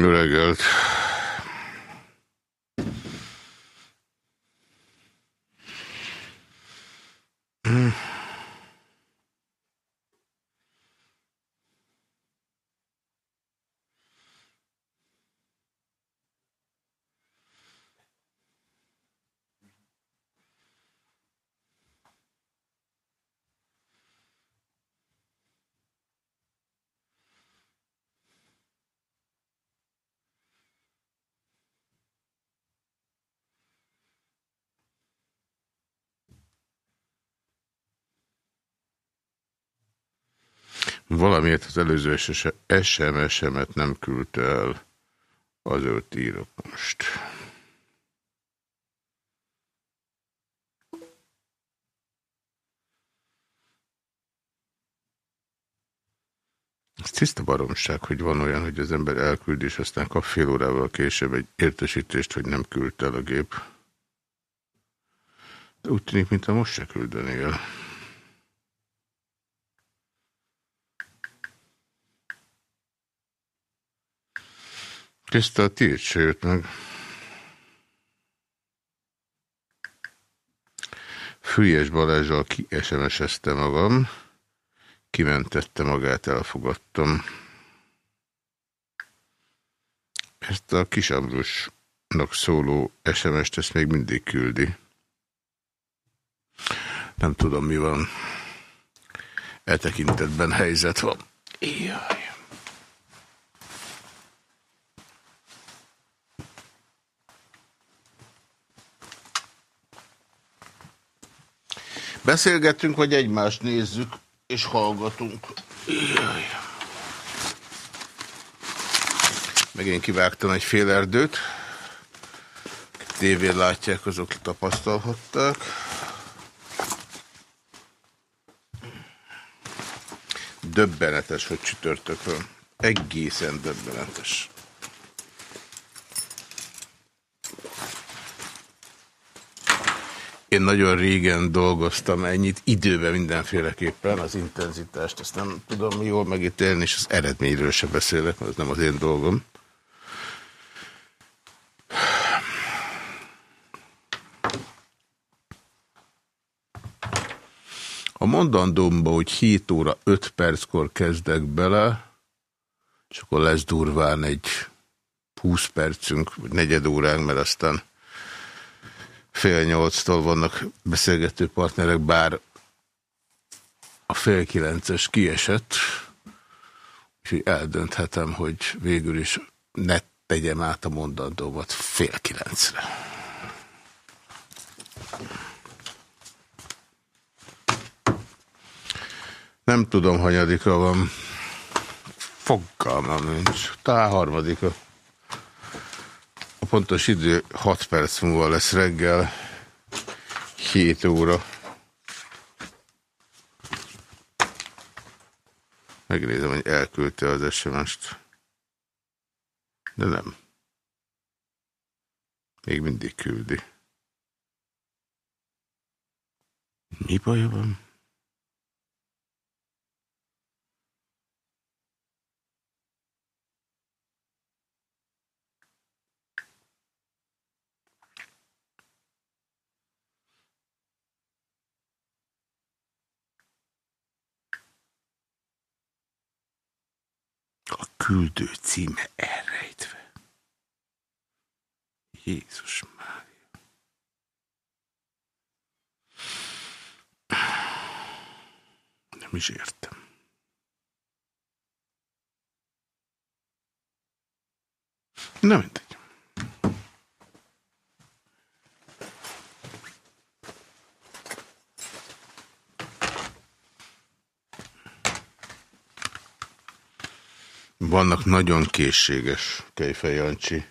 Jó reggelt! Valamiért az előző SMS-emet nem küldte el, azért írok most. Ez tiszta baromság, hogy van olyan, hogy az ember elküld, és aztán kap fél órával később egy értesítést, hogy nem küldte el a gép. De úgy tűnik, mintha most se küldenél. Tiszta a tiéd se jött meg. Fülyes Balázsral ki sms magam. Kimentette magát, elfogadtam. Ezt a kis Ambrusnak szóló SMS-t ezt még mindig küldi. Nem tudom, mi van. E tekintetben helyzet van. Jaj. Beszélgetünk, vagy egymást nézzük, és hallgatunk. Jaj. Kivágtam egy fél erdőt. Tévén látják, azok tapasztalhatták. Döbbenetes, hogy csütörtökön. Egészen döbbenetes. Én nagyon régen dolgoztam ennyit, időben mindenféleképpen, az intenzitást, ezt nem tudom jól megítélni, és az eredményről se beszélek, mert ez nem az én dolgom. A mondandómba, hogy 7 óra 5 perckor kezdek bele, és akkor lesz durván egy 20 percünk, vagy negyed óránk, mert aztán fél nyolctól vannak beszélgető partnerek, bár a fél kilences kiesett, úgyhogy eldönthetem, hogy végül is ne tegyem át a mondandómat fél kilencre. Nem tudom, hanyadika van. Fogalmam nincs. Talán harmadika. A pontos idő 6 perc múlva lesz reggel, 7 óra. Megnézem, hogy elküldte az SMS-t. De nem. Még mindig küldi. Mi baj van? A küldő címe elrejtve. Jézus Mária. Nem is értem. Nem mindegy. Vannak nagyon készséges Kejfej Jancsi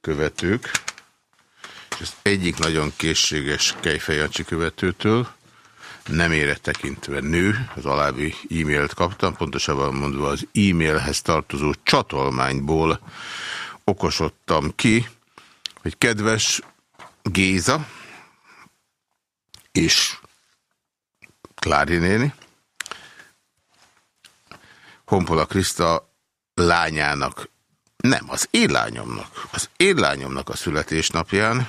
követők, és az egyik nagyon készséges Kejfej Jancsi követőtől nem ére tekintve nő, az alábbi e-mailt kaptam, pontosabban mondva az e-mailhez tartozó csatolmányból okosodtam ki, hogy kedves Géza és Klári néni, Honpola Kriszta lányának Nem, az én lányomnak. Az én lányomnak a születésnapján,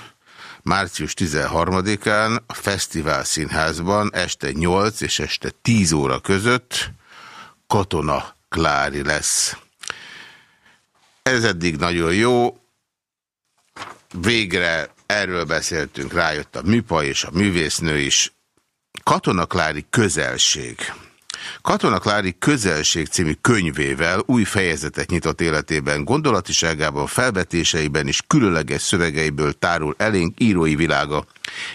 március 13-án a Fesztivál Színházban este 8 és este 10 óra között Katona Klári lesz. Ez eddig nagyon jó. Végre erről beszéltünk, rájött a műpa és a művésznő is. Katona Klári közelség. Katona Klári Közelség című könyvével új fejezetet nyitott életében, gondolatiságában, felvetéseiben és különleges szövegeiből tárul elénk írói világa.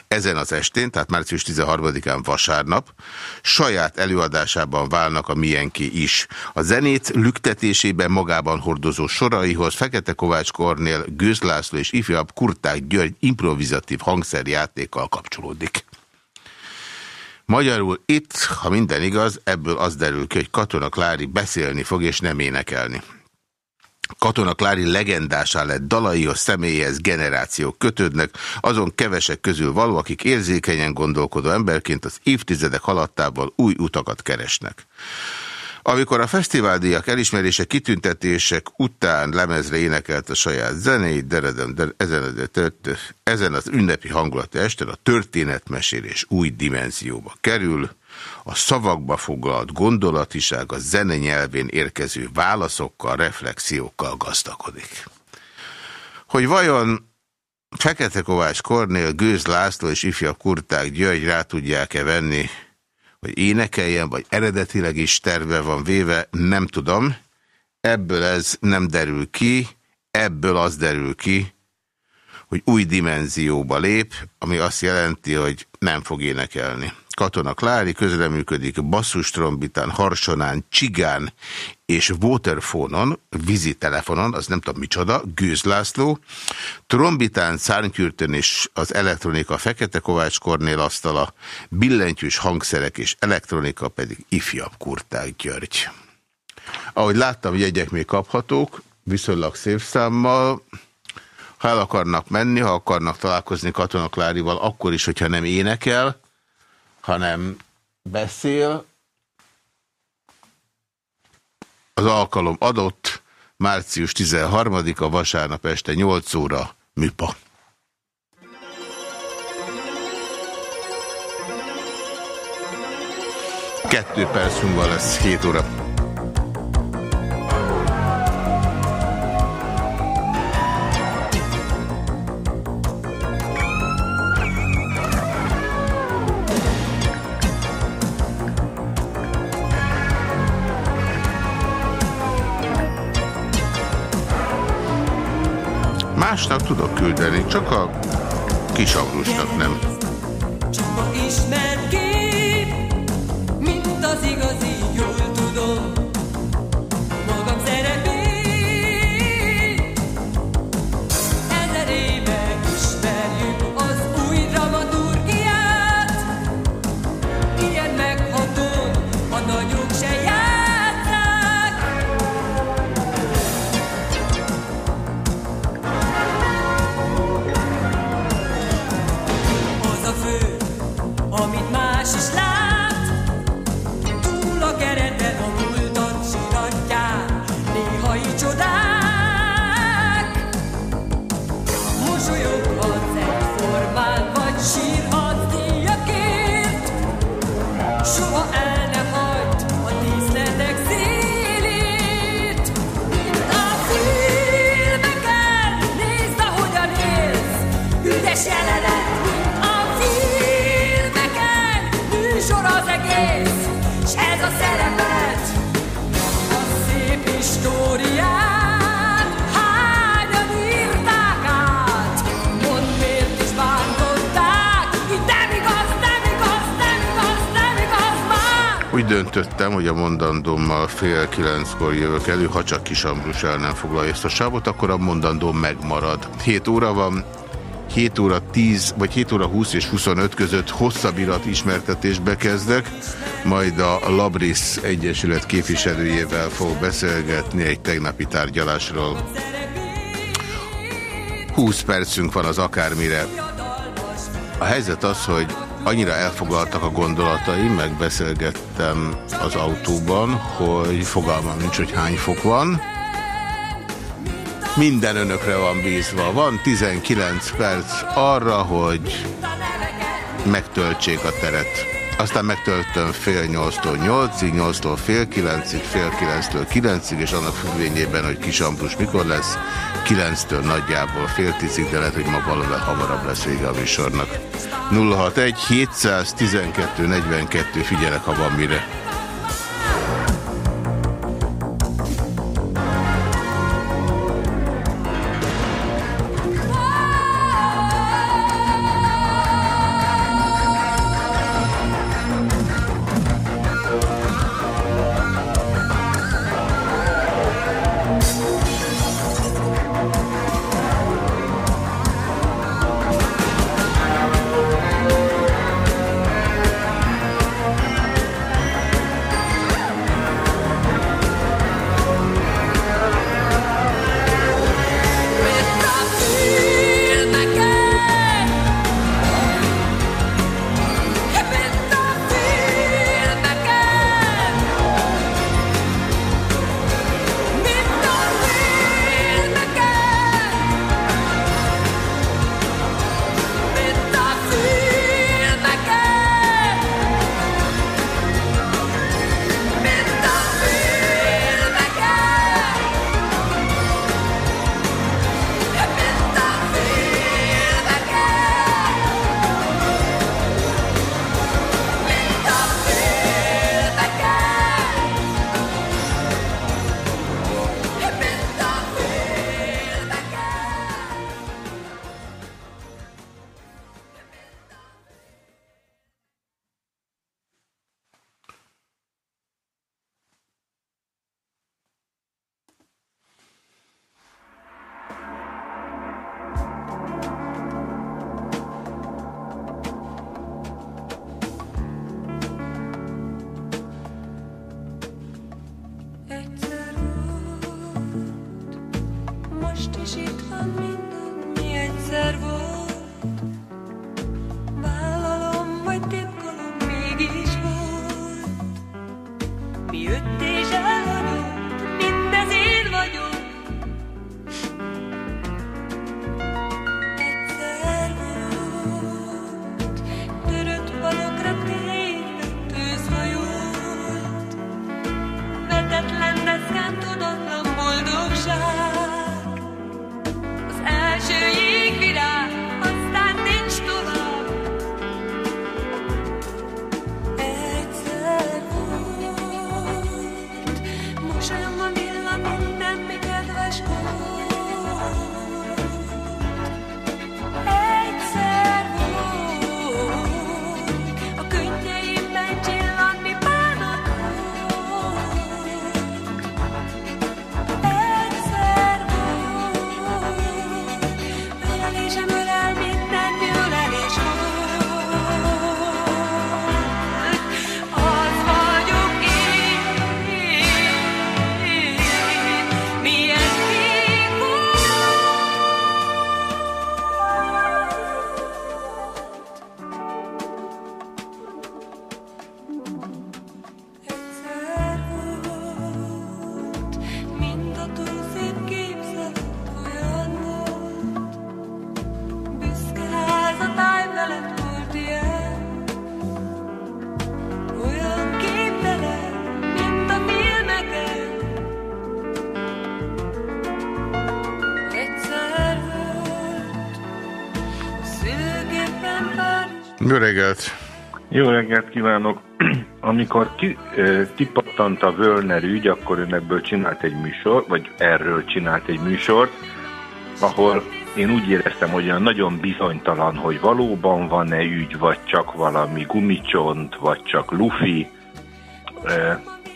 Ezen az estén, tehát március 13-án vasárnap, saját előadásában válnak a milyenki is. A zenét lüktetésében magában hordozó soraihoz Fekete Kovács Kornél, Gőz László és ifjabb Kurták György improvizatív hangszerjátékkal kapcsolódik. Magyarul itt, ha minden igaz, ebből az derül ki, hogy Katona Klári beszélni fog és nem énekelni. Katona Klári legendásá lett dalaihoz, személyhez generációk kötődnek, azon kevesek közül való, akik érzékenyen gondolkodó emberként az évtizedek haladtával új utakat keresnek. Amikor a fesztiváldíjak elismerése kitüntetések után lemezre énekelt a saját zenét, deredem, de ezen, ezen az ünnepi hangulatú esten a történetmesélés új dimenzióba kerül, a szavakba foglalt gondolatiság a zene nyelvén érkező válaszokkal, reflexiókkal gazdagodik. Hogy vajon Fekete Kovács Kornél, Gőz László és ifja Kurták György rá tudják-e venni hogy énekeljen, vagy eredetileg is terve van véve, nem tudom. Ebből ez nem derül ki, ebből az derül ki, hogy új dimenzióba lép, ami azt jelenti, hogy nem fog énekelni. Katona Klári közreműködik basszus trombitán, harsonán, csigán és waterfonon, vízi telefonon, az nem tudom micsoda, Gőz László, trombitán, szárnykürtön és az elektronika Fekete Kovács Kornél asztala, billentyűs hangszerek és elektronika pedig ifjabb Kurták György. Ahogy láttam, jegyek még kaphatók, viszonylag szép számmal, ha el akarnak menni, ha akarnak találkozni Katona Klárival, akkor is, hogyha nem énekel, hanem beszél. Az alkalom adott, március 13-a vasárnap este 8 óra, műpa. Kettő perc múlva lesz 7 óra. Másnak tudok küldeni, csak a kisabrusnak nem. Csak ismer kép, döntöttem, hogy a mondandómmal fél kilenckor jövök elő, ha csak Kis Ambrus el nem foglalja ezt a sávot, akkor a mondandóm megmarad. 7 óra van, 7 óra 10, vagy 7 óra 20 és 25 között hosszabb irat ismertetésbe kezdek, majd a Labris Egyesület képviselőjével fog beszélgetni egy tegnapi tárgyalásról. 20 percünk van az akármire. A helyzet az, hogy annyira elfoglaltak a gondolataim, megbeszélgettem az autóban, hogy fogalmam nincs, hogy hány fok van. Minden önökre van bízva. Van 19 perc arra, hogy megtöltsék a teret. Aztán megtöltöm fél nyolctól nyolcig, nyolctól fél kilencig, fél kilenctől kilencig, és annak függvényében, hogy kis Ambrus mikor lesz, kilenctől nagyjából fél tízig, de lehet, hogy ma valamivel hamarabb lesz vége a műsornak. 061 712 42 figyelek, ha van mire. Reggelt! Jó reggelt kívánok! Amikor ki, kipattant a Völner ügy, akkor ön ebből csinált egy műsor, vagy erről csinált egy műsort, ahol én úgy éreztem, hogy olyan nagyon bizonytalan, hogy valóban van-e ügy, vagy csak valami gumicsont, vagy csak lufi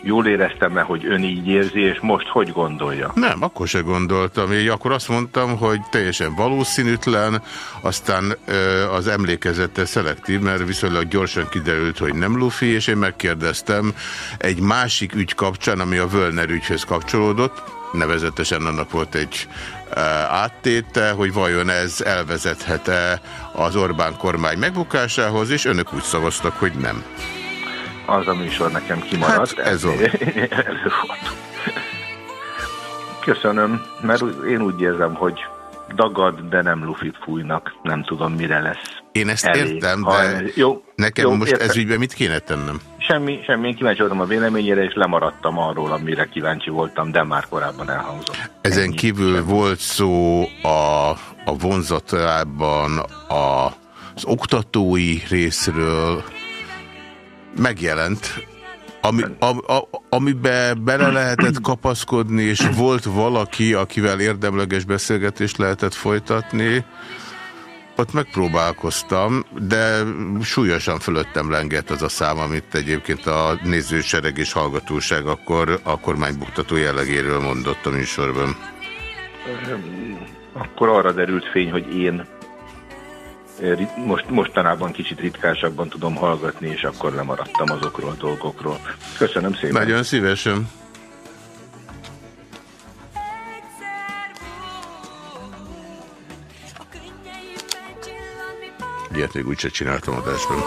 jól éreztem-e, hogy ön így érzi, és most hogy gondolja? Nem, akkor se gondoltam. Én akkor azt mondtam, hogy teljesen valószínűtlen, aztán ö, az emlékezete szelektív, mert viszonylag gyorsan kiderült, hogy nem Luffy, és én megkérdeztem egy másik ügy kapcsán, ami a Völner ügyhöz kapcsolódott, nevezetesen annak volt egy áttéte, hogy vajon ez elvezethet-e az Orbán kormány megbukásához, és önök úgy szavaztak, hogy nem az a műsor nekem kimaradt. Hát ez volt. Köszönöm, mert én úgy érzem, hogy dagad, de nem lufit fújnak, nem tudom mire lesz. Én ezt elég. értem, de ha, jó, nekem jó, most értem. ez ügyben mit kéne tennem? Semmi, semmi, én kíváncsi voltam a véleményére, és lemaradtam arról, amire kíváncsi voltam, de már korábban elhangzott. Ezen Ennyi. kívül semmi. volt szó a, a vonzatában a, az oktatói részről, megjelent ami, a, a, amibe bele lehetett kapaszkodni, és volt valaki, akivel érdemleges beszélgetést lehetett folytatni, ott megpróbálkoztam, de súlyosan fölöttem lengett az a szám, amit egyébként a nézősereg és hallgatóság akkor a kormánybuktató jellegéről mondott a műsorban. Akkor arra derült fény, hogy én most, mostanában kicsit ritkásabban tudom hallgatni, és akkor lemaradtam azokról a dolgokról. Köszönöm szépen. Nagyon szívesen. Ilyet még úgyse csináltam adásban.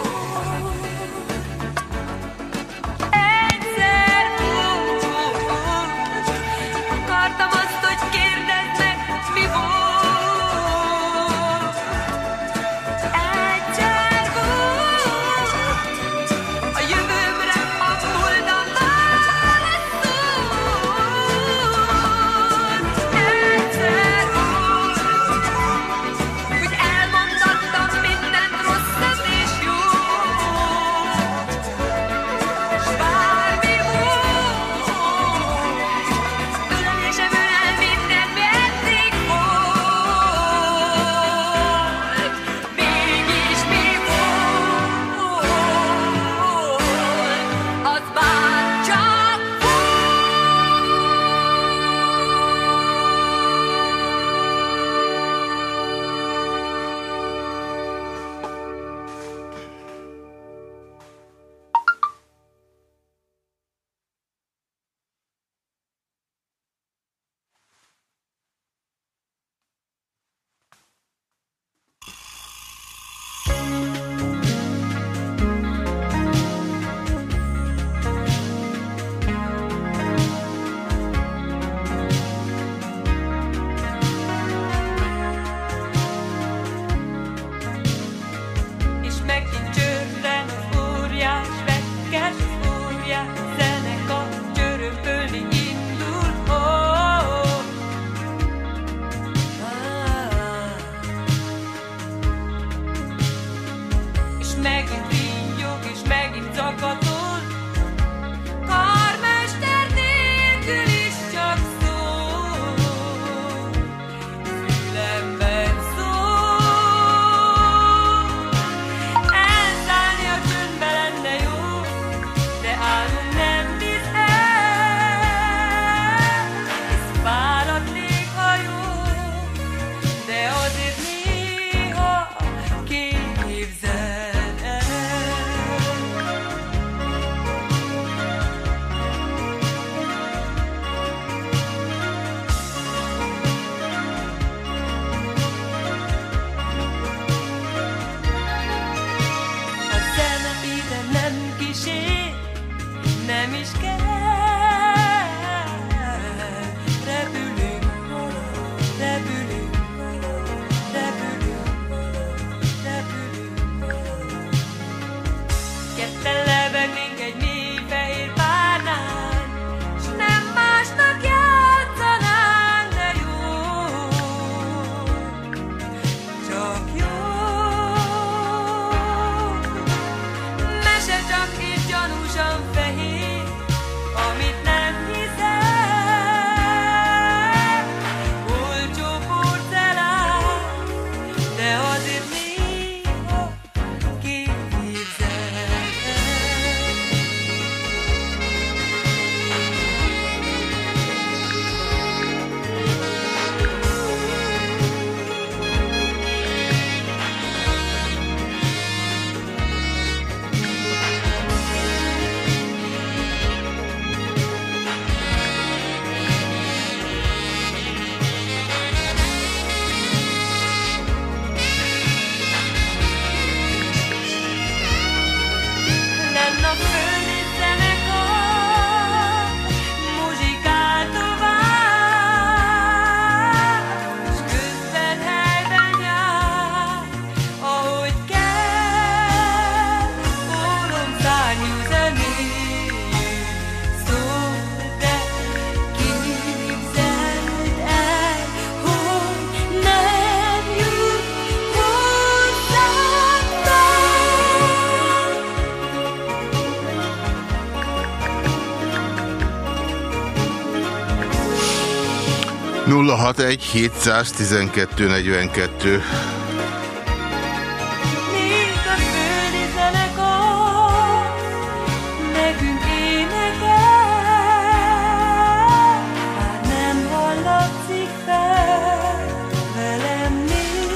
061 712 42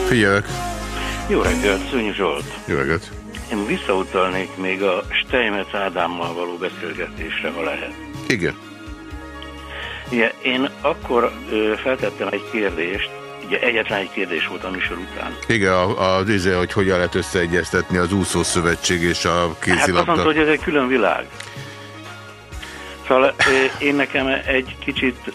Figyelek. Jó reggelt, Szőnyi Zsolt. Jó reggelt. Én visszautalnék még a Steinmetz Ádámmal való beszélgetésre, ha lehet. Igen. Igen, én akkor feltettem egy kérdést, ugye egyetlen egy kérdés volt a műsor után. Igen, az izé, hogy hogyan lehet összeegyeztetni az úszó szövetség és a kézilabda. Hát azt mondta, hogy ez egy külön világ. Szóval én nekem egy kicsit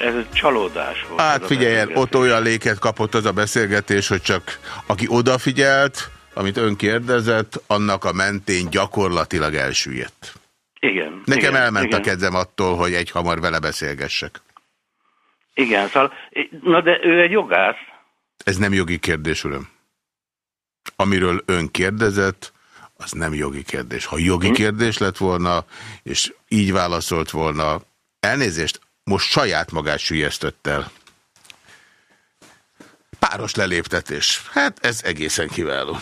ez egy csalódás volt. Hát figyeljen, ott olyan léket kapott az a beszélgetés, hogy csak aki odafigyelt, amit ön kérdezett, annak a mentén gyakorlatilag elsüllyedt. Igen. Nekem igen, elment igen. a kedzem attól, hogy egy hamar vele beszélgessek. Igen, szóval, na de ő egy jogász. Ez nem jogi kérdés, uram. Amiről ön kérdezett, az nem jogi kérdés. Ha jogi hm? kérdés lett volna, és így válaszolt volna, elnézést, most saját magát sülyeztett el. Páros leléptetés. Hát ez egészen kiváló.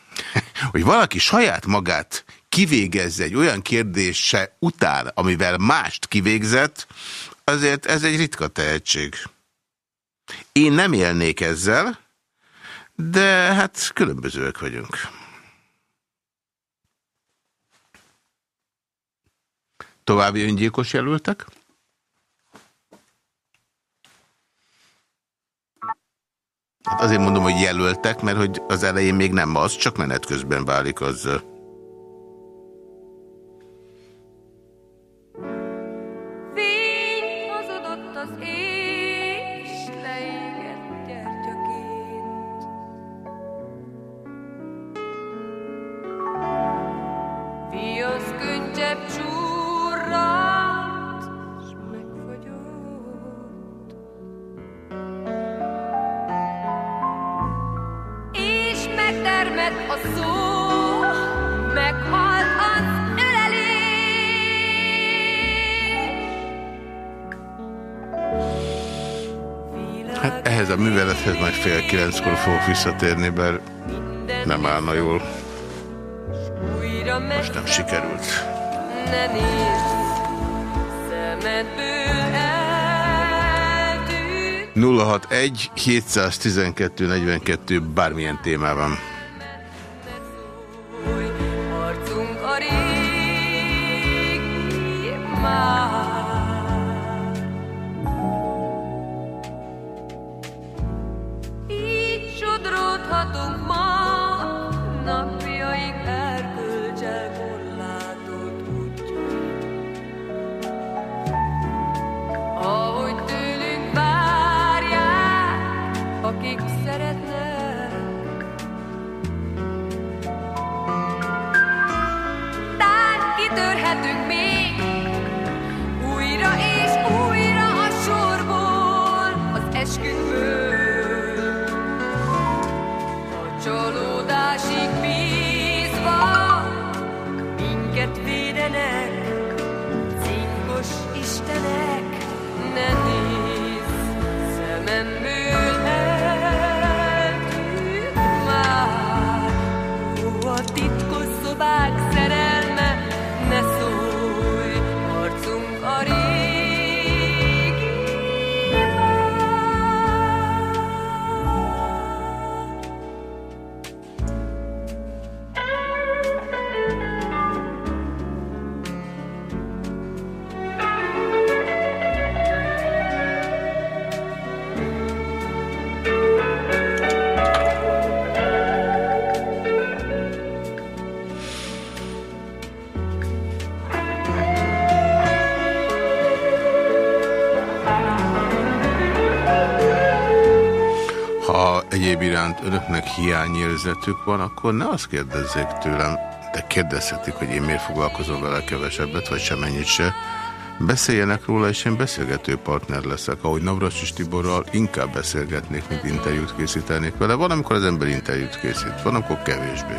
Hogy valaki saját magát kivégezze egy olyan kérdése után, amivel mást kivégzett, azért ez egy ritka tehetség. Én nem élnék ezzel, de hát különbözőek vagyunk. További öngyilkos jelöltek? Hát azért mondom, hogy jelöltek, mert hogy az elején még nem az, csak menet közben válik azzal. Kilenckor fogok visszatérni, bár nem állna jól. Most nem sikerült. 061 712 42 bármilyen témában. Önöknek hiányérzetük van, akkor ne azt kérdezzék tőlem, de kérdezhetik, hogy én miért foglalkozom vele kevesebbet, vagy semennyit se. Beszéljenek róla, és én beszélgető partner leszek. Ahogy Navracsis Tiborral inkább beszélgetnék, mint interjút készítenék vele. Van, amikor az ember interjút készít, van, akkor kevésbé.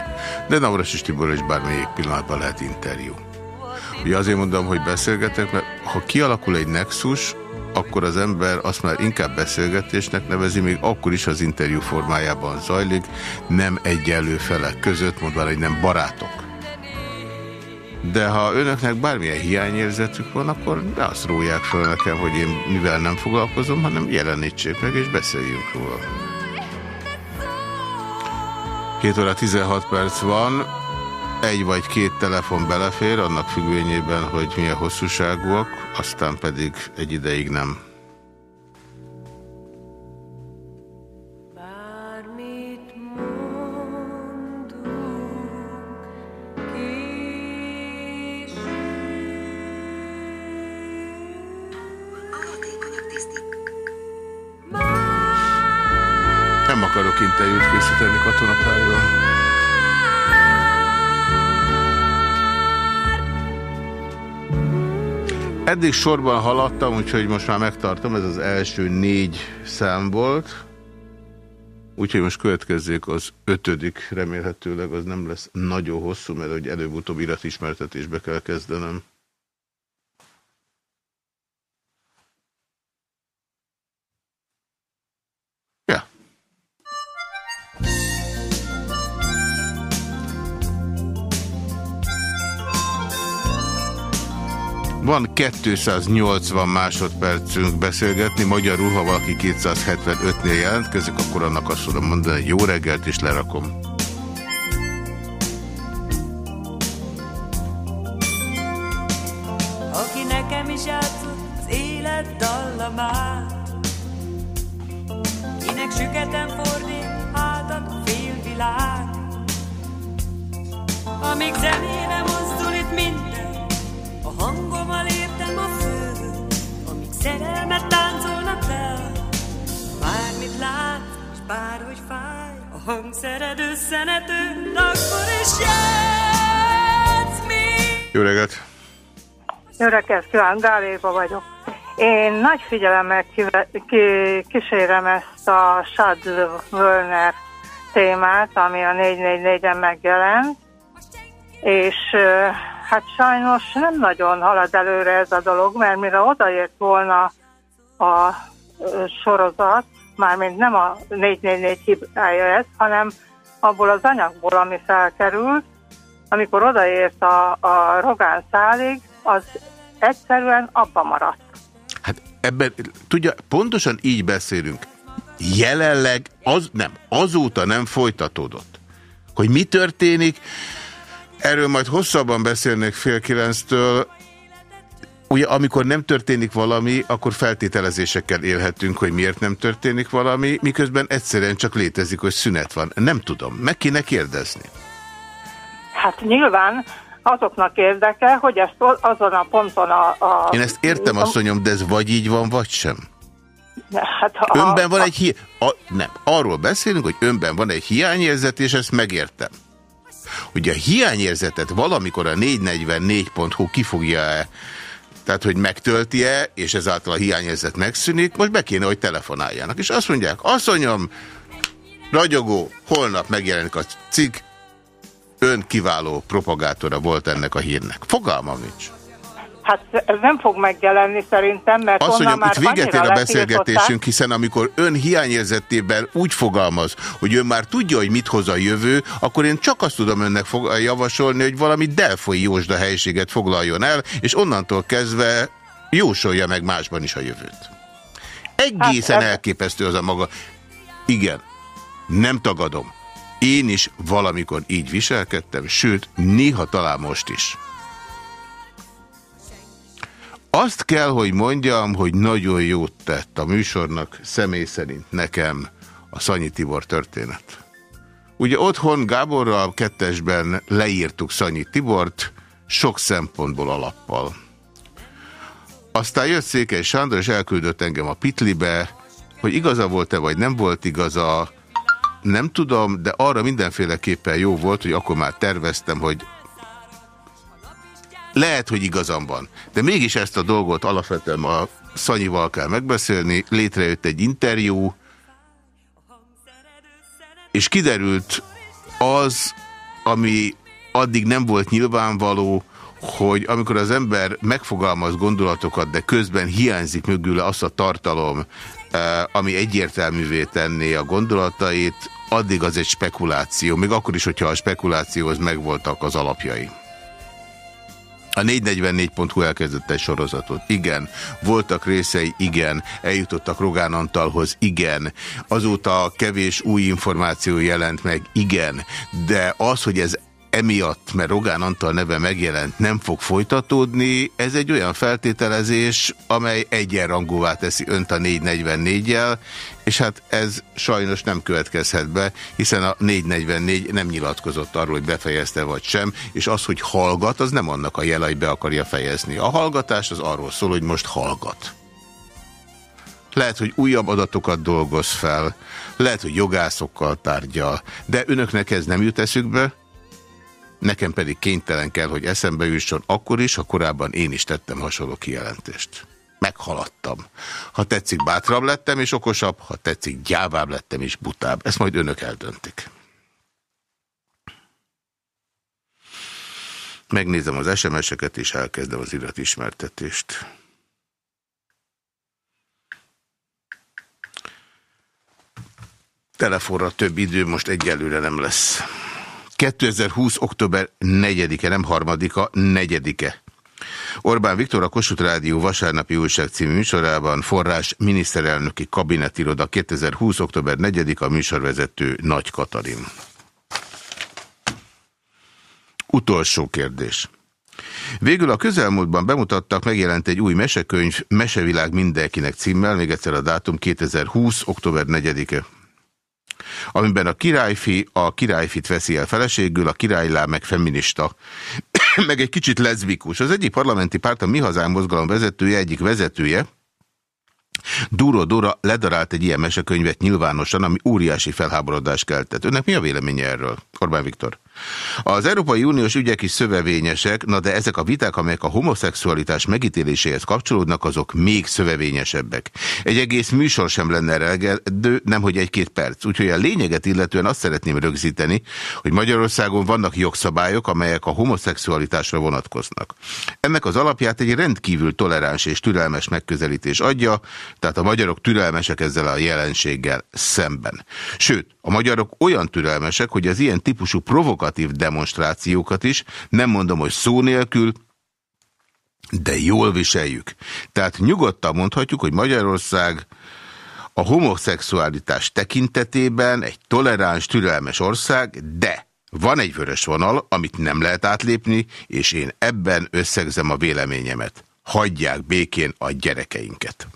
De Navracsis Tiborral is bármelyik pillanatban lehet interjú. Ugye azért mondom, hogy beszélgetek, mert ha kialakul egy nexus, akkor az ember azt már inkább beszélgetésnek nevezi, még akkor is az interjú formájában zajlik, nem egyenlő felek között, mondván, hogy nem barátok. De ha önöknek bármilyen hiányérzetük van, akkor ne azt róják fel nekem, hogy én mivel nem foglalkozom, hanem jelenítsék meg és beszéljünk róla. 7 óra 16 perc van, egy vagy két telefon belefér, annak függvényében, hogy milyen hosszúságúak, aztán pedig egy ideig nem. Eddig sorban haladtam, úgyhogy most már megtartom, ez az első négy szám volt. Úgyhogy most következzék az ötödik, remélhetőleg az nem lesz nagyon hosszú, mert hogy előbb-utóbb iratismertetésbe kell kezdenem. Van 280 másodpercünk beszélgetni, magyarul, ha valaki 275-nél jelentkezik, akkor annak azt tudom mondani, hogy jó reggelt, és lerakom. Szerelmet táncolnak le. Bármit lát, és bárhogy fáj, a hangszered összenető, akkor is játsz mi. Jó reggelt! Jó reggelt, kívánok, Gáléba vagyok. Én nagy figyelemmel kísérem ezt a Shad Werner témát, ami a 444-en megjelent, és Hát sajnos nem nagyon halad előre ez a dolog, mert mire odaért volna a sorozat, mármint nem a 444 hibája ez, hanem abból az anyagból, ami felkerült, amikor odaért a, a Rogán szálig, az egyszerűen abba maradt. Hát ebben, tudja, pontosan így beszélünk. Jelenleg az, nem, azóta nem folytatódott. Hogy mi történik, Erről majd hosszabban beszélnek fél kilenctől. Ugye, amikor nem történik valami, akkor feltételezésekkel élhetünk, hogy miért nem történik valami, miközben egyszerűen csak létezik, hogy szünet van. Nem tudom, meg kéne kérdezni. Hát nyilván azoknak érdeke, hogy ezt azon a ponton a... a Én ezt értem, asszonyom, de ez vagy így van, vagy sem. Hát, a, önben van egy hi... A, nem, arról beszélünk, hogy önben van egy hiányérzet, és ezt megértem hogy a hiányérzetet valamikor a 444.hu kifogja-e, tehát hogy megtölti-e, és ezáltal a hiányérzet megszűnik, most be kéne, hogy telefonáljanak. És azt mondják, asszonyom, ragyogó, holnap megjelenik a cikk, ön kiváló propagátora volt ennek a hírnek. Fogalmam nincs. Hát ez nem fog megjelenni szerintem, mert Azt mondjam, már itt véget ér a beszélgetésünk, hiszen amikor ön hiányérzetében úgy fogalmaz, hogy ön már tudja, hogy mit hoz a jövő, akkor én csak azt tudom önnek javasolni, hogy valami Delfoi Jósda helyiséget foglaljon el, és onnantól kezdve jósolja meg másban is a jövőt. Egészen hát, elképesztő az a maga. Igen, nem tagadom. Én is valamikor így viselkedtem, sőt, néha talán most is. Azt kell, hogy mondjam, hogy nagyon jót tett a műsornak személy szerint nekem a Szanyi Tibor történet. Ugye otthon Gáborral kettesben leírtuk Szanyi Tibort, sok szempontból alappal. Aztán jött Székely Sándor, és elküldött engem a Pitlibe, hogy igaza volt-e, vagy nem volt igaza, nem tudom, de arra mindenféleképpen jó volt, hogy akkor már terveztem, hogy lehet, hogy igazam van, de mégis ezt a dolgot alapvetően a Szanyival kell megbeszélni. Létrejött egy interjú, és kiderült az, ami addig nem volt nyilvánvaló, hogy amikor az ember megfogalmaz gondolatokat, de közben hiányzik mögül azt a tartalom, eh, ami egyértelművé tenné a gondolatait, addig az egy spekuláció, még akkor is, hogyha a spekulációhoz megvoltak az alapjai. A 444.hu elkezdett egy sorozatot. Igen. Voltak részei, igen. Eljutottak Rogán Antalhoz, igen. Azóta kevés új információ jelent meg, igen. De az, hogy ez emiatt, mert Rogán Antal neve megjelent, nem fog folytatódni, ez egy olyan feltételezés, amely egyenrangúvá teszi önt a 444-jel, és hát ez sajnos nem következhet be, hiszen a 444 nem nyilatkozott arról, hogy befejezte vagy sem, és az, hogy hallgat, az nem annak a jel, hogy be akarja fejezni. A hallgatás az arról szól, hogy most hallgat. Lehet, hogy újabb adatokat dolgoz fel, lehet, hogy jogászokkal tárgyal, de önöknek ez nem jut eszükbe, nekem pedig kénytelen kell, hogy eszembe jusson akkor is, ha korábban én is tettem hasonló kijelentést. Meghaladtam. Ha tetszik, bátrabb lettem és okosabb, ha tetszik, gyávább lettem és butább. Ezt majd önök eldöntik. Megnézem az SMS-eket, és elkezdem az iratismertetést. Telefonra több idő most egyelőre nem lesz. 2020. október 4-e, nem harmadika, negyedike. Orbán Viktor a Kossuth Rádió vasárnapi újság című műsorában forrás miniszterelnöki kabinetiroda 2020. október 4 a műsorvezető Nagy Katalin. Utolsó kérdés. Végül a közelmúltban bemutattak, megjelent egy új mesekönyv, Mesevilág mindenkinek címmel, még egyszer a dátum 2020. október 4-e amiben a királyfi a királyfit veszi el feleségül, a királylá meg feminista, meg egy kicsit leszbikus. Az egyik parlamenti párt, a Mi Hazám mozgalom vezetője, egyik vezetője, Duro Dora ledarált egy ilyen mesekönyvet nyilvánosan, ami óriási felháborodást keltett. Önnek mi a véleménye erről, Orbán Viktor? Az Európai Uniós ügyek is szövevényesek, na de ezek a viták, amelyek a homoszexualitás megítéléséhez kapcsolódnak, azok még szövevényesebbek. Egy egész műsor sem lenne nem nemhogy egy-két perc. Úgyhogy a lényeget illetően azt szeretném rögzíteni, hogy Magyarországon vannak jogszabályok, amelyek a homoszexualitásra vonatkoznak. Ennek az alapját egy rendkívül toleráns és türelmes megközelítés adja, tehát a magyarok türelmesek ezzel a jelenséggel szemben. Sőt, a magyarok olyan türelmesek, hogy az ilyen típusú provokatív demonstrációkat is, nem mondom, hogy szó nélkül, de jól viseljük. Tehát nyugodtan mondhatjuk, hogy Magyarország a homoszexualitás tekintetében egy toleráns, türelmes ország, de van egy vörös vonal, amit nem lehet átlépni, és én ebben összegzem a véleményemet. Hagyják békén a gyerekeinket.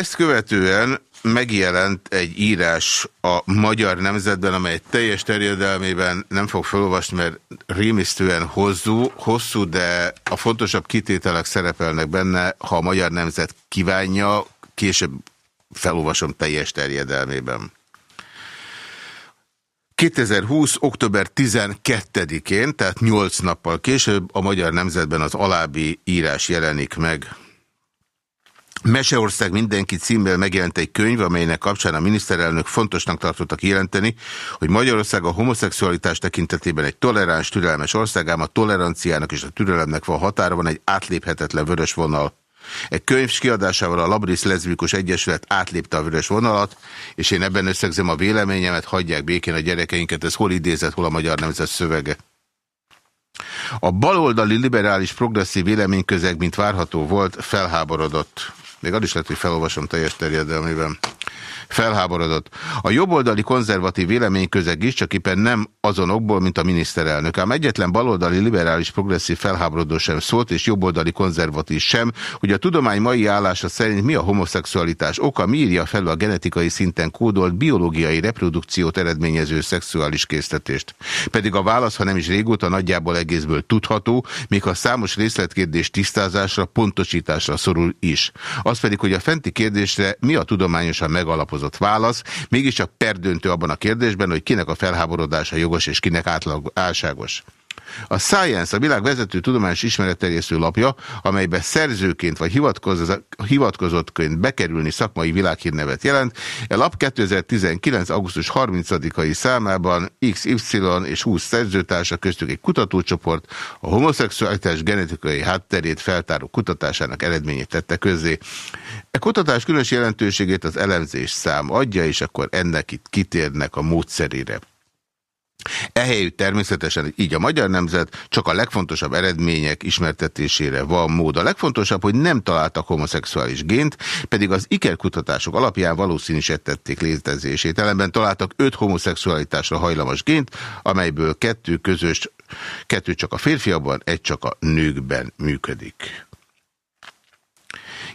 Ezt követően megjelent egy írás a Magyar Nemzetben, amely teljes terjedelmében nem fog felolvasni, mert rémisztően hosszú, hosszú, de a fontosabb kitételek szerepelnek benne, ha a Magyar Nemzet kívánja, később felolvasom teljes terjedelmében. 2020. október 12-én, tehát 8 nappal később a Magyar Nemzetben az alábbi írás jelenik meg. Meseország mindenki címmel megjelent egy könyv, amelynek kapcsán a miniszterelnök fontosnak tartotta kijelenteni, hogy Magyarország a homoszexualitás tekintetében egy toleráns, türelmes ország, ám a toleranciának és a türelemnek van határa, van egy átléphetetlen vörös vonal. Egy könyv kiadásával a Labris Leszbikus Egyesület átlépte a vörös vonalat, és én ebben összegzem a véleményemet, hagyják békén a gyerekeinket, ez hol idézett, hol a Magyar Nemzet szövege. A baloldali liberális progresszív véleményközeg, mint várható volt, felháborodott. Még az is lehet, hogy felolvasom teljes terjedelmében felháborodott. A jobboldali konzervatív véleményközeg is, csak éppen nem azon okból, mint a miniszterelnök. Ám egyetlen baloldali liberális progresszív felháborodó sem szólt, és jobboldali konzervatív sem, hogy a tudomány mai állása szerint mi a homoszexualitás oka, mi írja fel a genetikai szinten kódolt biológiai reprodukciót eredményező szexuális késztetést. Pedig a válasz, ha nem is régóta nagyjából egészből tudható, még a számos részletkérdés tisztázásra, pontosításra szorul is. Az pedig, hogy a fenti kérdésre mi a tudományosan megalapozott megalapozott válasz, mégiscsak perdöntő abban a kérdésben, hogy kinek a felháborodása jogos és kinek átlag álságos. A Science, a világ vezető tudományos ismeretterjesztő lapja, amelybe szerzőként vagy hivatkozottként bekerülni szakmai világhírnevet jelent, a lap 2019. augusztus 30-ai számában XY és 20 szerzőtársa köztük egy kutatócsoport a homoszexualitás genetikai hátterét feltáró kutatásának eredményét tette közzé. E kutatás különös jelentőségét az elemzés szám adja, és akkor ennek itt kitérnek a módszerére. Ehelyütt természetesen így a magyar nemzet csak a legfontosabb eredmények ismertetésére van mód. A legfontosabb, hogy nem találtak homoszexuális gént, pedig az ikerkutatások alapján valószínűsítették létezését. Ellenben találtak öt homoszexualitásra hajlamos gént, amelyből kettő közös, kettő csak a férfiakban, egy csak a nőkben működik.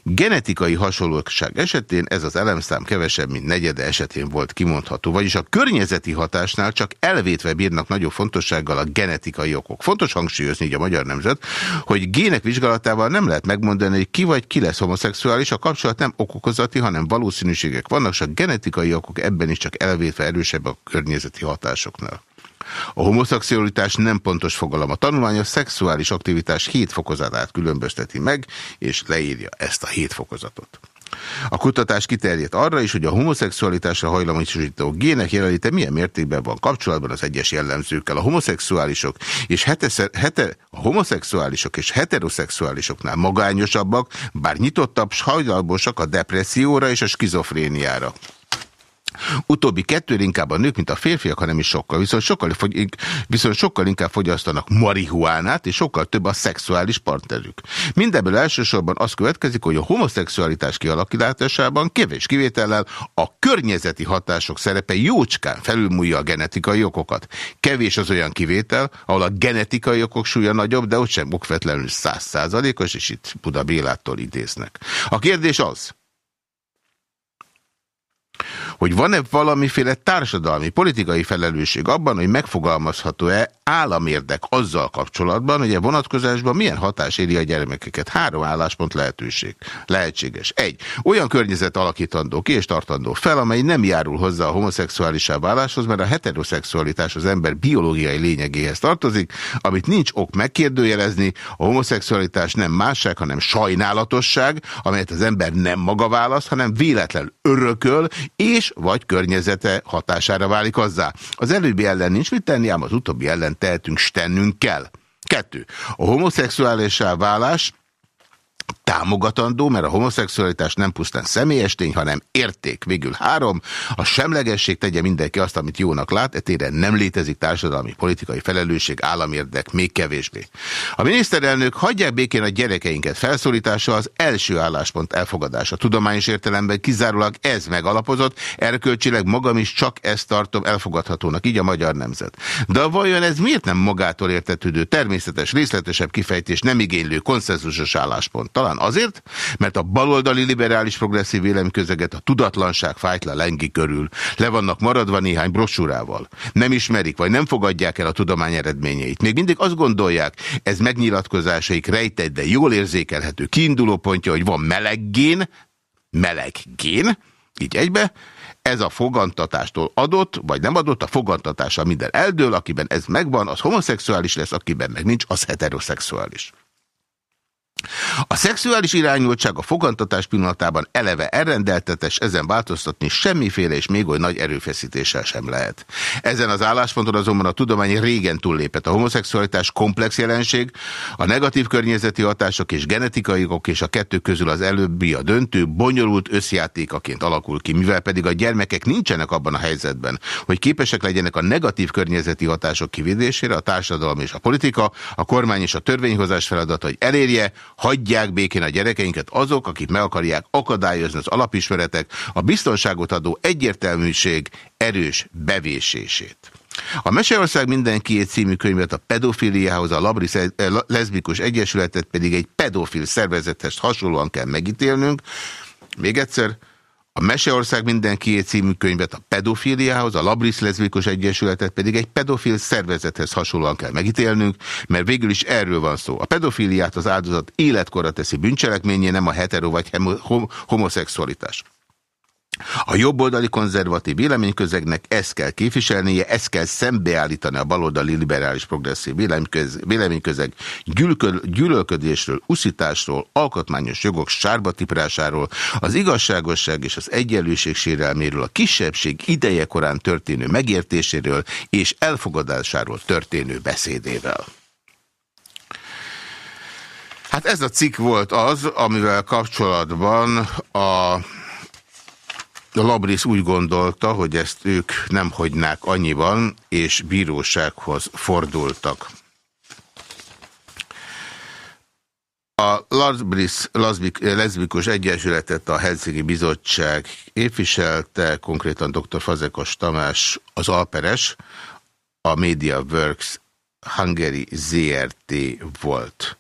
Genetikai hasonlóság esetén ez az elemszám kevesebb, mint negyede esetén volt kimondható, vagyis a környezeti hatásnál csak elvétve bírnak nagyobb fontossággal a genetikai okok. Fontos hangsúlyozni így a magyar nemzet, hogy gének vizsgálatával nem lehet megmondani, hogy ki vagy ki lesz homoszexuális, a kapcsolat nem okokozati, hanem valószínűségek vannak, és a genetikai okok ebben is csak elvétve erősebb a környezeti hatásoknál. A homoszexualitás nem pontos fogalom. A tanulmány a szexuális aktivitás hét fokozatát különbözteti meg, és leírja ezt a hét fokozatot. A kutatás kiterjedt arra is, hogy a homoszexualitásra hajlamosító gének jelenléte milyen mértékben van kapcsolatban az egyes jellemzőkkel. A homoszexuálisok és heter, heter, a homoszexuálisok és heteroszexuálisoknál magányosabbak, bár nyitottabb, hajlamosak a depresszióra és a skizofréniára. Utóbbi kettő inkább a nők, mint a férfiak, hanem is sokkal. Viszont sokkal, viszont sokkal inkább fogyasztanak marihuánát, és sokkal több a szexuális partnerük. Mindebből elsősorban az következik, hogy a homoszexualitás kialakításában kevés kivétellel a környezeti hatások szerepe jócskán felülmúlja a genetikai okokat. Kevés az olyan kivétel, ahol a genetikai okok súlya nagyobb, de ott sem okvetlenül százszázalékos, és itt Buda Bélától idéznek. A kérdés az, hogy van-e valamiféle társadalmi, politikai felelősség abban, hogy megfogalmazható-e államérdek azzal kapcsolatban, hogy a vonatkozásban milyen hatás éri a gyermekeket. Három álláspont lehetőség. Lehetséges. Egy. Olyan környezet alakítandó ki és tartandó fel, amely nem járul hozzá a homoszexuálisá váláshoz, mert a heteroszexualitás az ember biológiai lényegéhez tartozik, amit nincs ok megkérdőjelezni, a homoszexualitás nem másság, hanem sajnálatosság, amelyet az ember nem maga választ, hanem véletlen örököl, és vagy környezete hatására válik azzá. Az előbbi ellen nincs mit tenni, ám az utóbbi ellen tehetünk, stennünk kell. Kettő. A homoszexuálisá válás támogatandó, mert a homoszexualitás nem pusztán személyes tény, hanem érték. Végül három, a semlegesség tegye mindenki azt, amit jónak lát, etére nem létezik társadalmi politikai felelősség, államérdek, még kevésbé. A miniszterelnök hagyják békén a gyerekeinket felszólítása az első álláspont elfogadása. Tudományos értelemben kizárólag ez megalapozott, erkölcsileg magam is csak ezt tartom elfogadhatónak, így a magyar nemzet. De vajon ez miért nem magától értetődő, természetes, részletesebb kifejtés nem igénylő konszenzusos álláspont? Talán azért, mert a baloldali liberális progresszív véleményközeget a tudatlanság fájtla lengi körül. Le vannak maradva néhány brosúrával. Nem ismerik, vagy nem fogadják el a tudomány eredményeit. Még mindig azt gondolják, ez megnyilatkozásaik rejtett, de jól érzékelhető kiinduló pontja, hogy van meleggén, meleggén, így egybe, ez a fogantatástól adott, vagy nem adott, a fogantatása minden eldől, akiben ez megvan, az homoszexuális lesz, akiben meg nincs, az heteroszexuális. A szexuális irányultság a fogantatás pillanatában eleve elrendeltetes, ezen változtatni semmiféle és még oly nagy erőfeszítéssel sem lehet. Ezen az állásponton azonban a tudomány régen túllépett. A homoszexualitás komplex jelenség, a negatív környezeti hatások és genetikai okok és a kettő közül az előbbi a döntő, bonyolult összjátékaként alakul ki, mivel pedig a gyermekek nincsenek abban a helyzetben, hogy képesek legyenek a negatív környezeti hatások kivédésére, a társadalom és a politika, a kormány és a törvényhozás feladata, hogy elérje, hagyják békén a gyerekeinket azok, akik meg akarják akadályozni az alapismeretek, a biztonságot adó egyértelműség erős bevésését. A Meseország mindenkiét című könyvet a pedofiliához, a Labris eh, leszbikus egyesületet pedig egy pedofil szervezethez hasonlóan kell megítélnünk. Még egyszer, a Meseország mindenkié című könyvet a pedofiliához, a Labris Leszbikus Egyesületet pedig egy pedofil szervezethez hasonlóan kell megítélnünk, mert végül is erről van szó. A pedofiliát az áldozat életkorra teszi bűncselekményé, nem a hetero vagy homoszexualitás. A jobboldali konzervatív véleményközegnek ezt kell képviselnie, ezt kell szembeállítani a baloldali liberális progresszív véleményközeg gyűlölködésről, uszításról, alkotmányos jogok sárbatiprásáról, az igazságosság és az egyenlőség sérelméről, a kisebbség idejekorán történő megértéséről és elfogadásáról történő beszédével. Hát ez a cikk volt az, amivel kapcsolatban a a Labris úgy gondolta, hogy ezt ők nem hagynák annyiban, és bírósághoz fordultak. A Labris leszbikus egyesületet a Helsinki Bizottság képviselte, konkrétan dr. Fazekas Tamás az Alperes, a Media Works Hungary ZRT volt.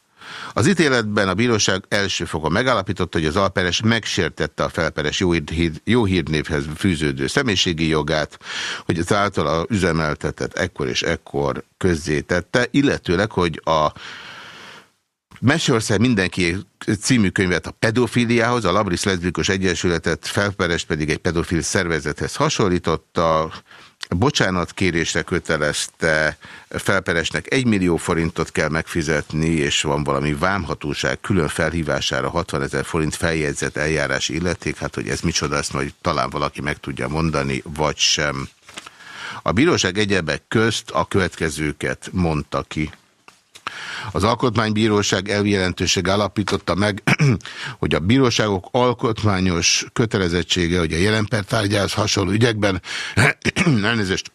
Az ítéletben a bíróság első foga megállapította, hogy az alperes megsértette a felperes jó, hír, jó hírnévhez fűződő személyiségi jogát, hogy az általa üzemeltetett ekkor és ekkor közzétette, illetőleg, hogy a Meseország mindenki című könyvet a pedofiliához, a Labris Leszbikus Egyesületet felperes pedig egy pedofil szervezethez hasonlította, bocsánatkérésre kötelezte felperesnek 1 millió forintot kell megfizetni, és van valami vámhatóság külön felhívására 60 ezer forint feljegyzett eljárási illeték, hát hogy ez micsoda, azt majd talán valaki meg tudja mondani, vagy sem. A bíróság egyebek közt a következőket mondta ki. Az Alkotmánybíróság eljelentőség állapította meg, hogy a bíróságok alkotmányos kötelezettsége, hogy a jelen pertárgyához hasonló ügyekben elnézést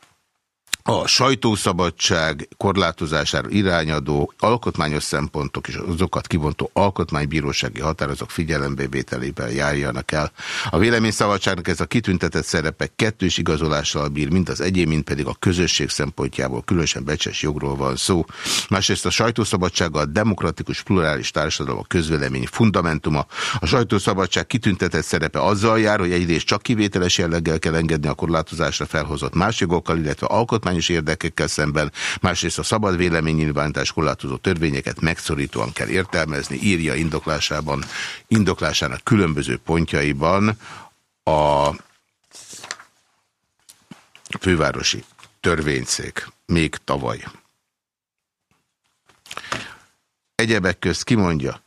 a sajtószabadság korlátozására irányadó alkotmányos szempontok és azokat kivontó alkotmánybírósági határozók figyelembevételében járjanak el. A véleményszabadságnak ez a kitüntetett szerepe kettős igazolással bír, mind az egyén, mind pedig a közösség szempontjából különösen becses jogról van szó. Másrészt a sajtószabadság a demokratikus plurális társadalom a közvélemény fundamentuma. A sajtószabadság kitüntetett szerepe azzal jár, hogy egyrészt csak kivételes jelleggel kell engedni a korlátozásra felhozott más jogokkal, illetve alkotmány alkotmányos érdekekkel szemben, másrészt a szabad véleménynyilvánítás korlátozó törvényeket megszorítóan kell értelmezni, írja indoklásában, indoklásának különböző pontjaiban a fővárosi törvényszék még tavaly. Egyebek közt kimondja,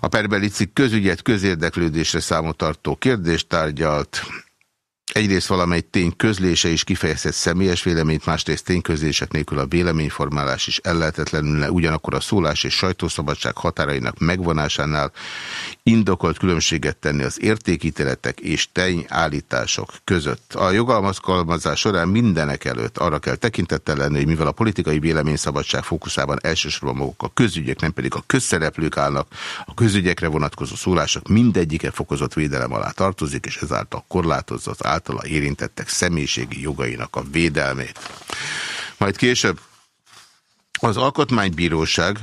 a perbeli cikk közügyet közérdeklődésre számot tartó kérdést tárgyalt, Egyrészt valamely tény közlése is kifejezett személyes véleményt, másrészt tényközlések nélkül a véleményformálás is ellehetetlenül, ugyanakkor a szólás és sajtószabadság határainak megvonásánál indokolt különbséget tenni az értékítéletek és tényállítások között. A jogalmazkalmazás során mindenek előtt arra kell tekintettel lenni, hogy mivel a politikai véleményszabadság fókuszában elsősorban maguk a közügyek, nem pedig a közszereplők állnak, a közügyekre vonatkozó szólások mindegyike fokozott védelem alá tartozik, és ezáltal korlátozza az általa érintettek személyiségi jogainak a védelmét. Majd később az Alkotmánybíróság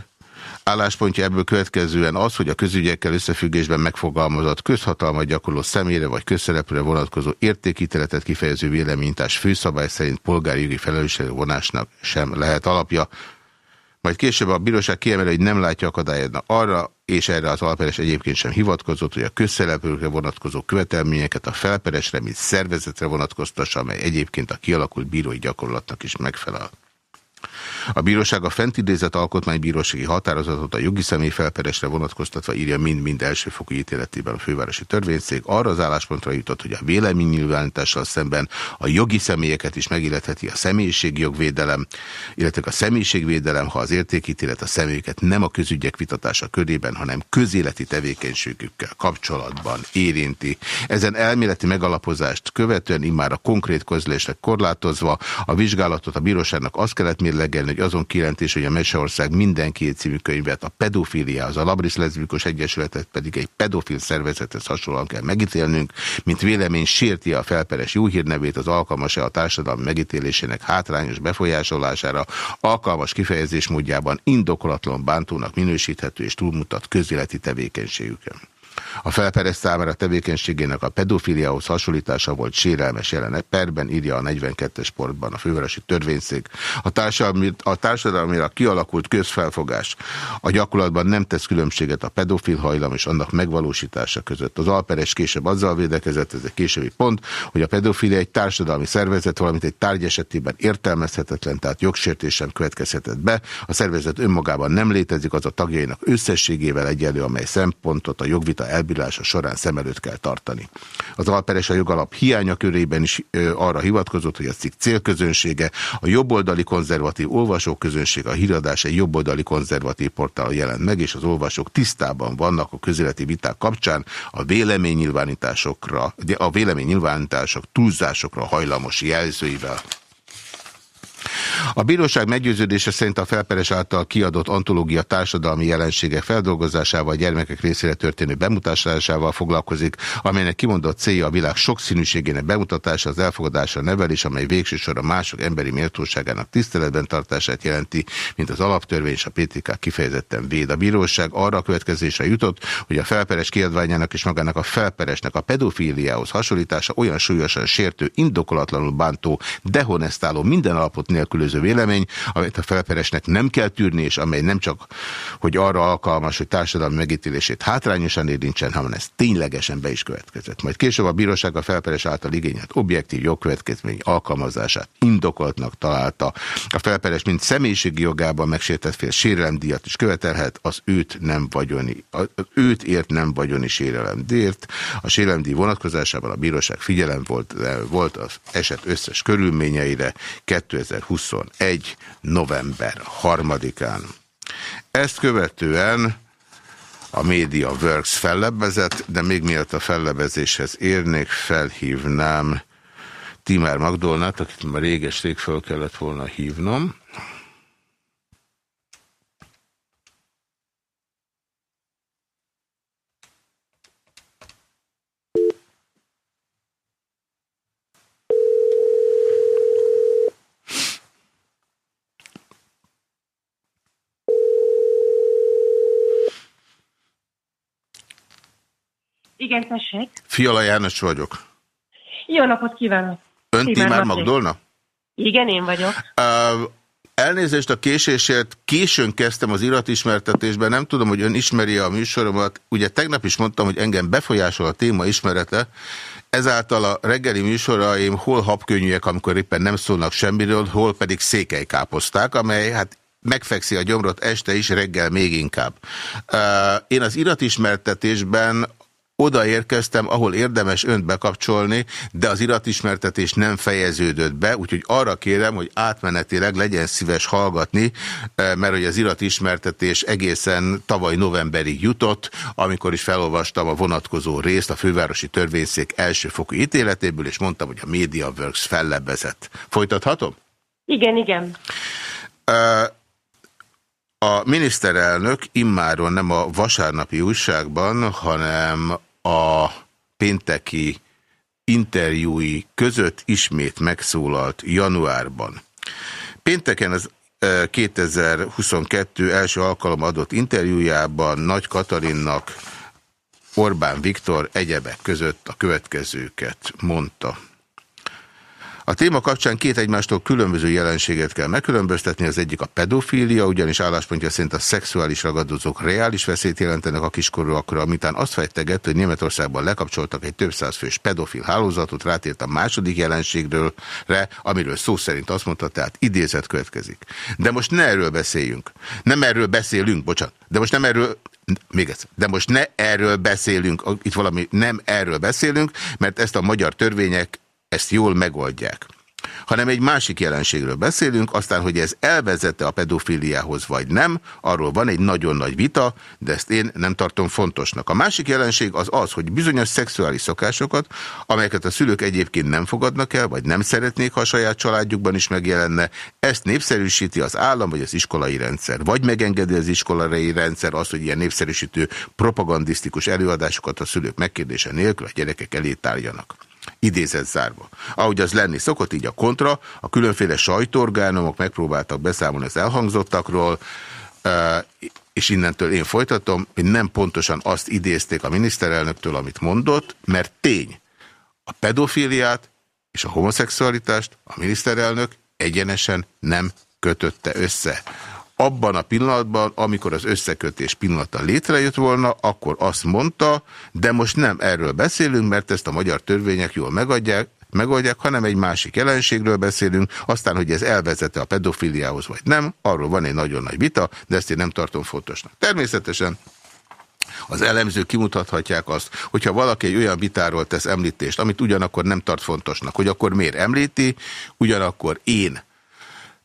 álláspontja ebből következően az, hogy a közügyekkel összefüggésben megfogalmazott közhatalmat gyakorló személyre vagy közszereplőre vonatkozó értékítéletet kifejező véleménytás főszabály szerint polgári jogi felelősségre vonásnak sem lehet alapja. Majd később a bíróság kiemeli, hogy nem látja akadályodna arra, és erre az alperes egyébként sem hivatkozott, hogy a közszereplőkre vonatkozó követelményeket a felperesre, mint szervezetre vonatkoztassa, amely egyébként a kialakult bírói gyakorlatnak is megfelel. A bíróság a fent idézett alkotmánybírósági határozatot a jogi személy felperesre vonatkoztatva írja mind-mind elsőfokú ítéletében a fővárosi törvényszék. Arra az álláspontra jutott, hogy a véleménynyilvánítással szemben a jogi személyeket is megilletheti a személyiségi jogvédelem, illetve a személyiségvédelem, ha az értékítélet a személyeket nem a közügyek vitatása körében, hanem közéleti tevékenységükkel kapcsolatban érinti. Ezen elméleti megalapozást követően immár a konkrét közlésre korlátozva a vizsgálatot a bíróságnak azt kellett mérlegelni, hogy azon kijelentés, hogy a Meseország mindenki című könyvet a az a Labris Leszbikus Egyesületet pedig egy pedofil szervezethez hasonlóan kell megítélnünk, mint vélemény sérti a felperes jó hírnevét, az alkalmas-e a társadalom megítélésének hátrányos befolyásolására, alkalmas kifejezés módjában indokolatlan bántónak minősíthető és túlmutat közéleti tevékenységükön. A felperes számára tevékenységének a pedofiliához hasonlítása volt sérelmes jelenet. Perben írja a 42-es sportban a fővárosi törvényszék. A, társadalmi, a társadalmira kialakult közfelfogás a gyakorlatban nem tesz különbséget a pedofil hajlam és annak megvalósítása között. Az alperes később azzal védekezett, ez egy későbbi pont, hogy a pedofilia egy társadalmi szervezet, valamint egy tárgy esetében értelmezhetetlen, tehát jogsértés sem következhetett be. A szervezet önmagában nem létezik, az a tagjainak összességével egyenlő, amely szempontot a jogvita elbírálása során szem előtt kell tartani. Az alperes a jogalap hiánya körében is arra hivatkozott, hogy a cikk célközönsége, a jobboldali konzervatív olvasóközönség, a híradás egy jobboldali konzervatív portál jelent meg, és az olvasók tisztában vannak a közéleti viták kapcsán a véleménynyilvánításokra, a véleménynyilvánítások túlzásokra hajlamos jelzőivel. A bíróság meggyőződése szerint a felperes által kiadott antológia társadalmi jelenségek feldolgozásával, gyermekek részére történő bemutatásával foglalkozik, amelynek kimondott célja a világ sokszínűségének bemutatása, az elfogadása, nevelés, amely végső a mások emberi méltóságának tiszteletben tartását jelenti, mint az alaptörvény és a PTK kifejezetten véd. A bíróság arra a következésre jutott, hogy a felperes kiadványának és magának a felperesnek a pedofíliához hasonlítása olyan súlyosan sértő, indokolatlanul bántó, dehonestáló, minden alapot nélkülöző vélemény, amelyet a felperesnek nem kell tűrni, és amely nem csak, hogy arra alkalmas, hogy társadalmi megítélését hátrányosan érintsen, hanem ez ténylegesen be is következett. Majd később a bíróság a felperes által igényelt objektív jogkövetkezmény alkalmazását indokoltnak találta. A felperes, mint személyiségi jogában megsértett fél sérelemdíjat is követelhet, az őt nem vagyoni, az őt ért nem vagyoni sérelemdíjat. A sérelemdíj vonatkozásában a bíróság figyelem volt, volt az eset összes körülményeire 2021. november 3-án. Ezt követően a Media Works fellebbezett, de még mielőtt a fellebezéshez érnék, felhívnám Timár Magdolnát, akit már réges-rég fel kellett volna hívnom. Igen, tessék. Fiala János vagyok. Jó napot kívánok. Ön Timár Magdolna? Igen, én vagyok. Uh, elnézést a késésért, későn kezdtem az iratismertetésben, nem tudom, hogy ön ismeri a műsoromat. Ugye tegnap is mondtam, hogy engem befolyásol a téma ismerete, ezáltal a reggeli műsoraim hol habkönnyűek, amikor éppen nem szólnak semmiről, hol pedig székelykáposzták, amely hát megfekszi a gyomrot este is, reggel még inkább. Én az iratismertetésben odaérkeztem, ahol érdemes önt bekapcsolni, de az iratismertetés nem fejeződött be, úgyhogy arra kérem, hogy átmenetileg legyen szíves hallgatni, eh, mert hogy az iratismertetés egészen tavaly novemberig jutott, amikor is felolvastam a vonatkozó részt a fővárosi törvényszék elsőfokú ítéletéből, és mondtam, hogy a MediaWorks fellebbezett. Folytathatom? Igen, igen. Uh, a miniszterelnök immáron nem a vasárnapi újságban, hanem a pénteki interjúi között ismét megszólalt januárban. Pénteken az 2022 első alkalom adott interjújában Nagy Katalinnak Orbán Viktor egyebek között a következőket mondta. A téma kapcsán két egymástól különböző jelenséget kell megkülönböztetni, az egyik a pedofília, ugyanis álláspontja szerint a szexuális ragadozók reális veszélyt jelentenek a kiskorúakra, amitán azt fejteget, hogy Németországban lekapcsoltak egy több száz fős pedofil hálózatot, rátért a második jelenségről, amiről szó szerint azt mondta, tehát idézet következik. De most ne erről beszéljünk. Nem erről beszélünk, bocsánat, de most nem erről még egyszer, de most ne erről beszélünk, itt valami nem erről beszélünk, mert ezt a magyar törvények ezt jól megoldják hanem egy másik jelenségről beszélünk, aztán, hogy ez elvezette a pedofiliához vagy nem, arról van egy nagyon nagy vita, de ezt én nem tartom fontosnak. A másik jelenség az az, hogy bizonyos szexuális szokásokat, amelyeket a szülők egyébként nem fogadnak el, vagy nem szeretnék, ha a saját családjukban is megjelenne, ezt népszerűsíti az állam vagy az iskolai rendszer. Vagy megengedi az iskolai rendszer azt, hogy ilyen népszerűsítő propagandisztikus előadásokat a szülők megkérdése nélkül a gyerekek elé tárjanak idézett zárva. Ahogy az lenni szokott, így a kontra, a különféle sajtorgánumok megpróbáltak beszámolni az elhangzottakról, és innentől én folytatom, hogy nem pontosan azt idézték a miniszterelnöktől, amit mondott, mert tény, a pedofiliát és a homoszexualitást a miniszterelnök egyenesen nem kötötte össze. Abban a pillanatban, amikor az összekötés pillanata létrejött volna, akkor azt mondta, de most nem erről beszélünk, mert ezt a magyar törvények jól megadják, megoldják, hanem egy másik jelenségről beszélünk, aztán, hogy ez elvezete a pedofiliához vagy nem, arról van egy nagyon nagy vita, de ezt én nem tartom fontosnak. Természetesen az elemzők kimutathatják azt, hogyha valaki egy olyan vitáról tesz említést, amit ugyanakkor nem tart fontosnak, hogy akkor miért említi, ugyanakkor én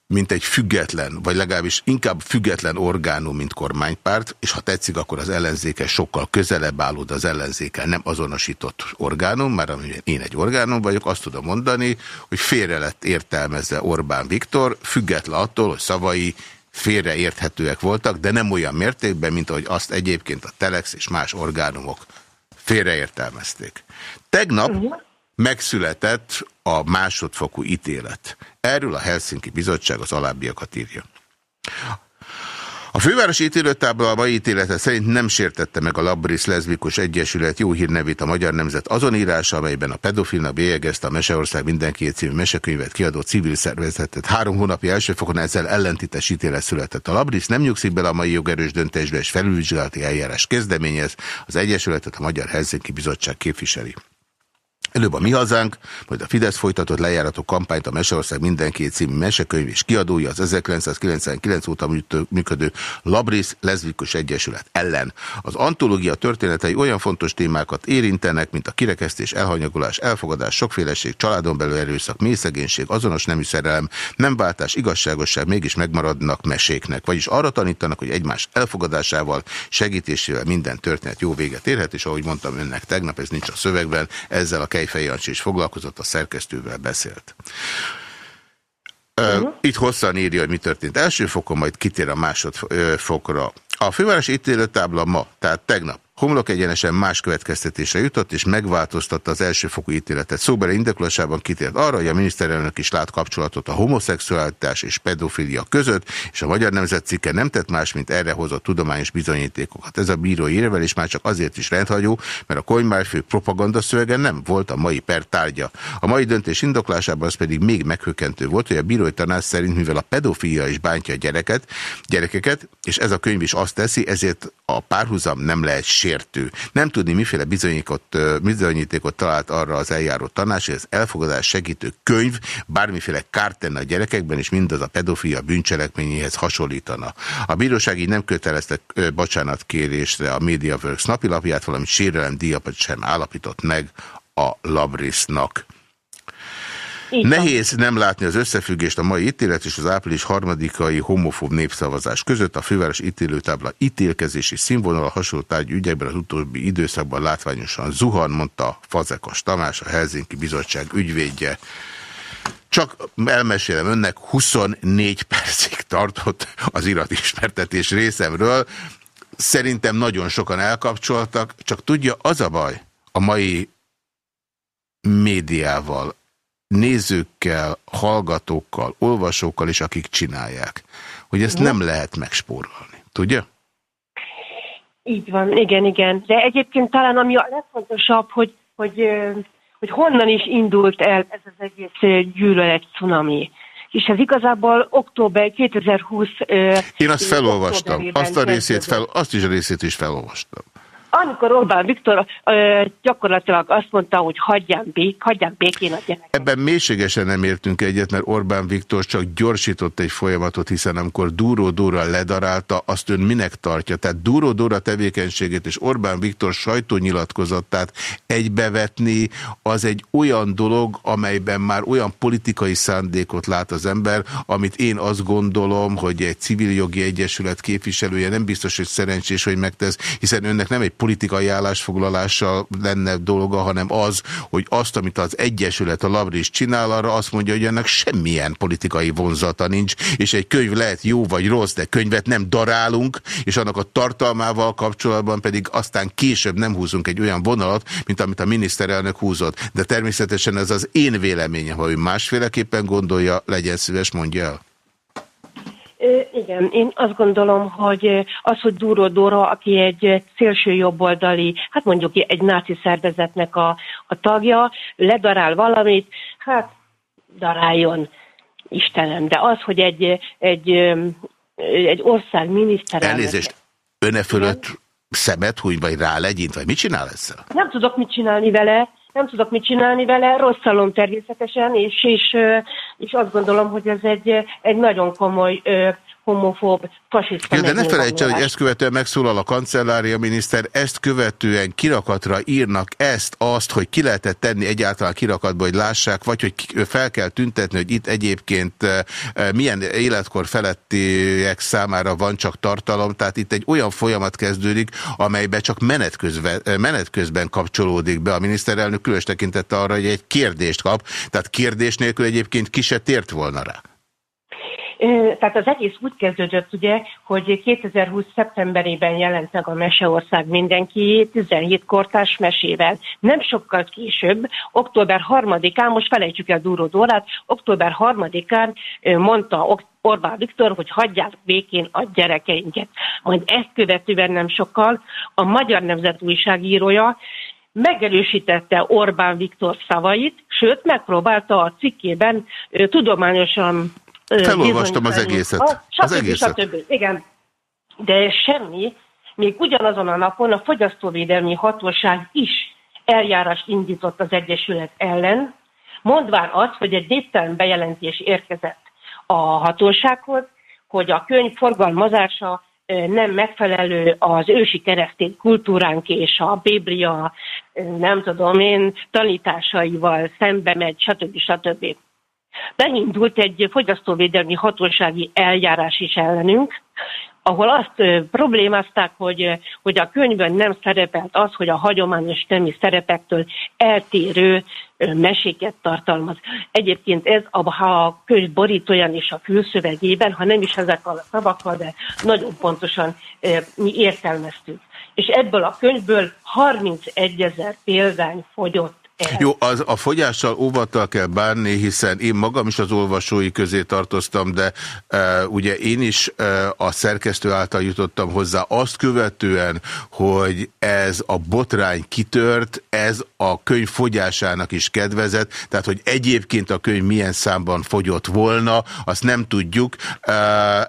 mint egy független, vagy legalábbis inkább független orgánum, mint kormánypárt, és ha tetszik, akkor az ellenzéke sokkal közelebb álló, az ellenzéke nem azonosított orgánum, már amilyen én egy orgánum vagyok, azt tudom mondani, hogy félre lett értelmezve Orbán Viktor, független attól, hogy szavai félreérthetőek voltak, de nem olyan mértékben, mint ahogy azt egyébként a Telex és más orgánumok félreértelmezték. Tegnap uh-huh megszületett a másodfokú ítélet. Erről a Helsinki Bizottság az alábbiakat írja. A fővárosi ítélőtábla a mai ítélete szerint nem sértette meg a Labris Leszbikus Egyesület jó hírnevét a Magyar Nemzet azon írása, amelyben a pedofilnak bélyegezte a Meseország mindenki című mesekönyvet kiadó civil szervezetet. Három hónapi elsőfokon ezzel ellentétes ítélet született. A Labris nem nyugszik bele a mai jogerős döntésbe, és felülvizsgálati eljárás kezdeményez. Az Egyesületet a Magyar Helsinki Bizottság képviseli. Előbb a Mi Hazánk, majd a Fidesz folytatott lejárató kampányt a Meseország mindenki című mesekönyv és kiadója az 1999 óta működő Labris Leszbikus Egyesület ellen. Az antológia történetei olyan fontos témákat érintenek, mint a kirekesztés, elhanyagolás, elfogadás, sokféleség, családon belül erőszak, mélyszegénység, azonos nemű szerelem, nem váltás, igazságosság mégis megmaradnak meséknek, vagyis arra tanítanak, hogy egymás elfogadásával, segítésével minden történet jó véget érhet, és ahogy mondtam önnek tegnap, ez nincs a szövegben, ezzel a Kejfej Jancsi is foglalkozott, a szerkesztővel beszélt. Uh -huh. Itt hosszan írja, hogy mi történt első fokon, majd kitér a másodfokra. A főváros ítélőtábla ma, tehát tegnap Homlok egyenesen más következtetésre jutott, és megváltoztatta az elsőfokú ítéletet. Szóbeli indoklásában kitért arra, hogy a miniszterelnök is lát kapcsolatot a homoszexualitás és pedofilia között, és a Magyar Nemzet cikke nem tett más, mint erre hozott tudományos bizonyítékokat. Ez a bírói érvelés már csak azért is rendhagyó, mert a kormányfő propaganda szövege nem volt a mai per tárgya. A mai döntés indoklásában az pedig még meghökkentő volt, hogy a bírói tanács szerint, mivel a pedofilia is bántja a gyereket, gyerekeket, és ez a könyv is azt teszi, ezért a párhuzam nem lehet sértő. Nem tudni, miféle bizonyítékot, bizonyítékot talált arra az eljáró tanács, hogy az elfogadás segítő könyv bármiféle kárt tenne a gyerekekben, és mindaz a pedofilia bűncselekményéhez hasonlítana. A bíróság így nem kötelezte bocsánatkérésre a MediaWorks napilapját, valamint sérelemdíjat sem állapított meg a Labrisnak. Így Nehéz nem látni az összefüggést a mai ítélet és az április harmadikai homofób népszavazás között. A főváros ítélőtábla ítélkezési színvonal hasonló tárgy ügyekben az utóbbi időszakban látványosan zuhan, mondta Fazekas Tamás, a Helsinki Bizottság ügyvédje. Csak elmesélem önnek, 24 percig tartott az iratismertetés részemről. Szerintem nagyon sokan elkapcsoltak, csak tudja, az a baj a mai médiával, nézőkkel, hallgatókkal, olvasókkal is, akik csinálják, hogy ezt nem lehet megspórolni. Tudja? Így van, igen, igen. De egyébként talán ami a legfontosabb, hogy, hogy, hogy honnan is indult el ez az egész gyűlölet cunami. És ez igazából október 2020... Én azt felolvastam, azt a részét fel, azt is a részét is felolvastam amikor Orbán Viktor ö, gyakorlatilag azt mondta, hogy hagyják, bék, hagyják békén a gyereket. Ebben mélységesen nem értünk egyet, mert Orbán Viktor csak gyorsított egy folyamatot, hiszen amikor Dúró Dóra ledarálta, azt ön minek tartja? Tehát Dúró Dóra tevékenységét és Orbán Viktor sajtónyilatkozatát egybevetni, az egy olyan dolog, amelyben már olyan politikai szándékot lát az ember, amit én azt gondolom, hogy egy civil jogi egyesület képviselője nem biztos, hogy szerencsés, hogy megtesz, hiszen önnek nem egy politikai állásfoglalással lenne dolga, hanem az, hogy azt, amit az Egyesület, a Labris csinál, arra azt mondja, hogy ennek semmilyen politikai vonzata nincs, és egy könyv lehet jó vagy rossz, de könyvet nem darálunk, és annak a tartalmával kapcsolatban pedig aztán később nem húzunk egy olyan vonalat, mint amit a miniszterelnök húzott. De természetesen ez az én véleményem, ha ő másféleképpen gondolja, legyen szíves, mondja el. Igen, én azt gondolom, hogy az, hogy Dúró Dóra, aki egy szélső jobboldali, hát mondjuk egy náci szervezetnek a, a tagja, ledarál valamit, hát daráljon Istenem. De az, hogy egy, egy, egy ország miniszterelnök... Elnézést, öne fölött szemet húgy, vagy rálegyint, vagy mit csinál ezzel? Nem tudok mit csinálni vele, nem tudok mit csinálni vele, rosszalom természetesen, és, és, és azt gondolom, hogy ez egy, egy nagyon komoly homofób, fasiszta ja, De ne felejts el, hogy ezt követően megszólal a kancellária miniszter, ezt követően kirakatra írnak ezt, azt, hogy ki lehetett tenni egyáltalán kirakatba, hogy lássák, vagy hogy fel kell tüntetni, hogy itt egyébként milyen életkor felettiek számára van csak tartalom, tehát itt egy olyan folyamat kezdődik, amelybe csak menet közben, menet közben kapcsolódik be a miniszterelnök, különös tekintette arra, hogy egy kérdést kap, tehát kérdés nélkül egyébként ki se tért volna rá. Tehát az egész úgy kezdődött, ugye, hogy 2020. szeptemberében jelent meg a Meseország mindenki 17 kortás mesével. Nem sokkal később, október 3-án, most felejtsük el Dúró Dórát, október 3-án mondta Orbán Viktor, hogy hagyják békén a gyerekeinket. Majd ezt követően nem sokkal a Magyar Nemzet újságírója megerősítette Orbán Viktor szavait, sőt megpróbálta a cikkében tudományosan Felolvastam az egészet. A, az egészet. Stb. Igen. De semmi, még ugyanazon a napon a Fogyasztóvédelmi Hatóság is eljárást indított az Egyesület ellen, mondván azt, hogy egy névtelen bejelentés érkezett a hatósághoz, hogy a könyv forgalmazása nem megfelelő az ősi keresztény kultúránk és a Biblia, nem tudom én, tanításaival szembe megy, stb. stb. Beindult egy fogyasztóvédelmi hatósági eljárás is ellenünk, ahol azt problémázták, hogy, hogy a könyvben nem szerepelt az, hogy a hagyományos nemi szerepektől eltérő meséket tartalmaz. Egyébként ez a, a könyv borítóján és a fülszövegében, ha nem is ezek a szavakkal, de nagyon pontosan mi értelmeztük. És ebből a könyvből 31 ezer példány fogyott jó, az, a fogyással óvattal kell bánni, hiszen én magam is az olvasói közé tartoztam, de e, ugye én is e, a szerkesztő által jutottam hozzá azt követően, hogy ez a botrány kitört, ez a könyv fogyásának is kedvezett, tehát hogy egyébként a könyv milyen számban fogyott volna, azt nem tudjuk. E,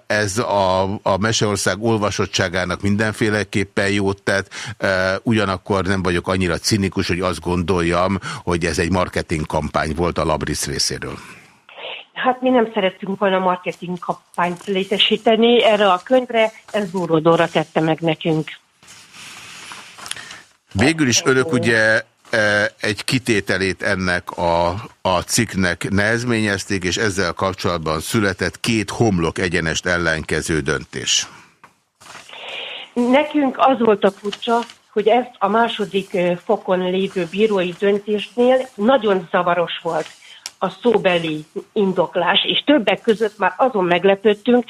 ez a, a Meseország olvasottságának mindenféleképpen jót tett, e, ugyanakkor nem vagyok annyira cinikus, hogy azt gondoljam, hogy ez egy marketing kampány volt a Labris részéről. Hát mi nem szerettünk volna marketing kampányt létesíteni erre a könyvre, ez Búródóra tette meg nekünk. Végül is önök ugye e, egy kitételét ennek a, a cikknek nehezményezték, és ezzel kapcsolatban született két homlok egyenest ellenkező döntés. Nekünk az volt a furcsa, hogy ezt a második fokon lévő bírói döntésnél nagyon zavaros volt a szóbeli indoklás, és többek között már azon meglepődtünk,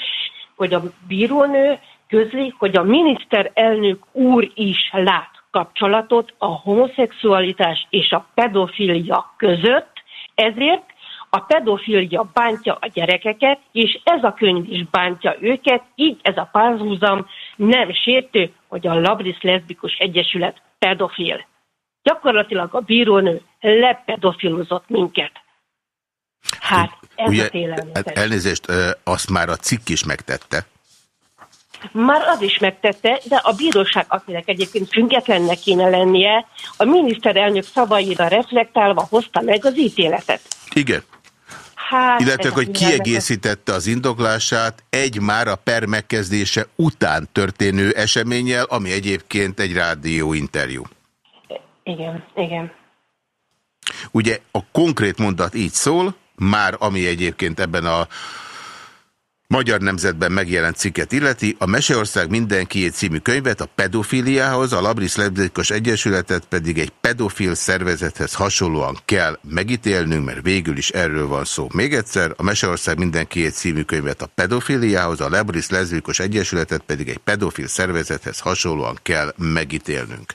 hogy a bírónő közli, hogy a miniszterelnök úr is lát kapcsolatot a homoszexualitás és a pedofilia között, ezért a pedofilia bántja a gyerekeket, és ez a könyv is bántja őket, így ez a párhuzam nem sértő, hogy a Labris Leszbikus Egyesület pedofil. Gyakorlatilag a bírónő lepedofilozott minket. Hát ez Ugye, a félelmetes. Elnézést, azt már a cikk is megtette. Már az is megtette, de a bíróság, akinek egyébként függetlennek kéne lennie, a miniszterelnök szavaira reflektálva hozta meg az ítéletet. Igen. Hát, Illetve, hogy kiegészítette az indoklását egy már a per megkezdése után történő eseménnyel, ami egyébként egy rádióinterjú. Igen, igen. Ugye a konkrét mondat így szól, már ami egyébként ebben a Magyar Nemzetben megjelent cikket illeti, a Meseország mindenkiét című könyvet a pedofiliához, a Labris Lebdikos Egyesületet pedig egy pedofil szervezethez hasonlóan kell megítélnünk, mert végül is erről van szó. Még egyszer, a Meseország mindenkiét című könyvet a pedofiliához, a Labris Leszbikus Egyesületet pedig egy pedofil szervezethez hasonlóan kell megítélnünk.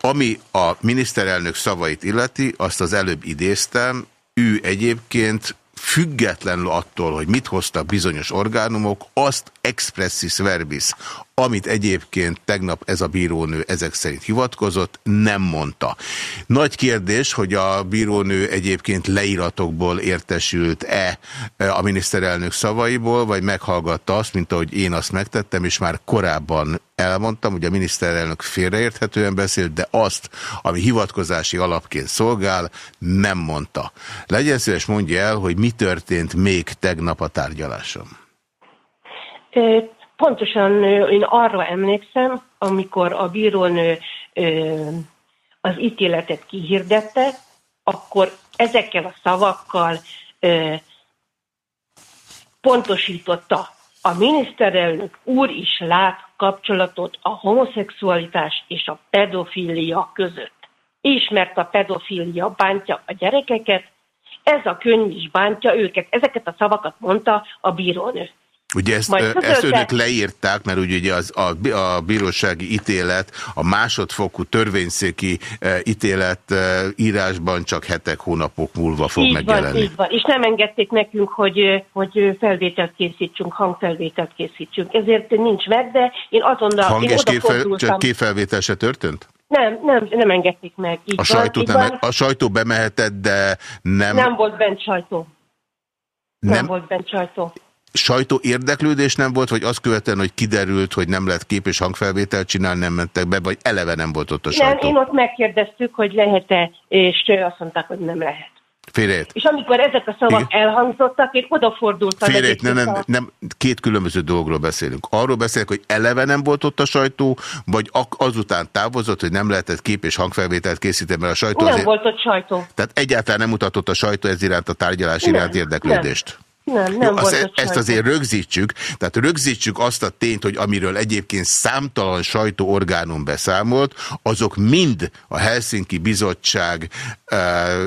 Ami a miniszterelnök szavait illeti, azt az előbb idéztem, ő egyébként függetlenül attól, hogy mit hoztak bizonyos orgánumok, azt expressis verbis, amit egyébként tegnap ez a bírónő ezek szerint hivatkozott, nem mondta. Nagy kérdés, hogy a bírónő egyébként leíratokból értesült-e a miniszterelnök szavaiból, vagy meghallgatta azt, mint ahogy én azt megtettem, és már korábban elmondtam, hogy a miniszterelnök félreérthetően beszélt, de azt, ami hivatkozási alapként szolgál, nem mondta. Legyen szíves, mondja el, hogy mi történt még tegnap a tárgyaláson. Pontosan én arra emlékszem, amikor a bírónő az ítéletet kihirdette, akkor ezekkel a szavakkal pontosította. A miniszterelnök úr is lát kapcsolatot a homoszexualitás és a pedofilia között. Ismert a pedofilia bántja a gyerekeket, ez a könyv is bántja őket. Ezeket a szavakat mondta a bírónő. Ugye ezt, ezt önök leírták, mert ugye az, a, a bírósági ítélet, a másodfokú törvényszéki e, ítélet e, írásban csak hetek, hónapok múlva fog így megjelenni. Van, így van, és nem engedték nekünk, hogy, hogy felvételt készítsünk, hangfelvételt készítsünk. Ezért nincs meg, de én azonnal... Hang és képfel, képfelvétel se történt? Nem, nem, nem engedték meg. Így a, van, sajtó így nem, van. a sajtó bemehetett, de nem... Nem volt bent sajtó. Nem, nem volt bent sajtó sajtó érdeklődés nem volt, vagy azt követően, hogy kiderült, hogy nem lehet kép és hangfelvételt csinálni, nem mentek be, vagy eleve nem volt ott a sajtó? Nem, én ott megkérdeztük, hogy lehet-e, és azt mondták, hogy nem lehet. Félrejét. És amikor ezek a szavak Igen. elhangzottak, én odafordultam. Félrejét, nem, nem, nem, két különböző dologról beszélünk. Arról beszélek, hogy eleve nem volt ott a sajtó, vagy azután távozott, hogy nem lehetett kép és hangfelvételt készíteni, mert a sajtó Nem azért... volt ott sajtó. Tehát egyáltalán nem mutatott a sajtó ez iránt a tárgyalás iránt érdeklődést. Nem. Nem, nem Jó, azt, ezt azért rögzítsük, tehát rögzítsük azt a tényt, hogy amiről egyébként számtalan sajtóorgánum beszámolt, azok mind a Helsinki Bizottság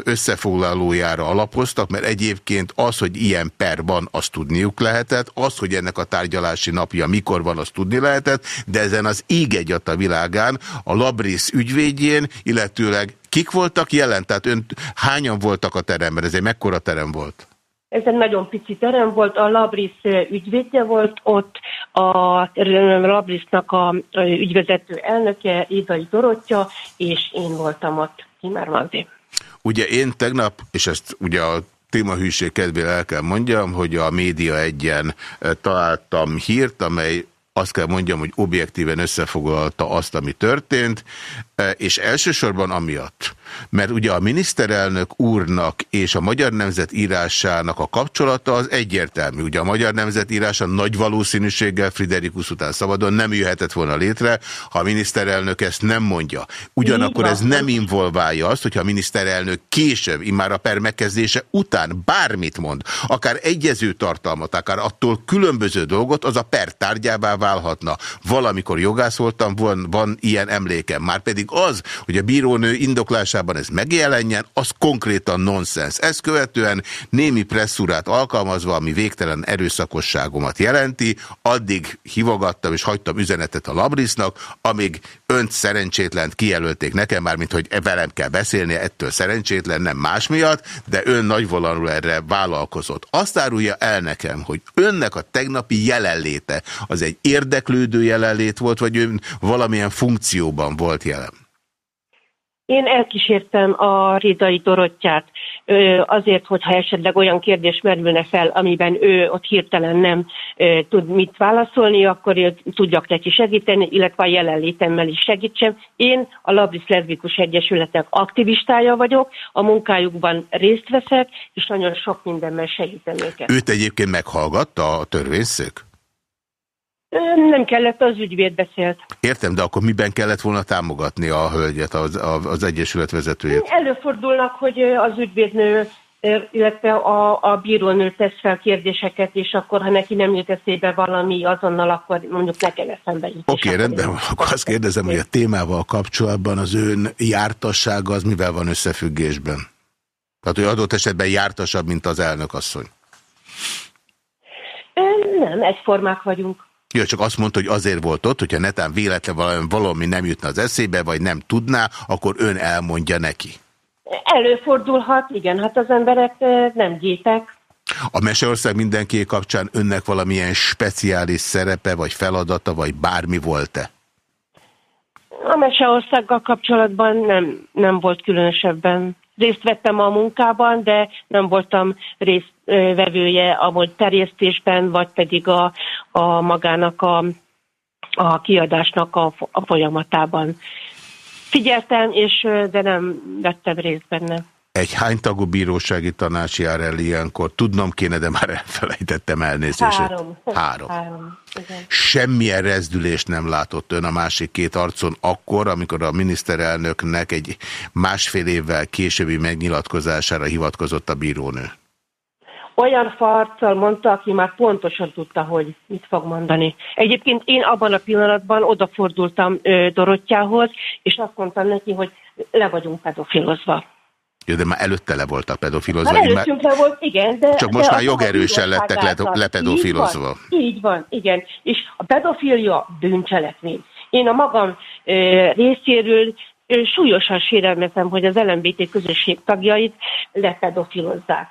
összefoglalójára alapoztak, mert egyébként az, hogy ilyen per van, azt tudniuk lehetett, az, hogy ennek a tárgyalási napja mikor van, azt tudni lehetett, de ezen az íg egyat a világán, a Labris ügyvédjén, illetőleg kik voltak jelen? Tehát ön, hányan voltak a teremben? Ez egy mekkora terem volt? Ez egy nagyon pici terem volt, a Labris ügyvédje volt ott, a Labrisnak a ügyvezető elnöke, Idai Dorottya, és én voltam ott, Timár Magdi. Ugye én tegnap, és ezt ugye a témahűség kedvére el kell mondjam, hogy a Média egyen találtam hírt, amely azt kell mondjam, hogy objektíven összefoglalta azt, ami történt, és elsősorban amiatt, mert ugye a miniszterelnök úrnak és a Magyar Nemzet írásának a kapcsolata az egyértelmű. Ugye a Magyar Nemzet írása nagy valószínűséggel Friderikus után szabadon nem jöhetett volna létre, ha a miniszterelnök ezt nem mondja. Ugyanakkor ez nem involválja azt, hogyha a miniszterelnök később, immár a per megkezdése után bármit mond, akár egyező tartalmat, akár attól különböző dolgot, az a per tárgyává válhatna. Valamikor jogász voltam, van, van ilyen emlékem. Már pedig az, hogy a bírónő indoklásában ez megjelenjen, az konkrétan nonsens. Ezt követően némi presszúrát alkalmazva, ami végtelen erőszakosságomat jelenti, addig hivogattam és hagytam üzenetet a Labrisnak, amíg önt szerencsétlent kijelölték nekem, már mint hogy velem kell beszélnie, ettől szerencsétlen, nem más miatt, de ön nagyvolanul erre vállalkozott. Azt árulja el nekem, hogy önnek a tegnapi jelenléte az egy érdeklődő jelenlét volt, vagy ön valamilyen funkcióban volt jelen? Én elkísértem a Rédai Dorottyát azért, hogyha esetleg olyan kérdés merülne fel, amiben ő ott hirtelen nem tud mit válaszolni, akkor tudjak neki segíteni, illetve a jelenlétemmel is segítsem. Én a Labris Leszbikus Egyesületek aktivistája vagyok, a munkájukban részt veszek, és nagyon sok mindenben segítem őket. Őt egyébként meghallgatta a törvényszék? Nem kellett, az ügyvéd beszélt. Értem, de akkor miben kellett volna támogatni a hölgyet, az, az Egyesület vezetőjét? Előfordulnak, hogy az ügyvédnő illetve a, a bírónő tesz fel kérdéseket, és akkor, ha neki nem jut eszébe valami azonnal, akkor mondjuk nekem eszembe jut. Oké, okay, rendben, akkor azt kérdezem, hogy a témával kapcsolatban az ön jártassága az mivel van összefüggésben? Tehát, hogy adott esetben jártasabb, mint az elnök asszony? Nem, egyformák vagyunk. Jó, csak azt mondta, hogy azért volt ott, hogyha netán véletlen valami, valami nem jutna az eszébe, vagy nem tudná, akkor ön elmondja neki. Előfordulhat, igen, hát az emberek nem gépek. A Meseország mindenki kapcsán önnek valamilyen speciális szerepe, vagy feladata, vagy bármi volt-e? A Meseországgal kapcsolatban nem, nem volt különösebben. Részt vettem a munkában, de nem voltam résztvevője a terjesztésben, vagy pedig a, a magának a, a kiadásnak a, a folyamatában. Figyeltem, és de nem vettem részt benne. Egy hánytagú bírósági tanács jár el ilyenkor? Tudnom kéne, de már elfelejtettem elnézést. Három. Három. Három. Semmilyen rezdülést nem látott ön a másik két arcon akkor, amikor a miniszterelnöknek egy másfél évvel későbbi megnyilatkozására hivatkozott a bírónő. Olyan farccal mondta, aki már pontosan tudta, hogy mit fog mondani. Egyébként én abban a pillanatban odafordultam Dorottyához, és azt mondtam neki, hogy le vagyunk pedofilozva. Jó, de már előtte le voltak pedofilozva. Már előttünk le volt, igen. De, Csak most de már jogerősen lettek le, lepedofilozva. Így van, így van, igen. És a pedofilia bűncselekmény. Én a magam e, részéről e, súlyosan sérelmezem, hogy az LMBT közösség tagjait lepedofilozzák.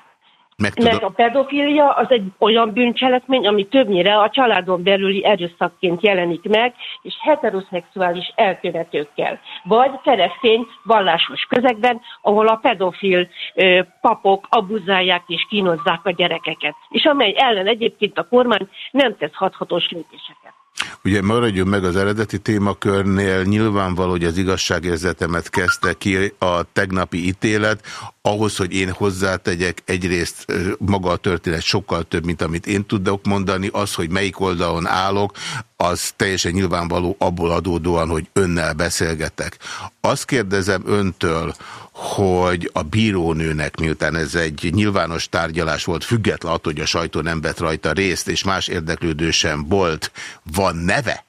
Meg Mert a pedofilia az egy olyan bűncselekmény, ami többnyire a családon belüli erőszakként jelenik meg, és heteroszexuális elkövetőkkel. Vagy keresztény vallásos közegben, ahol a pedofil ö, papok abuzálják és kínozzák a gyerekeket. És amely ellen egyébként a kormány nem tesz hathatós lépéseket. Ugye maradjunk meg az eredeti témakörnél, nyilvánvaló, hogy az igazságérzetemet kezdte ki a tegnapi ítélet, ahhoz, hogy én hozzátegyek egyrészt maga a történet sokkal több, mint amit én tudok mondani, az, hogy melyik oldalon állok, az teljesen nyilvánvaló abból adódóan, hogy önnel beszélgetek. Azt kérdezem öntől, hogy a bírónőnek, miután ez egy nyilvános tárgyalás volt, független attól, hogy a sajtó nem vett rajta részt, és más érdeklődő sem volt, van neve?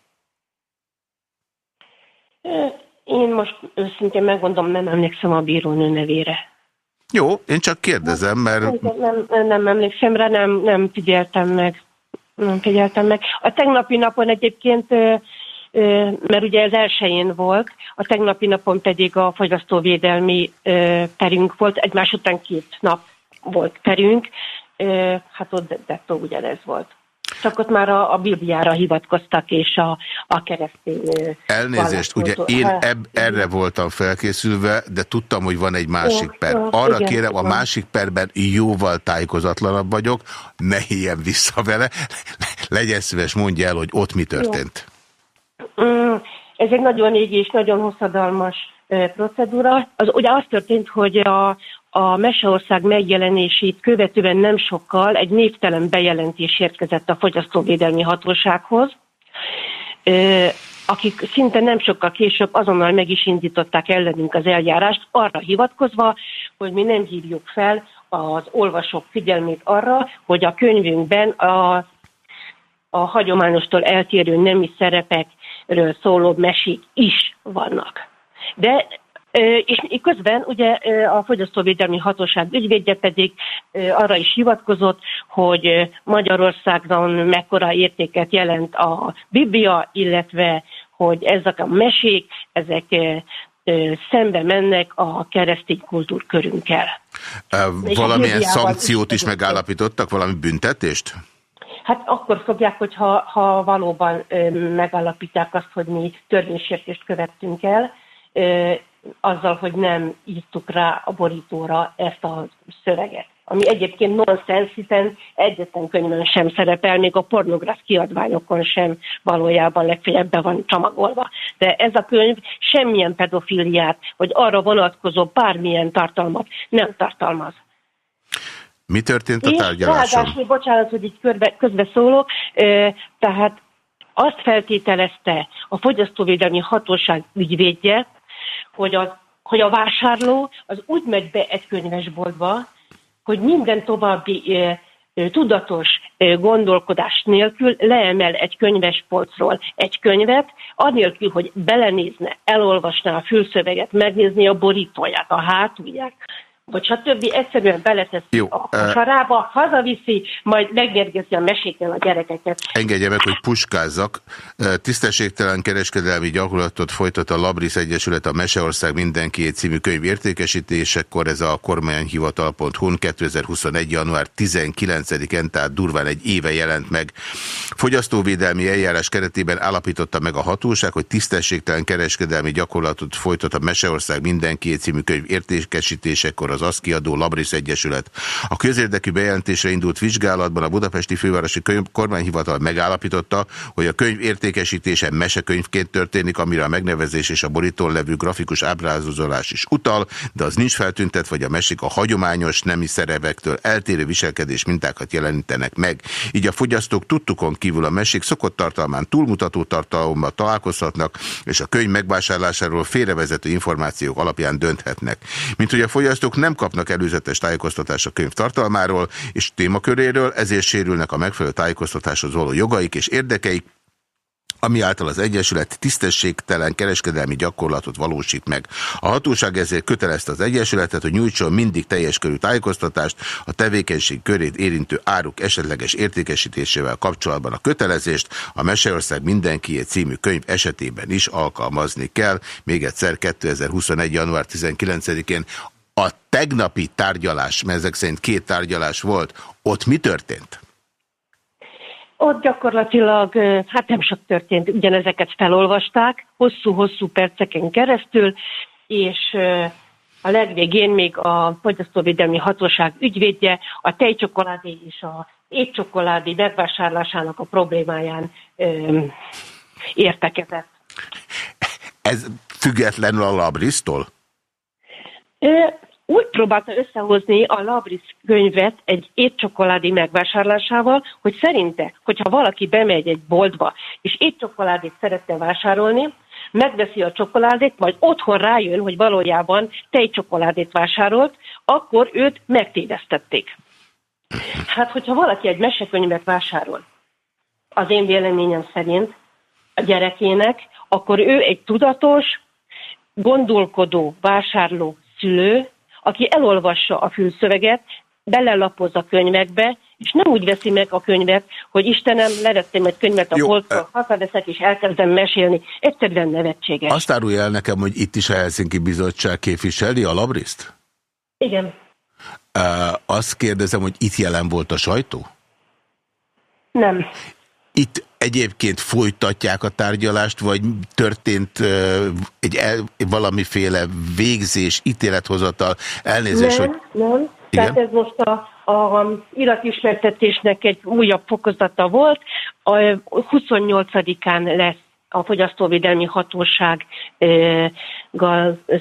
Én most őszintén megmondom, nem emlékszem a bírónő nevére. Jó, én csak kérdezem, mert... Nem, nem, nem emlékszem rá, nem, nem figyeltem meg. Nem figyeltem meg. A tegnapi napon egyébként mert ugye ez elsőjén volt, a tegnapi napon pedig a fogyasztóvédelmi perünk volt, egymás után két nap volt perünk, hát ott dettó ugyanez volt. Csak ott már a, a Bibliára hivatkoztak, és a, a keresztény... Elnézést, ugye én ebb, erre voltam felkészülve, de tudtam, hogy van egy másik per. Arra igen, kérem, a másik perben jóval tájékozatlanabb vagyok, ne hívjem vissza vele, legyen szíves, mondja el, hogy ott mi történt. Jó. Mm, ez egy nagyon égi és nagyon hosszadalmas procedúra. Az, ugye az történt, hogy a, a Meseország megjelenését követően nem sokkal egy névtelen bejelentés érkezett a Fogyasztóvédelmi Hatósághoz, akik szinte nem sokkal később azonnal meg is indították ellenünk az eljárást, arra hivatkozva, hogy mi nem hívjuk fel az olvasók figyelmét arra, hogy a könyvünkben a, a hagyományostól eltérő nemi szerepek ről szóló mesék is vannak. De és közben ugye a Fogyasztóvédelmi Hatóság ügyvédje pedig arra is hivatkozott, hogy Magyarországon mekkora értéket jelent a Biblia, illetve hogy ezek a mesék, ezek szembe mennek a keresztény kultúrkörünkkel. Valamilyen szankciót is megállapítottak, valami büntetést? Hát akkor fogják, hogyha ha valóban ö, megállapítják azt, hogy mi törvénysértést követtünk el, azzal, hogy nem írtuk rá a borítóra ezt a szöveget. Ami egyébként nonsens, hiszen egyetlen könyvön sem szerepel, még a pornográf kiadványokon sem valójában legfeljebb be van csomagolva. De ez a könyv semmilyen pedofiliát, vagy arra vonatkozó bármilyen tartalmat nem tartalmaz. Mi történt a tárgyaláson? Ráadásul, bocsánat, hogy így körbe, közbeszólok, tehát azt feltételezte a Fogyasztóvédelmi Hatóság ügyvédje, hogy, az, hogy a vásárló az úgy megy be egy könyvesboltba, hogy minden további tudatos gondolkodás nélkül leemel egy könyvespolcról egy könyvet, anélkül, hogy belenézne, elolvasná a fülszöveget, megnézni a borítóját, a hátulját, vagy stb. egyszerűen beleteszi Jó, a kosarába, hazaviszi, majd megmérgezi a mesékkel a gyerekeket. Engedje meg, hogy puskázzak. Tisztességtelen kereskedelmi gyakorlatot folytat a Labris Egyesület a Meseország mindenki című könyv értékesítésekor. Ez a kormányhivatal.hu 2021. január 19-en, tehát durván egy éve jelent meg. Fogyasztóvédelmi eljárás keretében állapította meg a hatóság, hogy tisztességtelen kereskedelmi gyakorlatot folytat a Meseország mindenki című könyv értékesítésekor az ASZ kiadó Labris Egyesület. A közérdekű bejelentésre indult vizsgálatban a Budapesti Fővárosi Könyv Kormányhivatal megállapította, hogy a könyv értékesítése mesekönyvként történik, amire a megnevezés és a borítón levő grafikus ábrázolás is utal, de az nincs feltüntet, vagy a mesék a hagyományos nemi szerevektől eltérő viselkedés mintákat jelenítenek meg. Így a fogyasztók tudtukon kívül a mesék szokott tartalmán túlmutató tartalommal találkozhatnak, és a könyv megvásárlásáról félrevezető információk alapján dönthetnek. Mint hogy a fogyasztók nem kapnak előzetes tájékoztatást a könyv tartalmáról és témaköréről, ezért sérülnek a megfelelő tájékoztatáshoz való jogaik és érdekeik, ami által az Egyesület tisztességtelen kereskedelmi gyakorlatot valósít meg. A hatóság ezért kötelezte az Egyesületet, hogy nyújtson mindig teljes körű tájékoztatást a tevékenység körét érintő áruk esetleges értékesítésével kapcsolatban a kötelezést a Meseország mindenkié című könyv esetében is alkalmazni kell. Még egyszer 2021. január 19-én a tegnapi tárgyalás, mert ezek szerint két tárgyalás volt, ott mi történt? Ott gyakorlatilag, hát nem sok történt, ugyanezeket felolvasták, hosszú-hosszú perceken keresztül, és a legvégén még a Fogyasztóvédelmi Hatóság ügyvédje a tejcsokoládé és a étcsokoládé megvásárlásának a problémáján ö, értekezett. Ez függetlenül a Labrisztól? Úgy próbálta összehozni a Labris könyvet egy étcsokoládé megvásárlásával, hogy szerinte, hogyha valaki bemegy egy boltba, és étcsokoládét szeretne vásárolni, megveszi a csokoládét, majd otthon rájön, hogy valójában tejcsokoládét vásárolt, akkor őt megtévesztették. Hát, hogyha valaki egy mesekönyvet vásárol, az én véleményem szerint a gyerekének, akkor ő egy tudatos, gondolkodó, vásárló szülő, aki elolvassa a fülszöveget, belelapoz a könyvekbe, és nem úgy veszi meg a könyvet, hogy Istenem, levettem egy könyvet a polcról, hazaveszek és elkezdem mesélni. Egyszerűen nevetséges. Azt árulja el nekem, hogy itt is a Helsinki Bizottság képviseli a Labriszt? Igen. Uh, azt kérdezem, hogy itt jelen volt a sajtó? Nem. Itt egyébként folytatják a tárgyalást, vagy történt egy el, valamiféle végzés, ítélethozatal, elnézés, nem, hogy... Nem, Igen? Tehát ez most a, a iratismertetésnek egy újabb fokozata volt. A 28-án lesz a Fogyasztóvédelmi Hatósággal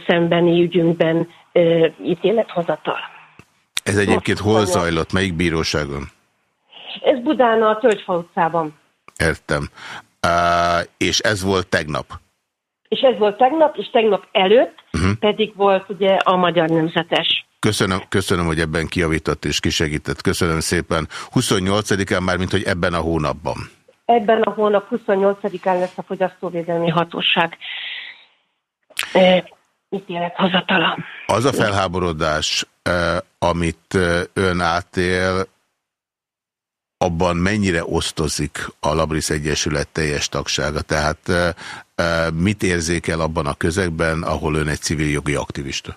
szembeni ügyünkben ítélethozatal. Ez egyébként hol zajlott? Melyik bíróságon? Ez Budán a Tölgyfa utcában. Értem. Uh, és ez volt tegnap? És ez volt tegnap, és tegnap előtt uh mhm. -huh. pedig volt ugye a Magyar Nemzetes. Köszönöm, köszönöm, hogy ebben kiavított és kisegített. Köszönöm szépen. 28-án már, mint hogy ebben a hónapban. Ebben a hónap 28-án lesz a Fogyasztóvédelmi Hatóság e, ítélethozatala. Az a felháborodás, amit ön átél, abban mennyire osztozik a Labris Egyesület teljes tagsága? Tehát mit érzékel abban a közegben, ahol ön egy civil jogi aktivista?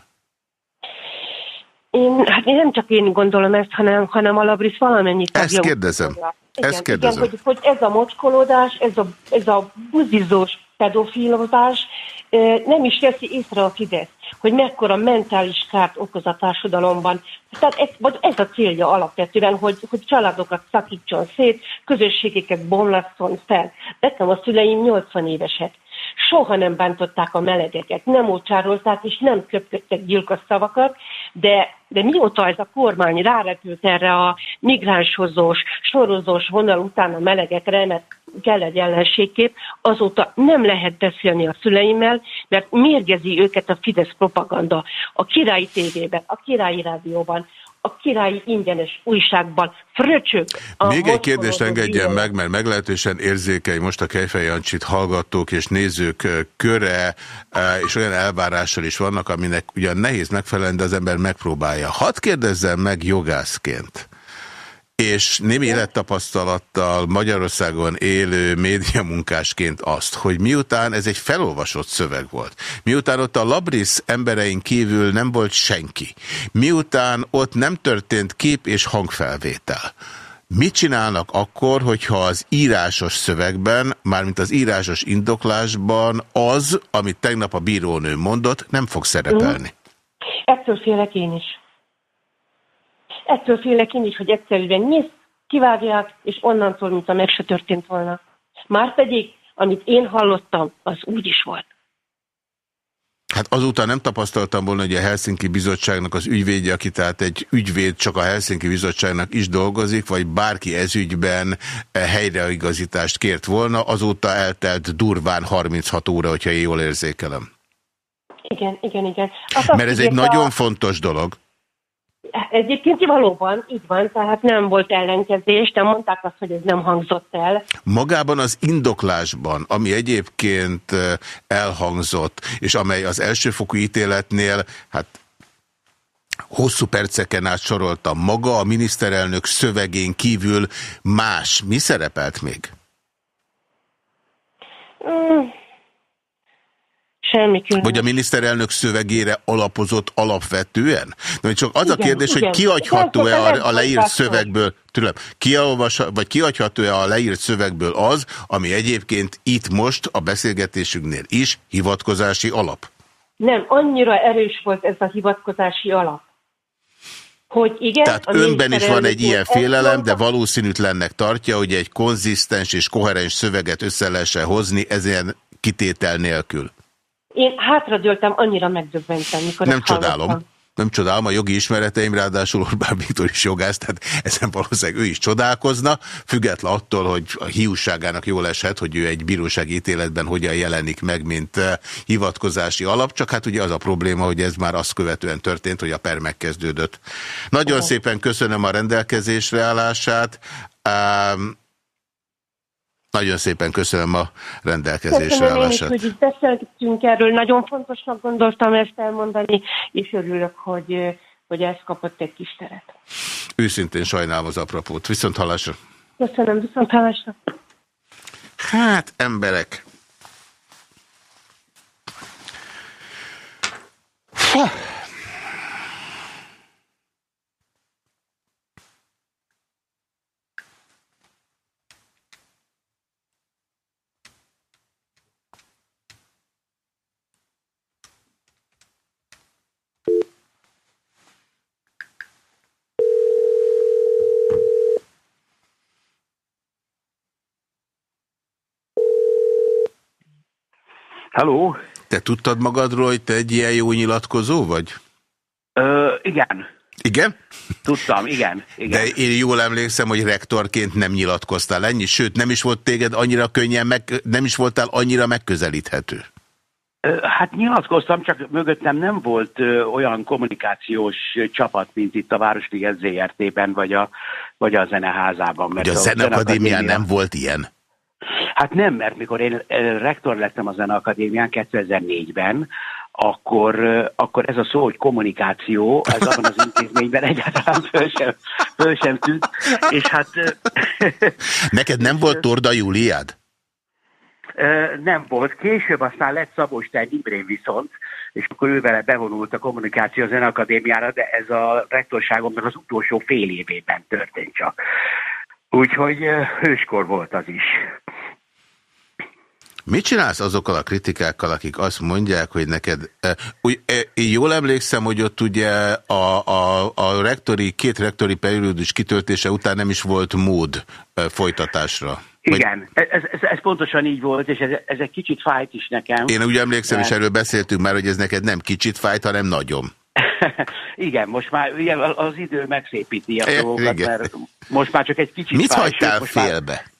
Én, hát én nem csak én gondolom ezt, hanem, hanem a Labris valamennyi tagja. Ezt kérdezem. Igen, ezt kérdezem. Igen, hogy, hogy ez a mocskolódás, ez a, ez a buzizós pedofilozás nem is veszi észre a Fidesz hogy mekkora mentális kárt okoz a társadalomban. Tehát ez, vagy ez a célja alapvetően, hogy, hogy családokat szakítson szét, közösségeket bomlasszon fel. Nekem a szüleim 80 évesek. Soha nem bántották a melegeket, nem ócsárolták és nem köpködtek gyilkos szavakat, de, de mióta ez a kormány rárepült erre a migránshozós, sorozós vonal után a melegekre, mert kell egy ellenségkép, azóta nem lehet beszélni a szüleimmel, mert mérgezi őket a Fidesz propaganda. A királyi tévében, a királyi rádióban, a királyi ingyenes újságban. Fröcsök! Még egy kérdést engedjen meg, mert meglehetősen érzékeny most a Kejfej Jancsit hallgatók és nézők köre, és olyan elvárással is vannak, aminek ugyan nehéz megfelelni, de az ember megpróbálja. Hadd kérdezzem meg jogászként, és némi élettapasztalattal Magyarországon élő médiamunkásként azt, hogy miután ez egy felolvasott szöveg volt, miután ott a Labris emberein kívül nem volt senki, miután ott nem történt kép és hangfelvétel, Mit csinálnak akkor, hogyha az írásos szövegben, mármint az írásos indoklásban az, amit tegnap a bírónő mondott, nem fog szerepelni? Ettől félek én is. Ettől félek én is, hogy egyszerűen nyisz, kivágják, és onnantól, mint a meg se történt volna. Márpedig, amit én hallottam, az úgy is volt. Hát azután nem tapasztaltam volna, hogy a Helsinki Bizottságnak az ügyvédje, aki tehát egy ügyvéd csak a Helsinki Bizottságnak is dolgozik, vagy bárki ezügyben helyreigazítást kért volna, azóta eltelt durván 36 óra, hogyha én jól érzékelem. Igen, igen, igen. Azt Mert ez egy nagyon a... fontos dolog. Egyébként valóban így van, tehát nem volt ellenkezés, de mondták azt, hogy ez nem hangzott el. Magában az indoklásban, ami egyébként elhangzott, és amely az elsőfokú ítéletnél, hát hosszú perceken át sorolta maga a miniszterelnök szövegén kívül más. Mi szerepelt még? Mm, Semmi Vagy a miniszterelnök szövegére alapozott alapvetően? De csak az igen, a kérdés, igen. hogy kiadható-e a, a leírt szövegből, tőlem, kiolvas, vagy kiadható-e a leírt szövegből az, ami egyébként itt most a beszélgetésünknél is hivatkozási alap? Nem, annyira erős volt ez a hivatkozási alap. Hogy igen, Tehát önben is van egy ilyen félelem, de valószínűtlennek tartja, hogy egy konzisztens és koherens szöveget össze lehessen hozni ezen kitétel nélkül. Én hátradőltem, annyira megdöbbentem, mikor Nem csodálom. Hallottam. Nem csodálom, a jogi ismereteim, ráadásul Orbán Viktor is jogász, tehát ezen valószínűleg ő is csodálkozna, független attól, hogy a hiúságának jól eshet, hogy ő egy bírósági ítéletben hogyan jelenik meg, mint eh, hivatkozási alap, csak hát ugye az a probléma, hogy ez már azt követően történt, hogy a per megkezdődött. Nagyon oh. szépen köszönöm a rendelkezésre állását. Um, nagyon szépen köszönöm a rendelkezésre köszönöm állását. Is, hogy beszéltünk erről, nagyon fontosnak gondoltam ezt elmondani, és örülök, hogy, hogy ez kapott egy kis teret. Őszintén sajnálom az apropót. Viszont hallásra. Köszönöm, viszont hallásra. Hát, emberek. Ha. Hello. Te tudtad magadról, hogy te egy ilyen jó nyilatkozó vagy? Ö, igen. Igen? Tudtam, igen, igen. De én jól emlékszem, hogy rektorként nem nyilatkoztál ennyi, sőt nem is volt téged annyira könnyen, meg, nem is voltál annyira megközelíthető. Hát nyilatkoztam, csak mögöttem nem volt ö, olyan kommunikációs csapat, mint itt a Városliget ZRT-ben, vagy a, vagy a Zeneházában. Mert Ugye a, a Zenakadémián nem volt ilyen? Hát nem, mert mikor én rektor lettem a Zeneakadémián 2004-ben, akkor, akkor ez a szó, hogy kommunikáció, ez abban az intézményben egyáltalán föl sem, föl sem tűnt. És hát... Neked nem volt Torda Júliád? Nem volt. Később aztán lett Szabó Stein Imrén viszont, és akkor ő vele bevonult a kommunikáció az Akadémiára, de ez a rektorságomnak az utolsó fél évében történt csak. Úgyhogy hőskor volt az is. Mit csinálsz azokkal a kritikákkal, akik azt mondják, hogy neked... Uh, úgy, én jól emlékszem, hogy ott ugye a, a, a rektori, két rektori periódus kitöltése után nem is volt mód folytatásra. Igen, Vagy... ez, ez, ez pontosan így volt, és ez, ez egy kicsit fájt is nekem. Én úgy emlékszem, mert... és erről beszéltünk már, hogy ez neked nem kicsit fájt, hanem nagyon. Igen, most már ugye, az idő megszépíti a dolgokat, mert most már csak egy kicsit Mit fáj, hagytál félbe? Már...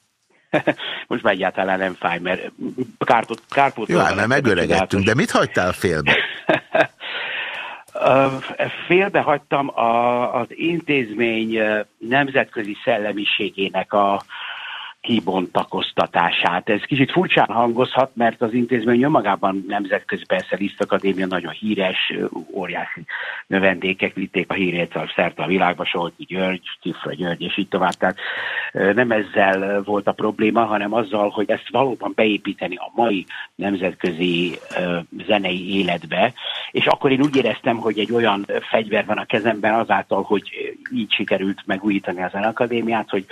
Most már egyáltalán nem fáj, mert kárpót... kárpót Jó, hát mert megöregettünk, de mit hagytál félbe? Félbehagytam a, az intézmény nemzetközi szellemiségének a, kibontakoztatását. Ez kicsit furcsán hangozhat, mert az intézmény önmagában nemzetközi persze Liszt Akadémia nagyon híres, óriási növendékek vitték a hírét a szerte a világba, Solti György, Cifra György, és így tovább. Tehát nem ezzel volt a probléma, hanem azzal, hogy ezt valóban beépíteni a mai nemzetközi zenei életbe, és akkor én úgy éreztem, hogy egy olyan fegyver van a kezemben azáltal, hogy így sikerült megújítani az Akadémiát, hogy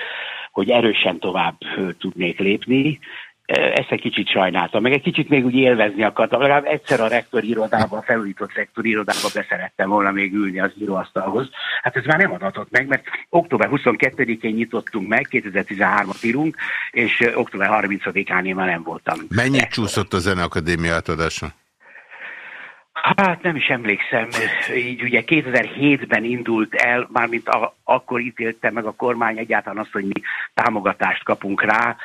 hogy erősen tovább tudnék lépni. Ezt egy kicsit sajnáltam, meg egy kicsit még úgy élvezni akartam. Legalább egyszer a rektor irodában, a felújított rektor irodában beszerettem volna még ülni az íróasztalhoz. Hát ez már nem adatott meg, mert október 22-én nyitottunk meg, 2013-at írunk, és október 30-án én már nem voltam. Mennyit csúszott a Zeneakadémia átadása? Hát nem is emlékszem. Így ugye 2007-ben indult el, mármint a, akkor ítélte meg a kormány egyáltalán azt, hogy mi támogatást kapunk rá.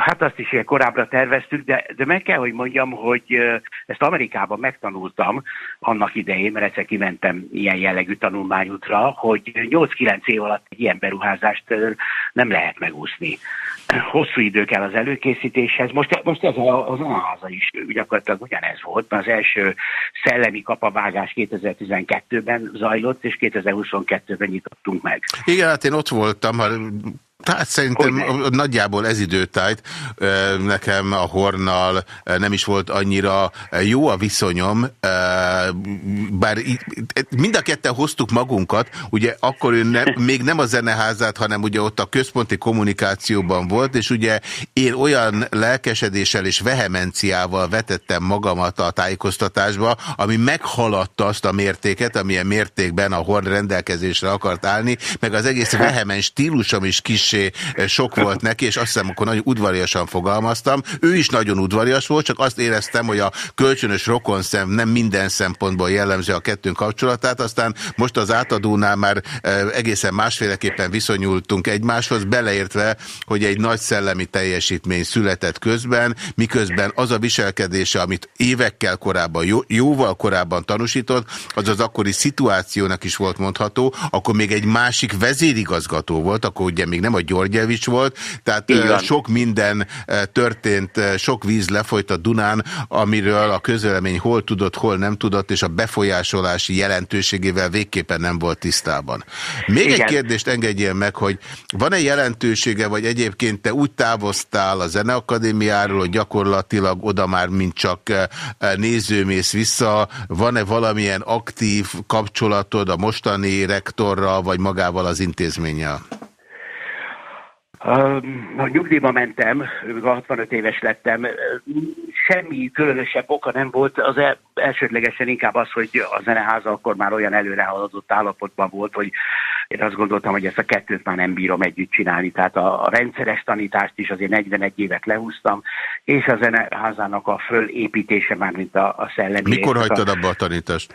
Hát azt is ilyen korábbra terveztük, de, de meg kell, hogy mondjam, hogy ezt Amerikában megtanultam annak idején, mert egyszer kimentem ilyen jellegű tanulmányútra, hogy 8-9 év alatt egy ilyen beruházást nem lehet megúszni. Hosszú idő kell az előkészítéshez. Most, most ez az háza is gyakorlatilag ugyanez volt, mert az első szellemi kapavágás 2012-ben zajlott, és 2022-ben nyitottunk meg. Igen, hát én ott voltam, tehát szerintem nagyjából ez időtájt nekem a Hornal nem is volt annyira jó a viszonyom, bár mind a ketten hoztuk magunkat, ugye akkor ő nem, még nem a zeneházát, hanem ugye ott a központi kommunikációban volt, és ugye én olyan lelkesedéssel és vehemenciával vetettem magamat a tájékoztatásba, ami meghaladta azt a mértéket, amilyen mértékben a Horn rendelkezésre akart állni, meg az egész vehemens stílusom is kis kissé eh, sok volt neki, és azt hiszem, akkor nagyon udvariasan fogalmaztam. Ő is nagyon udvarias volt, csak azt éreztem, hogy a kölcsönös rokonszem nem minden szempontból jellemző a kettőnk kapcsolatát, aztán most az átadónál már eh, egészen másféleképpen viszonyultunk egymáshoz, beleértve, hogy egy nagy szellemi teljesítmény született közben, miközben az a viselkedése, amit évekkel korábban, jó, jóval korábban tanúsított, az az akkori szituációnak is volt mondható, akkor még egy másik vezérigazgató volt, akkor ugye még nem a Györgyevics volt, tehát sok minden történt, sok víz lefolyt a Dunán, amiről a közölemény hol tudott, hol nem tudott, és a befolyásolási jelentőségével végképpen nem volt tisztában. Még Igen. egy kérdést engedjél meg, hogy van-e jelentősége, vagy egyébként te úgy távoztál a Zeneakadémiáról, hogy gyakorlatilag oda már mint csak nézőmész vissza, van-e valamilyen aktív kapcsolatod a mostani rektorral, vagy magával az intézménnyel? A nyugdíjba mentem, 65 éves lettem, semmi különösebb oka nem volt, az el, elsődlegesen inkább az, hogy a zeneháza akkor már olyan előre haladott állapotban volt, hogy én azt gondoltam, hogy ezt a kettőt már nem bírom együtt csinálni, tehát a, a rendszeres tanítást is azért 41 évet lehúztam, és a zeneházának a fölépítése már, mint a, a szellemi... Mikor hagytad abba a tanítást?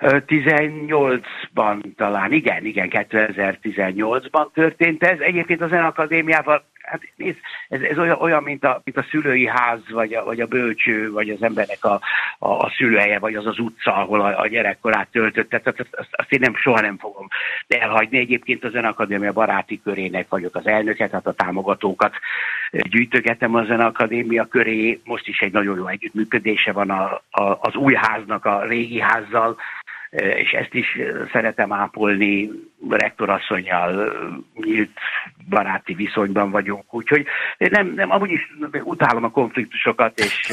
18-ban talán, igen, igen, 2018-ban történt ez. Egyébként a Zenakadémiával, hát nézd, ez, ez olyan, olyan mint, a, mint a szülői ház, vagy a, vagy a bölcső, vagy az embernek a, a, a szülője, vagy az az utca, ahol a, a gyerekkorát töltött. Tehát azt, azt, azt én nem, soha nem fogom elhagyni. Egyébként a Zenakadémia baráti körének vagyok az elnöke, tehát a támogatókat gyűjtögetem a Zenakadémia köré. Most is egy nagyon jó együttműködése van a, a, az új háznak a régi házzal, és ezt is szeretem ápolni, rektorasszonyjal nyílt baráti viszonyban vagyunk, úgyhogy nem, nem, amúgy is utálom a konfliktusokat, és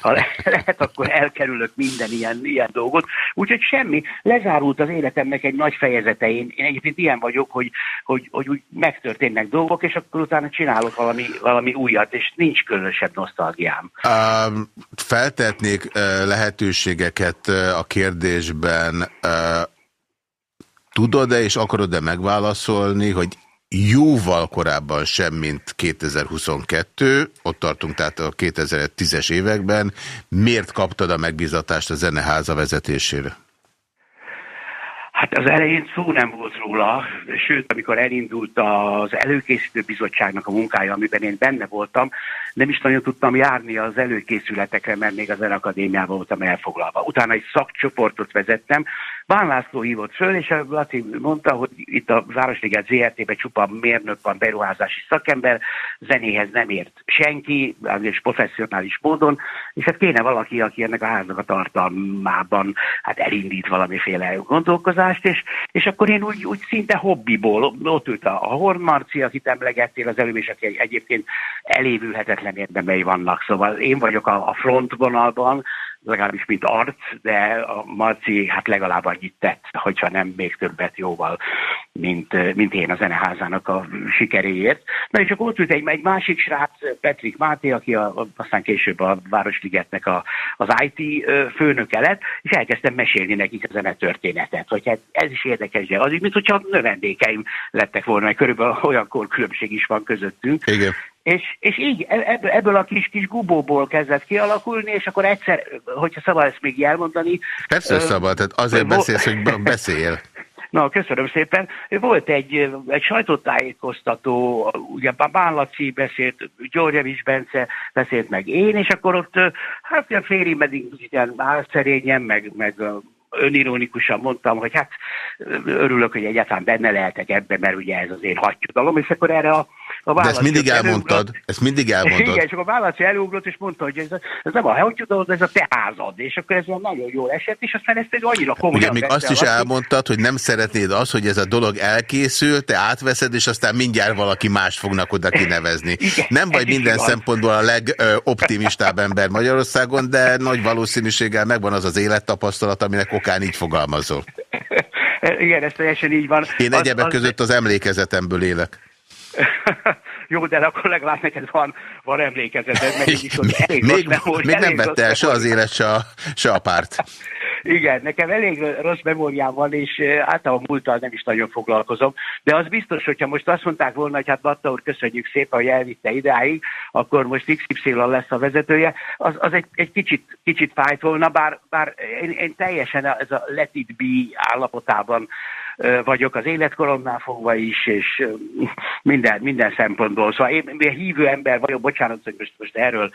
ha lehet, akkor elkerülök minden ilyen, ilyen dolgot, úgyhogy semmi, lezárult az életemnek egy nagy fejezete, én, én egyébként ilyen vagyok, hogy, hogy, hogy úgy megtörténnek dolgok, és akkor utána csinálok valami, valami újat, és nincs különösebb nosztalgiám. Um, feltetnék lehetőségeket a kérdésben, tudod-e és akarod-e megválaszolni, hogy jóval korábban sem, mint 2022, ott tartunk tehát a 2010-es években, miért kaptad a megbízatást a zeneháza vezetésére? Hát az elején szó nem volt róla, sőt, amikor elindult az előkészítő bizottságnak a munkája, amiben én benne voltam, nem is nagyon tudtam járni az előkészületekre, mert még az Akadémiában voltam elfoglalva. Utána egy szakcsoportot vezettem, Bán László hívott föl, és Laci mondta, hogy itt a Városliget ZRT-ben csupa mérnök van, beruházási szakember, zenéhez nem ért senki, és professzionális módon, és hát kéne valaki, aki ennek a háznak a tartalmában hát elindít valamiféle gondolkozást, és, és akkor én úgy, úgy szinte hobbiból, ott ült a, a Horn Marci, akit emlegettél az előbb, és aki egyébként elévülhetetlen érdemei vannak, szóval én vagyok a, a frontvonalban, legalábbis mint arc, de a Marci hát legalább annyit tett, hogyha nem még többet jóval, mint, mint én a zeneházának a sikeréért. Na és akkor ott ült egy, egy másik srác, Petrik Máté, aki a, aztán később a Városligetnek a, az IT főnöke lett, és elkezdtem mesélni nekik a zenetörténetet, hogy hát ez is érdekes, de az így, mint hogyha növendékeim lettek volna, mert körülbelül olyan kor különbség is van közöttünk. Igen. És, és így e, ebből, a kis, kis gubóból kezdett kialakulni, és akkor egyszer, hogyha szabad ezt még elmondani. Persze uh, szabad, tehát azért beszélsz, hogy beszél. Na, köszönöm szépen. Volt egy, egy sajtótájékoztató, ugye Bánlaci beszélt, Györgyevics Bence beszélt meg én, és akkor ott hát ilyen félig meddig ilyen álszerényen, meg, meg önironikusan mondtam, hogy hát örülök, hogy egyáltalán benne lehetek ebben, mert ugye ez az én hadjudalom, és akkor erre a, a De ezt mindig elmondtad, előugrott, ezt mindig elmondtad. Igen, és akkor a válasz előugrott, és mondta, hogy ez, ez nem a hadjudalom, ez a te házad, és akkor ez nagyon jól esett, és aztán ezt egy annyira komolyan Ugye még azt is elmondtad, hogy nem szeretnéd az, hogy ez a dolog elkészül, te átveszed, és aztán mindjárt valaki más fognak oda kinevezni. Igen, nem vagy minden szempontból a legoptimistább ember Magyarországon, de nagy valószínűséggel megvan az az élettapasztalat, aminek okán így fogalmazol. Igen, ez teljesen így van. Én egyebek között az emlékezetemből élek. Jó, de akkor legalább neked van, van emlékezeted, meg is elég még, még, még nem vette el se az élet, se a, se a párt. Igen, nekem elég rossz memóriám van, és általában múltal nem is nagyon foglalkozom, de az biztos, hogyha most azt mondták volna, hogy hát Batta úr, köszönjük szépen, hogy elvitte idáig, akkor most XY lesz a vezetője, az, az egy, egy kicsit, kicsit fájt volna, bár, bár én, én teljesen ez a let it be állapotában vagyok az életkoromnál fogva is, és minden, minden szempontból. Szóval én, én hívő ember vagyok, bocsánat, hogy most, most erről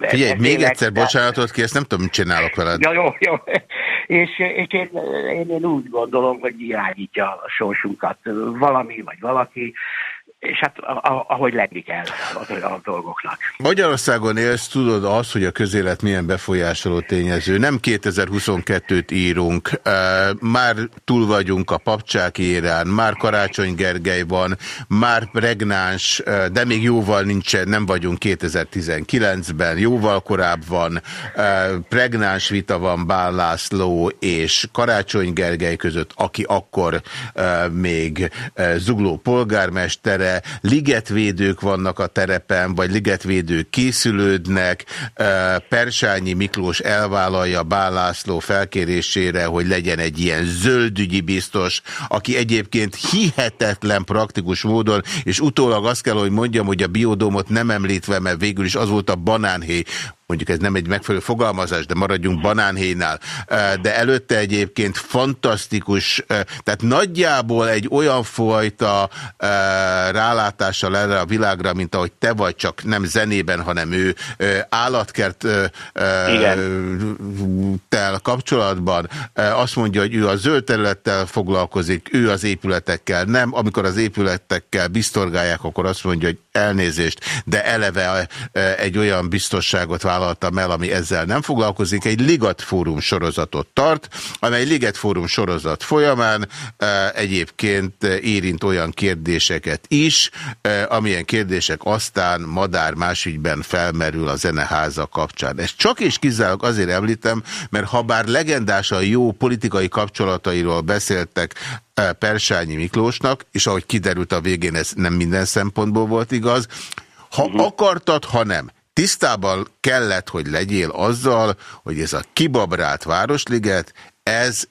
Figyelj, még egyszer de... bocsánatot kérsz, nem tudom, mit csinálok veled. Ja, jó, jó. És, és én, én, én úgy gondolom, hogy irányítja a sorsunkat valami, vagy valaki, és hát ahogy lenni kell a, a dolgoknak. Magyarországon élsz, tudod azt, hogy a közélet milyen befolyásoló tényező. Nem 2022-t írunk, már túl vagyunk a papcsák érán, már Karácsony Gergely van, már pregnáns, de még jóval nincsen, nem vagyunk 2019-ben, jóval korábban, pregnáns vita van Bál László és Karácsony Gergely között, aki akkor még zugló polgármestere, ligetvédők vannak a terepen, vagy ligetvédők készülődnek, Persányi Miklós elvállalja Bálászló felkérésére, hogy legyen egy ilyen zöldügyi biztos, aki egyébként hihetetlen praktikus módon, és utólag azt kell, hogy mondjam, hogy a biodómot nem említve, mert végül is az volt a banánhéj, mondjuk ez nem egy megfelelő fogalmazás, de maradjunk banánhéjnál, de előtte egyébként fantasztikus, tehát nagyjából egy olyan fajta rálátással erre a világra, mint ahogy te vagy, csak nem zenében, hanem ő állatkert tel kapcsolatban. Azt mondja, hogy ő a zöld területtel foglalkozik, ő az épületekkel nem, amikor az épületekkel biztorgálják, akkor azt mondja, hogy elnézést, de eleve egy olyan biztosságot vállal vállaltam el, ami ezzel nem foglalkozik, egy Ligat Fórum sorozatot tart, amely Liget Fórum sorozat folyamán egyébként érint olyan kérdéseket is, amilyen kérdések aztán madár másügyben felmerül a zeneháza kapcsán. Ezt csak és kizárólag azért említem, mert ha bár legendásan jó politikai kapcsolatairól beszéltek Persányi Miklósnak, és ahogy kiderült a végén, ez nem minden szempontból volt igaz, ha uh mhm. -huh. akartad, ha nem, tisztában kellett, hogy legyél azzal, hogy ez a kibabrált Városliget, ez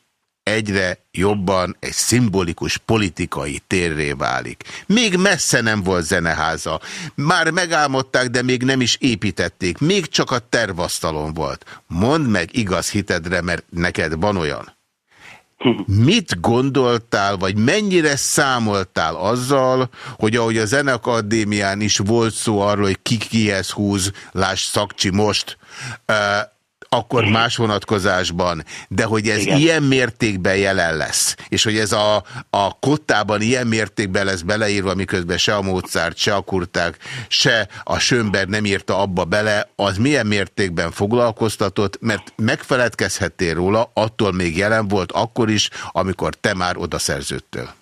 egyre jobban egy szimbolikus politikai térré válik. Még messze nem volt zeneháza. Már megálmodták, de még nem is építették. Még csak a tervasztalon volt. Mondd meg igaz hitedre, mert neked van olyan. Mit gondoltál, vagy mennyire számoltál azzal, hogy ahogy a Zenekadémián is volt szó arról, hogy ki kihez húz, láss Szakcsi most, akkor más vonatkozásban, de hogy ez Igen. ilyen mértékben jelen lesz, és hogy ez a, a kottában ilyen mértékben lesz beleírva, miközben se a Mozart, se a Kurták, se a Sönberg nem írta abba bele, az milyen mértékben foglalkoztatott, mert megfeledkezhettél róla, attól még jelen volt akkor is, amikor te már oda szerződtél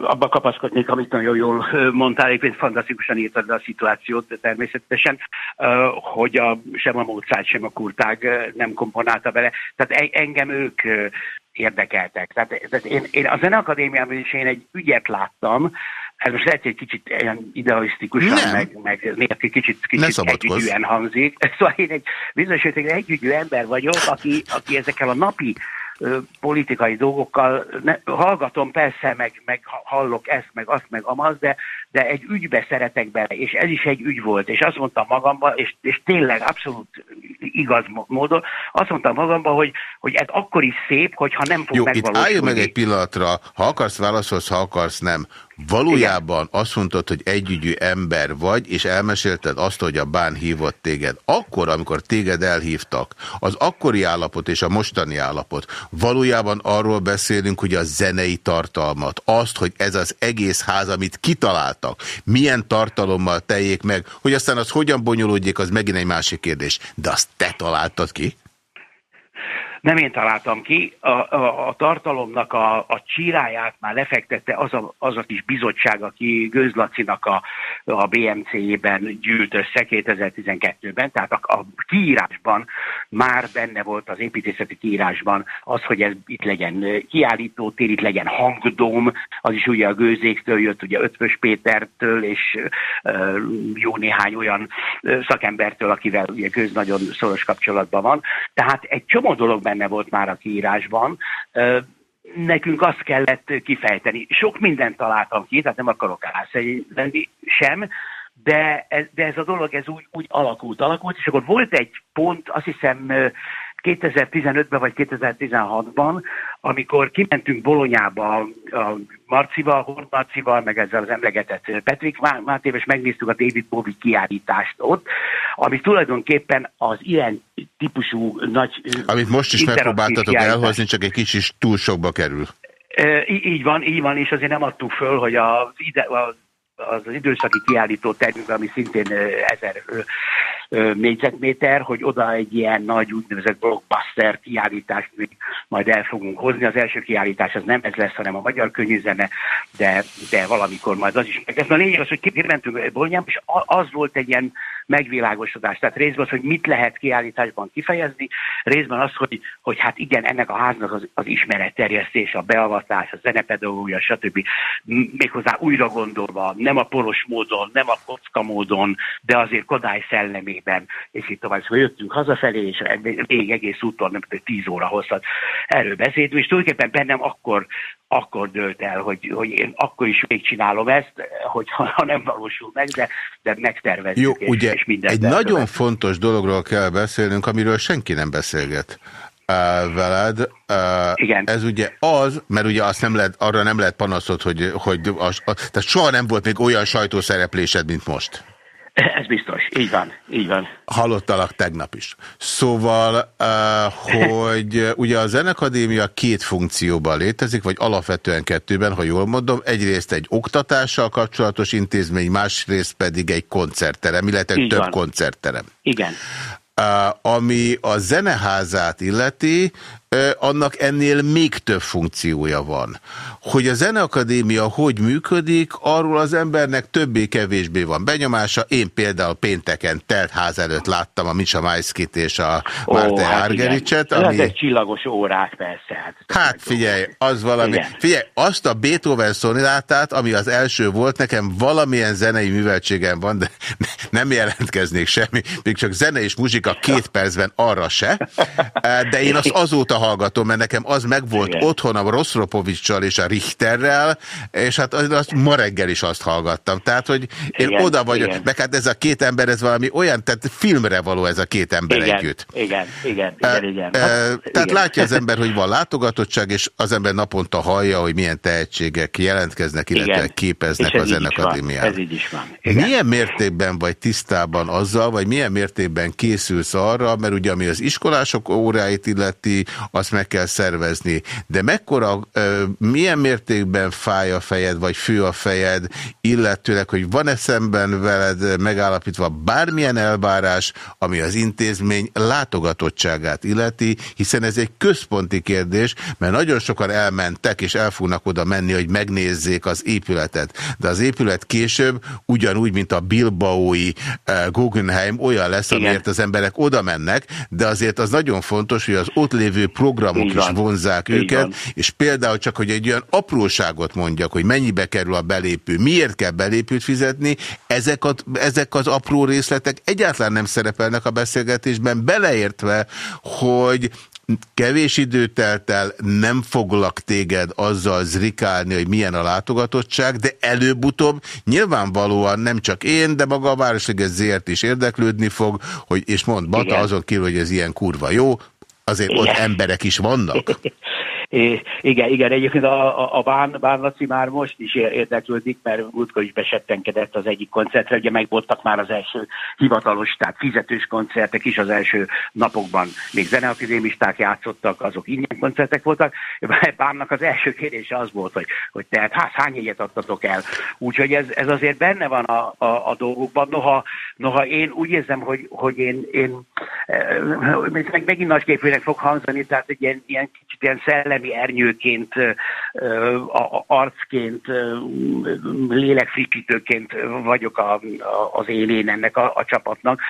abba kapaszkodnék, amit nagyon jól mondtál, egyébként fantasztikusan írtad le a szituációt természetesen, hogy a, sem a Mozart, sem a Kurtág nem komponálta bele. Tehát engem ők érdekeltek. Tehát, tehát én, én a Zeneakadémiában is én egy ügyet láttam, ez most lehet, egy kicsit ilyen idealisztikusan, nem. meg, meg néha kicsit, kicsit együgyűen hangzik. Szóval én egy bizonyos együgyű ember vagyok, aki, aki ezekkel a napi politikai dolgokkal, ne, hallgatom persze, meg, meg hallok ezt, meg azt, meg amaz, de, de egy ügybe szeretek bele, és ez is egy ügy volt, és azt mondtam magamban, és, és tényleg abszolút igaz módon, azt mondtam magamban, hogy, hogy ez akkor is szép, hogyha nem fog Jó, megvalósulni. itt állj meg egy pillanatra, ha akarsz válaszolsz, ha akarsz nem. Valójában Igen. azt mondtad, hogy együgyű ember vagy, és elmesélted azt, hogy a bán hívott téged. Akkor, amikor téged elhívtak, az akkori állapot és a mostani állapot, valójában arról beszélünk, hogy a zenei tartalmat, azt, hogy ez az egész ház, amit kitaláltak, milyen tartalommal teljék meg, hogy aztán az hogyan bonyolódjék, az megint egy másik kérdés. De azt te találtad ki? Nem én találtam ki, a, a, a tartalomnak a, a csíráját már lefektette az a, az a kis bizottság, aki Gőzlacinak a, a BMC-ben gyűlt össze 2012-ben, tehát a, a kiírásban már benne volt az építészeti kiírásban az, hogy ez itt legyen kiállítótér, itt legyen hangdóm, az is ugye a Gőzéktől jött, ugye Ötvös Pétertől, és uh, jó néhány olyan szakembertől, akivel ugye Gőz nagyon szoros kapcsolatban van. Tehát egy csomó dolog benne volt már a kiírásban. Nekünk azt kellett kifejteni. Sok mindent találtam ki, tehát nem akarok lenni sem, de ez, de ez a dolog ez úgy, úgy alakult, alakult, és akkor volt egy pont, azt hiszem 2015-ben vagy 2016-ban, amikor kimentünk Bolonyába a Marcival, Horn Marcival, meg ezzel az emlegetett Petrik Mátév, és megnéztük a David Bowie kiállítást ott, ami tulajdonképpen az ilyen típusú nagy... Amit most is megpróbáltatok elhozni, csak egy kicsit túl sokba kerül. E, így van, így van, és azért nem adtuk föl, hogy az, ide, az, az időszaki kiállító termünk, ami szintén ezer négyzetméter, hogy oda egy ilyen nagy úgynevezett blockbuster kiállítást még majd el fogunk hozni. Az első kiállítás az nem ez lesz, hanem a magyar könyvzene, de, de valamikor majd az is. Ez a lényeg az, hogy kimentünk Bolonyába, és az volt egy ilyen megvilágosodás. Tehát részben az, hogy mit lehet kiállításban kifejezni, részben az, hogy, hogy hát igen, ennek a háznak az, az ismeretterjesztés, a beavatás, a zenepedagógia, stb. Méghozzá újra gondolva, nem a poros módon, nem a kocka módon, de azért Kodály szellemében, és itt tovább. Szóval jöttünk hazafelé, és még egész úton, nem tudom, 10 óra hosszat erről beszéltünk, és tulajdonképpen bennem akkor akkor dölt el, hogy, hogy én akkor is végigcsinálom ezt, hogyha ha nem valósul meg, de, de megtervezzük. Jó, és, ugye és egy nagyon fontos dologról kell beszélnünk, amiről senki nem beszélget uh, veled. Uh, Igen. Ez ugye az, mert ugye azt nem lehet, arra nem lehet panaszod, hogy, hogy az, az, tehát soha nem volt még olyan sajtószereplésed, mint most. Ez biztos, így van, így van. Hallottalak tegnap is. Szóval, uh, hogy ugye a Zenekadémia két funkcióban létezik, vagy alapvetően kettőben, ha jól mondom. Egyrészt egy oktatással kapcsolatos intézmény, másrészt pedig egy koncertterem, illetve így több van. koncertterem. Igen. Uh, ami a zeneházát illeti, annak ennél még több funkciója van. Hogy a Zeneakadémia hogy működik, arról az embernek többé-kevésbé van benyomása. Én például pénteken telt ház előtt láttam a Misha Majszkit és a Ó, Márte hát Árgericset. Ami... egy csillagos órák, persze. Hát, hát figyelj, az valami. Igen. Figyelj, azt a Beethoven szonilátát, ami az első volt, nekem valamilyen zenei műveltségem van, de nem jelentkeznék semmi, még csak zene és muzsika két percben arra se. De én azt azóta visszahallgatom, mert nekem az megvolt Igen. otthon a Roszropovicsal és a Richterrel, és hát azt ma reggel is azt hallgattam. Tehát, hogy én Igen, oda vagyok, Igen. meg hát ez a két ember, ez valami olyan, tehát filmre való ez a két ember Igen, együtt. Igen, igen, igen, igen. Hát, tehát igen. látja az ember, hogy van látogatottság, és az ember naponta hallja, hogy milyen tehetségek jelentkeznek, illetve Igen. képeznek az ennek akadémián. Ez így is van. Igen. Milyen mértékben vagy tisztában azzal, vagy milyen mértékben készülsz arra, mert ugye ami az iskolások óráit illeti, azt meg kell szervezni, de mekkora, milyen mértékben fáj a fejed, vagy fő a fejed, illetőleg, hogy van-e szemben veled megállapítva bármilyen elvárás, ami az intézmény látogatottságát illeti, hiszen ez egy központi kérdés, mert nagyon sokan elmentek, és el fognak oda menni, hogy megnézzék az épületet. De az épület később, ugyanúgy, mint a Bilbaói Guggenheim, olyan lesz, Igen. amiért az emberek oda mennek, de azért az nagyon fontos, hogy az ott lévő programok is vonzák Így őket, és például csak, hogy egy olyan apróságot mondjak, hogy mennyibe kerül a belépő, miért kell belépőt fizetni, ezek, a, ezek az apró részletek egyáltalán nem szerepelnek a beszélgetésben, beleértve, hogy kevés idő telt el, nem foglak téged azzal zrikálni, hogy milyen a látogatottság, de előbb-utóbb nyilvánvalóan nem csak én, de maga a Városliget ZRT is érdeklődni fog, hogy, és mond Bata Igen. azon kívül, hogy ez ilyen kurva jó, azért Igen. ott emberek is vannak. É, igen, igen, egyébként a, a, a Bán, Laci már most is érdeklődik, mert múltkor is besettenkedett az egyik koncertre, ugye megvoltak már az első hivatalos, tehát fizetős koncertek is az első napokban. Még zeneakadémisták játszottak, azok ingyen koncertek voltak. Bánnak az első kérdése az volt, hogy, hogy tehát hát, hány jegyet adtatok el. Úgyhogy ez, ez azért benne van a, a, a dolgokban. Noha, noha én úgy érzem, hogy, hogy én, én eh, meg, megint nagy képűnek fog hangzani, tehát egy ilyen, ilyen kicsit ilyen szellem szellemi ernyőként, arcként, lélekfrissítőként vagyok a, a, az élén ennek a, a csapatnak,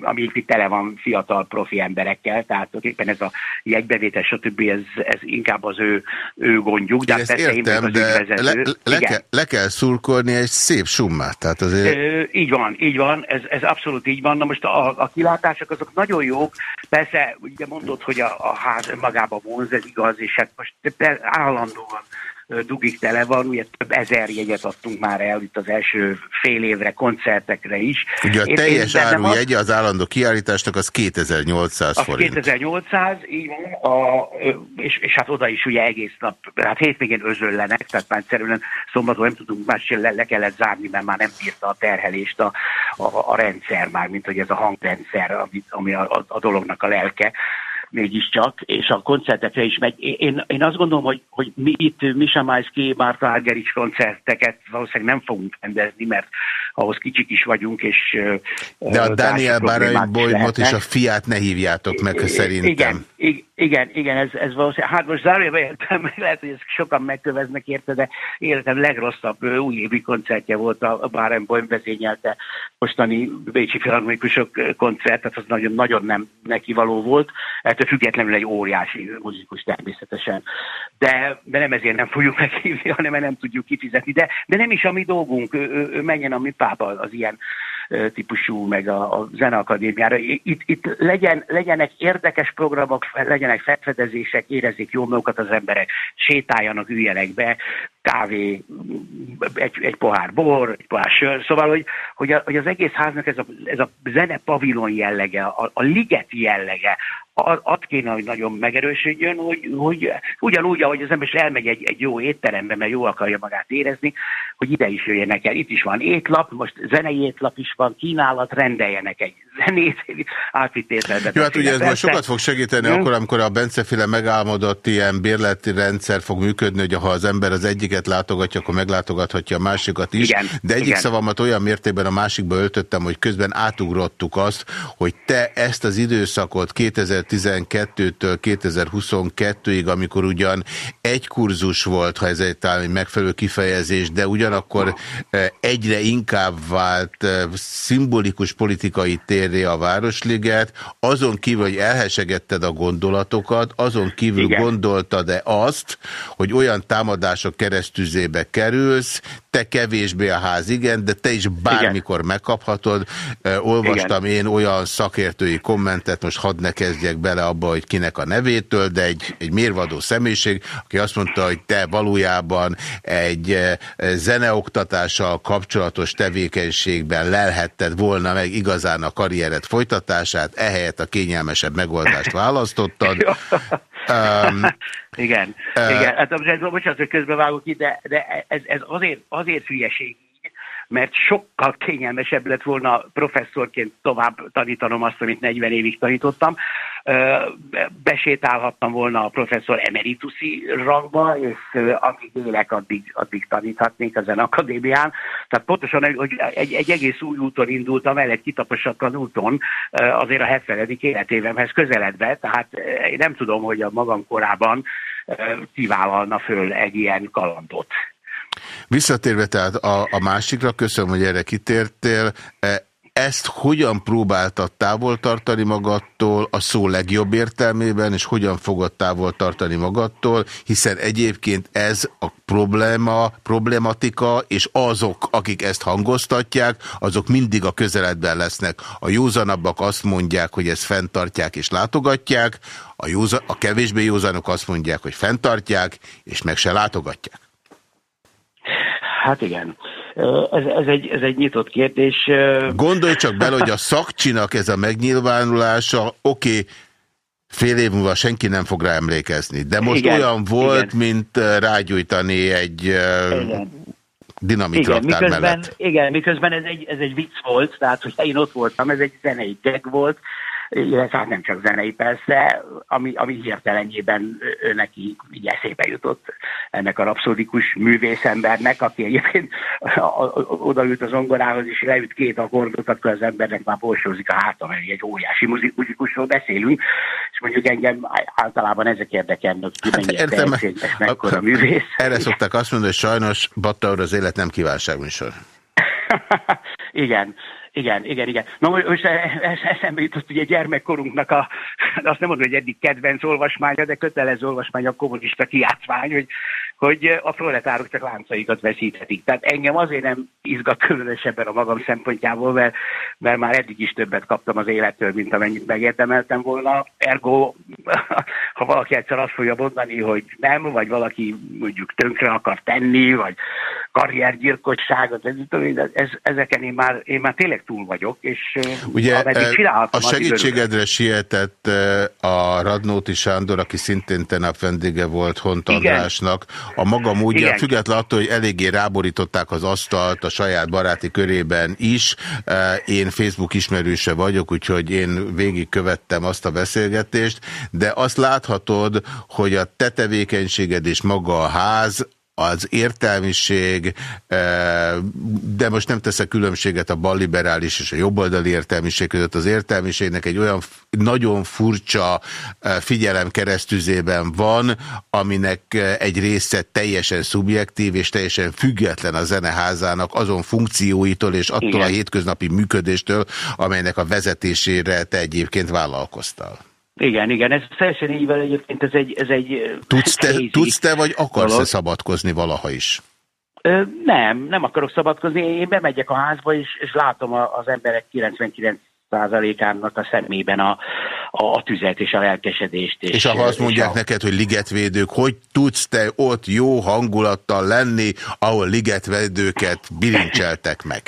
ami itt tele van fiatal profi emberekkel, tehát éppen ez a jegybevétel, stb. Ez, ez inkább az ő, ő gondjuk. De én ezt értem, én de le, le, kell, le kell szurkolni egy szép summát. Tehát azért... Ö, így van, így van, ez, ez abszolút így van. Na most a, a kilátások azok nagyon jók, persze ugye mondod, hogy a, a ház magában vonz, ez igaz, és hát most állandóan dugik tele van, ugye több ezer jegyet adtunk már el itt az első fél évre, koncertekre is. Ugye a én, teljes én áru jegye az állandó kiállításnak az 2800 az forint. 2800, így van, a, és, és hát oda is ugye egész nap, hát hétvégén özöllenek, tehát már egyszerűen szombaton nem tudunk más, le, le kellett zárni, mert már nem bírta a terhelést a, a, a rendszer már, mint hogy ez a hangrendszer, ami, ami a, a, a dolognak a lelke mégiscsak, és a koncertekre is megy. Én, én azt gondolom, hogy, hogy mi itt Misa Majszki, Márta Árgerics koncerteket valószínűleg nem fogunk rendezni, mert ahhoz kicsik is vagyunk, és... De a Daniel Barai Bolymot és a fiát ne hívjátok meg, szerintem. Igen, igen, igen, ez, ez valószínűleg, hát most zárójelbe értem, lehet, hogy ezt sokan megköveznek érte, de életem legrosszabb újévi koncertje volt a Barenboim vezényelte mostani Bécsi Filharmonikusok koncert, tehát az nagyon, nagyon nem neki való volt, ettől függetlenül egy óriási muzikus természetesen. De, de nem ezért nem fogjuk meghívni, hanem nem tudjuk kifizetni, de, de nem is a mi dolgunk, ő, ő, menjen a mi pápa az ilyen típusú, meg a, a zeneakadémiára. Itt, itt legyen, legyenek érdekes programok, legyenek felfedezések, érezzék jól magukat az emberek, sétáljanak, üljenek be, kávé, egy, egy pohár bor, egy pohár sör, szóval, hogy, hogy, a, hogy az egész háznak ez a, ez a zene pavilon jellege, a, a liget jellege, azt kéne, hogy nagyon megerősödjön, hogy, hogy ugyanúgy, ahogy az ember elmegy egy, egy jó étterembe, mert jó akarja magát érezni, hogy ide is jöjjenek el. Itt is van étlap, most zenei étlap is van, kínálat, rendeljenek egy zenét, átvitt ételbe. Jó, hát ugye ez most sokat fog segíteni hmm. akkor, amikor a Benceféle megálmodott ilyen bérleti rendszer fog működni, hogy ha az ember az egyiket látogatja, akkor meglátogathatja a másikat is. Igen, De egyik igen. szavamat olyan mértékben a másikba öltöttem, hogy közben átugrottuk azt, hogy te ezt az időszakot 2012-től 2022-ig, amikor ugyan egy kurzus volt, ha ez egy talán megfelelő kifejezés, de ugyanakkor eh, egyre inkább vált eh, szimbolikus politikai tér elérni a Városliget, azon kívül, hogy elhesegetted a gondolatokat, azon kívül Igen. gondoltad-e azt, hogy olyan támadások keresztüzébe kerülsz, te kevésbé a ház, igen, de te is bármikor igen. megkaphatod. Olvastam igen. én olyan szakértői kommentet, most hadd ne kezdjek megyek bele abba, hogy kinek a nevétől, de egy, egy mérvadó személyiség, aki azt mondta, hogy te valójában egy zeneoktatással kapcsolatos tevékenységben lelhetted volna meg igazán a karriered folytatását, ehelyett a kényelmesebb megoldást választottad. um, igen, uh, igen. Hát, bocsánat, hogy közbevágok ki, de, de ez, ez azért, azért hülyeség mert sokkal kényelmesebb lett volna professzorként tovább tanítanom azt, amit 40 évig tanítottam. Besétálhattam volna a professzor emeritusi rangba, és akik élek, addig, addig taníthatnék ezen akadémián. Tehát pontosan, hogy egy, egy egész új úton indultam el, egy kitaposatlan úton, azért a 70. életévemhez közeledve, tehát én nem tudom, hogy a magam korában kivállalna föl egy ilyen kalandot. Visszatérve tehát a, a másikra, köszönöm, hogy erre kitértél, e, ezt hogyan próbáltad távol tartani magadtól a szó legjobb értelmében, és hogyan fogod távol tartani magadtól, hiszen egyébként ez a probléma, problematika, és azok, akik ezt hangoztatják, azok mindig a közeledben lesznek. A józanabbak azt mondják, hogy ezt fenntartják és látogatják, a, józan, a kevésbé józanok azt mondják, hogy fenntartják, és meg se látogatják. Hát igen. Ez, ez, egy, ez egy nyitott kérdés. Gondolj csak bele, hogy a szakcsinak ez a megnyilvánulása, oké, okay, fél év múlva senki nem fog rá emlékezni, de most igen, olyan volt, igen. mint rágyújtani egy igen. dinamitraktár igen, miközben, mellett. Igen, miközben ez egy, ez egy vicc volt, tehát hogy én ott voltam, ez egy zenei teg volt, illetve hát nem csak zenei persze, ami, ami hirtelenjében neki így eszébe jutott ennek a rapszódikus művészembernek, aki egyébként odaült az zongorához, és leült két akkordot, akkor az embernek már borsózik a háta, mert egy óriási muzikusról beszélünk, és mondjuk engem általában ezek érdekelnek, mennyire hát tehetséges, mekkora művész. Erre szokták azt mondani, hogy sajnos Batta az élet nem kívánságműsor. Igen, igen, igen, igen. Na most eszembe jutott ugye gyermekkorunknak a, azt nem mondom, hogy eddig kedvenc olvasmánya, de kötelező olvasmány a kommunista kiátvány, hogy, hogy a proletárok csak láncaikat veszíthetik. Tehát engem azért nem izgat különösebben a magam szempontjából, mert, mert már eddig is többet kaptam az élettől, mint amennyit megérdemeltem volna. Ergo, ha valaki egyszer azt fogja mondani, hogy nem, vagy valaki mondjuk tönkre akar tenni, vagy karriergyilkosságot, ez, ez, ezeken én már, én már tényleg túl vagyok, és Ugye, a segítségedre sietett a Radnóti Sándor, aki szintén tenap vendége volt Hont Andrásnak, a maga módja, független attól, hogy eléggé ráborították az asztalt a saját baráti körében is. Én Facebook ismerőse vagyok, úgyhogy én végigkövettem azt a beszélgetést, de azt láthatod, hogy a te tevékenységed és maga a ház az értelmiség, de most nem teszek különbséget a balliberális és a jobboldali értelmiség között, az értelmiségnek egy olyan nagyon furcsa figyelem keresztüzében van, aminek egy része teljesen szubjektív és teljesen független a zeneházának azon funkcióitól és attól Igen. a hétköznapi működéstől, amelynek a vezetésére te egyébként vállalkoztál. Igen, igen, ez teljesen így van egyébként, ez egy... Ez egy tudsz, te, tudsz te, vagy akarsz-e szabadkozni valaha is? Ö, nem, nem akarok szabadkozni. Én bemegyek a házba, és, és látom az emberek 99 százalékának a szemében a, a, a tüzet és a lelkesedést. És, és ha azt mondják a... neked, hogy ligetvédők, hogy tudsz te ott jó hangulattal lenni, ahol ligetvédőket bilincseltek meg?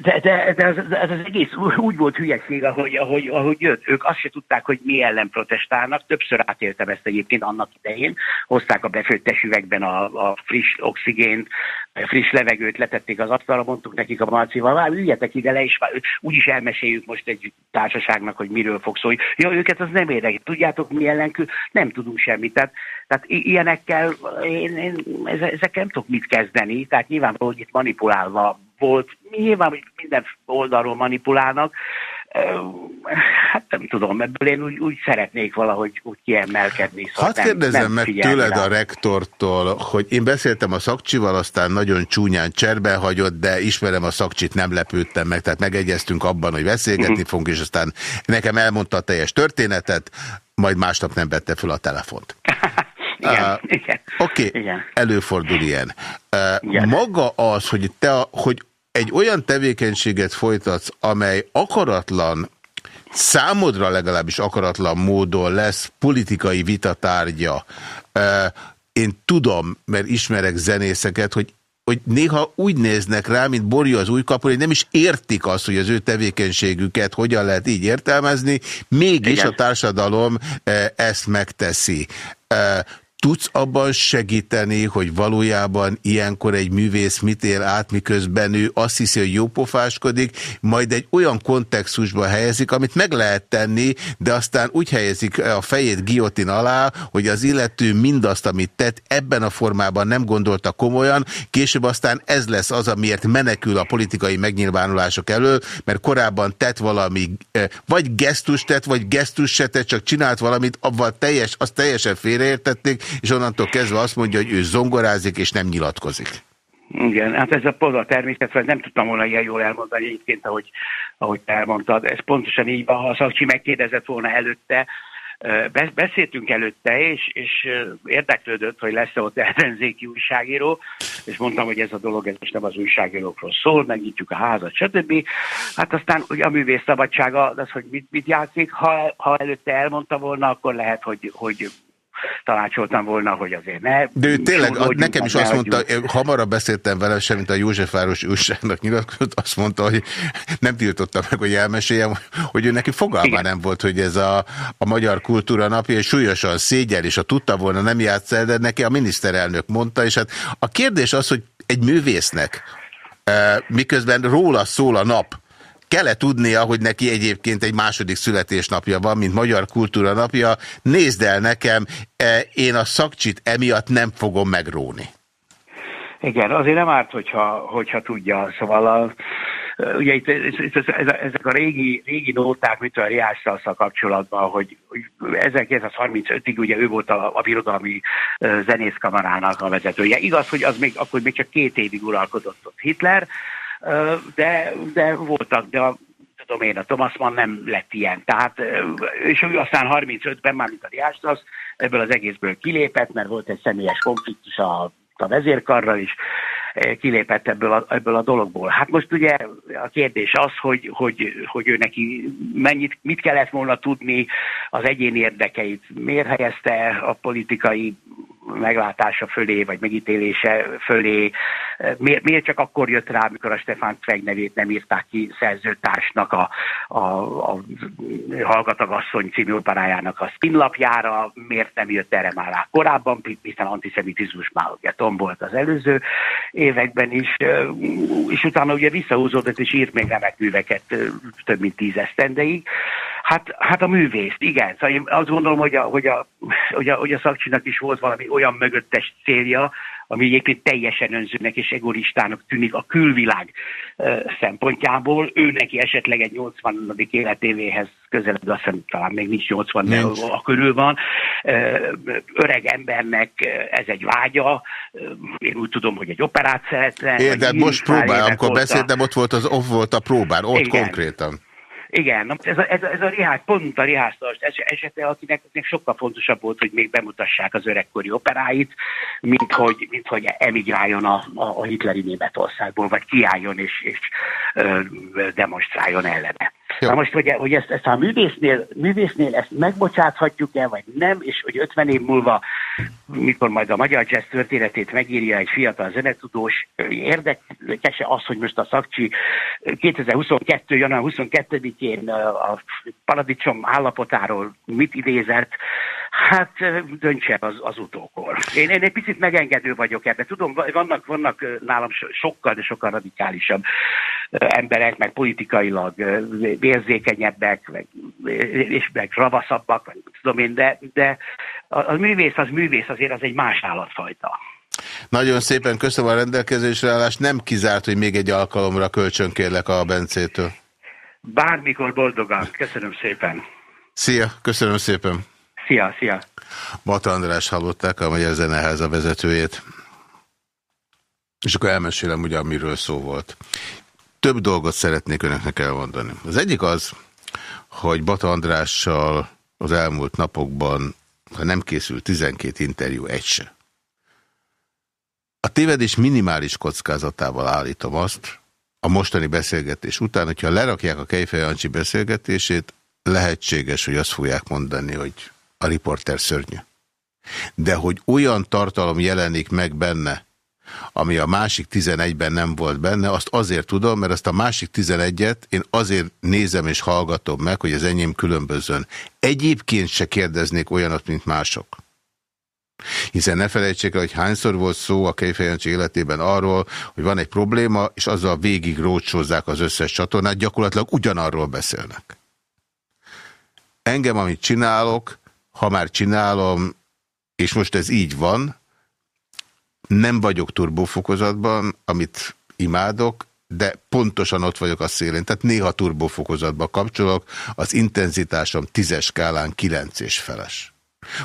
De, de, de ez, ez az egész úgy volt hülyeség, ahogy, ahogy, ahogy jött. Ők azt se tudták, hogy mi ellen protestálnak. Többször átéltem ezt egyébként annak idején. Hozták a befőttes üvegben a, a friss oxigént, friss levegőt, letették az asztalra, mondtuk nekik a Marcival, már üljetek ide le, és úgyis elmeséljük most egy társaságnak, hogy miről fog szólni. Ja, őket az nem érdekel. Tudjátok, mi ellenkül? Nem tudunk semmit. Tehát, tehát ilyenekkel én, én ezekkel nem tudok mit kezdeni. Tehát nyilvánvalóan, hogy itt manipulálva volt. Nyilván, minden oldalról manipulálnak. Hát nem tudom, ebből én úgy, úgy szeretnék valahogy úgy kiemelkedni. Szóval Hadd kérdezzem nem meg tőled rá. a rektortól, hogy én beszéltem a szakcsival, aztán nagyon csúnyán cserbe hagyott, de ismerem a szakcsit, nem lepődtem meg, tehát megegyeztünk abban, hogy beszélgetni uh. -huh. fogunk, és aztán nekem elmondta a teljes történetet, majd másnap nem vette fel a telefont. igen, uh, igen. Oké, okay, előfordul ilyen. Uh, igen. Maga az, hogy, te, hogy egy olyan tevékenységet folytatsz, amely akaratlan számodra legalábbis akaratlan módon lesz politikai vitatárgya. Én tudom, mert ismerek zenészeket, hogy hogy néha úgy néznek rá, mint borja az új kapul, hogy nem is értik azt, hogy az ő tevékenységüket hogyan lehet így értelmezni, mégis Igen. a társadalom ezt megteszi. Tudsz abban segíteni, hogy valójában ilyenkor egy művész mit él át, miközben ő azt hiszi, hogy jópofáskodik, majd egy olyan kontextusba helyezik, amit meg lehet tenni, de aztán úgy helyezik a fejét giotin alá, hogy az illető mindazt, amit tett, ebben a formában nem gondolta komolyan, később aztán ez lesz az, amiért menekül a politikai megnyilvánulások elől, mert korábban tett valami, vagy gesztus tett, vagy gesztus se tett, csak csinált valamit, abban teljes, azt teljesen félreértették, és onnantól kezdve azt mondja, hogy ő zongorázik és nem nyilatkozik. Igen, hát ez a poza természetesen nem tudtam volna ilyen jól elmondani egyébként, ahogy, ahogy te elmondtad. Ez pontosan így van, ha Szakcsi megkérdezett volna előtte, Beszéltünk előtte, és, és érdeklődött, hogy lesz-e ott ellenzéki újságíró, és mondtam, hogy ez a dolog ez most nem az újságírókról szól, megnyitjuk a házat, stb. Hát aztán ugye a művész szabadsága, az, hogy mit, mit játszik, ha, ha előtte elmondta volna, akkor lehet, hogy, hogy tanácsoltam volna, hogy azért ne. De ő tényleg, nekem is azt mondta, hamarabb beszéltem vele sem, mint a Józsefváros újságnak nyilatkozott, azt mondta, hogy nem tiltotta meg, hogy elmeséljem, hogy ő neki fogalma nem volt, hogy ez a, a magyar kultúra napja, és súlyosan szégyel, és ha tudta volna, nem játsz el, de neki a miniszterelnök mondta, és hát a kérdés az, hogy egy művésznek, eh, miközben róla szól a nap, kell-e tudnia, hogy neki egyébként egy második születésnapja van, mint Magyar Kultúra napja. Nézd el nekem, e, én a szakcsit emiatt nem fogom megróni. Igen, azért nem árt, hogyha, hogyha tudja. Szóval a, ugye itt, itt, ezek a régi, régi nóták, mint a Riásztalszal kapcsolatban, hogy, hogy 1935-ig ugye ő volt a, a birodalmi zenészkamarának a vezetője. Igaz, hogy az még, akkor még csak két évig uralkodott ott Hitler, de, de voltak, de a, tudom én, a Thomas Mann nem lett ilyen. Tehát, és ő aztán 35-ben, már mint a Diástas, ebből az egészből kilépett, mert volt egy személyes konfliktus a, a vezérkarral is, kilépett ebből a, ebből a dologból. Hát most ugye a kérdés az, hogy, hogy, hogy ő neki mennyit, mit kellett volna tudni az egyéni érdekeit, miért helyezte a politikai meglátása fölé, vagy megítélése fölé. Miért, miért csak akkor jött rá, amikor a Stefan Zweig nevét nem írták ki szerzőtársnak a, a, a Hallgatagasszony című operájának a spinlapjára, miért nem jött erre már rá korábban, hiszen antiszemitizmus már ugye tombolt az előző években is, és utána ugye visszahúzódott és írt még remek műveket több mint tíz. Hát, hát a művész, igen. Szóval én azt gondolom, hogy a, hogy a, hogy a, hogy a szakcsinak is volt valami olyan mögöttes célja, ami egyébként teljesen önzőnek és egoistának tűnik a külvilág szempontjából. Ő neki esetleg egy 80. életévéhez közelebb, azt hiszem talán még nincs 80, de a körül van. Öreg embernek ez egy vágya. Én úgy tudom, hogy egy operát szeretne. É, de most próbál, amikor beszéltem, ott volt, az, ott volt a próbán, ott Igen. konkrétan. Igen, ez a, ez a, ez a Rihály, pont a Rihály esete, akinek, akinek sokkal fontosabb volt, hogy még bemutassák az öregkori operáit, mint hogy, mint hogy emigráljon a, a, a hitleri Németországból, vagy kiálljon és, és ö, demonstráljon ellene. Jó. Na most, hogy, hogy ezt, ezt a művésznél, művésznél ezt megbocsáthatjuk-e, vagy nem, és hogy 50 év múlva, mikor majd a magyar jazz történetét megírja egy fiatal zenetudós, érdekes -e az, hogy most a Szakcsi 2022. január 22-én a paradicsom állapotáról mit idézett, Hát döntse az, az utókor. Én, én egy picit megengedő vagyok ebben. Tudom, vannak, vannak nálam sokkal, de sokkal radikálisabb emberek, meg politikailag érzékenyebbek, meg, és meg ravaszabbak, meg tudom én, de, de a, a művész az művész, azért az egy más állatfajta. Nagyon szépen köszönöm a rendelkezésre állást. Nem kizárt, hogy még egy alkalomra kölcsönkérlek a Bencétől. Bármikor boldogan. Köszönöm szépen. Szia, köszönöm szépen. Szia, szia. Bata András hallották a Magyar Zeneháza vezetőjét. És akkor elmesélem ugye, amiről szó volt. Több dolgot szeretnék önöknek elmondani. Az egyik az, hogy Bata Andrással az elmúlt napokban, ha nem készült 12 interjú, egy se. A tévedés minimális kockázatával állítom azt, a mostani beszélgetés után, hogyha lerakják a Kejfej Jancsi beszélgetését, lehetséges, hogy azt fogják mondani, hogy a riporter szörnyű. De hogy olyan tartalom jelenik meg benne, ami a másik 11-ben nem volt benne, azt azért tudom, mert azt a másik 11-et én azért nézem és hallgatom meg, hogy az enyém különbözön. Egyébként se kérdeznék olyanat, mint mások. Hiszen ne felejtsék el, hogy hányszor volt szó a Kejfejancsi életében arról, hogy van egy probléma, és azzal végig rócsózzák az összes csatornát, gyakorlatilag ugyanarról beszélnek. Engem, amit csinálok, ha már csinálom, és most ez így van, nem vagyok turbófokozatban, amit imádok, de pontosan ott vagyok a szélén. Tehát néha turbófokozatban kapcsolok, az intenzitásom tízes skálán kilenc és feles.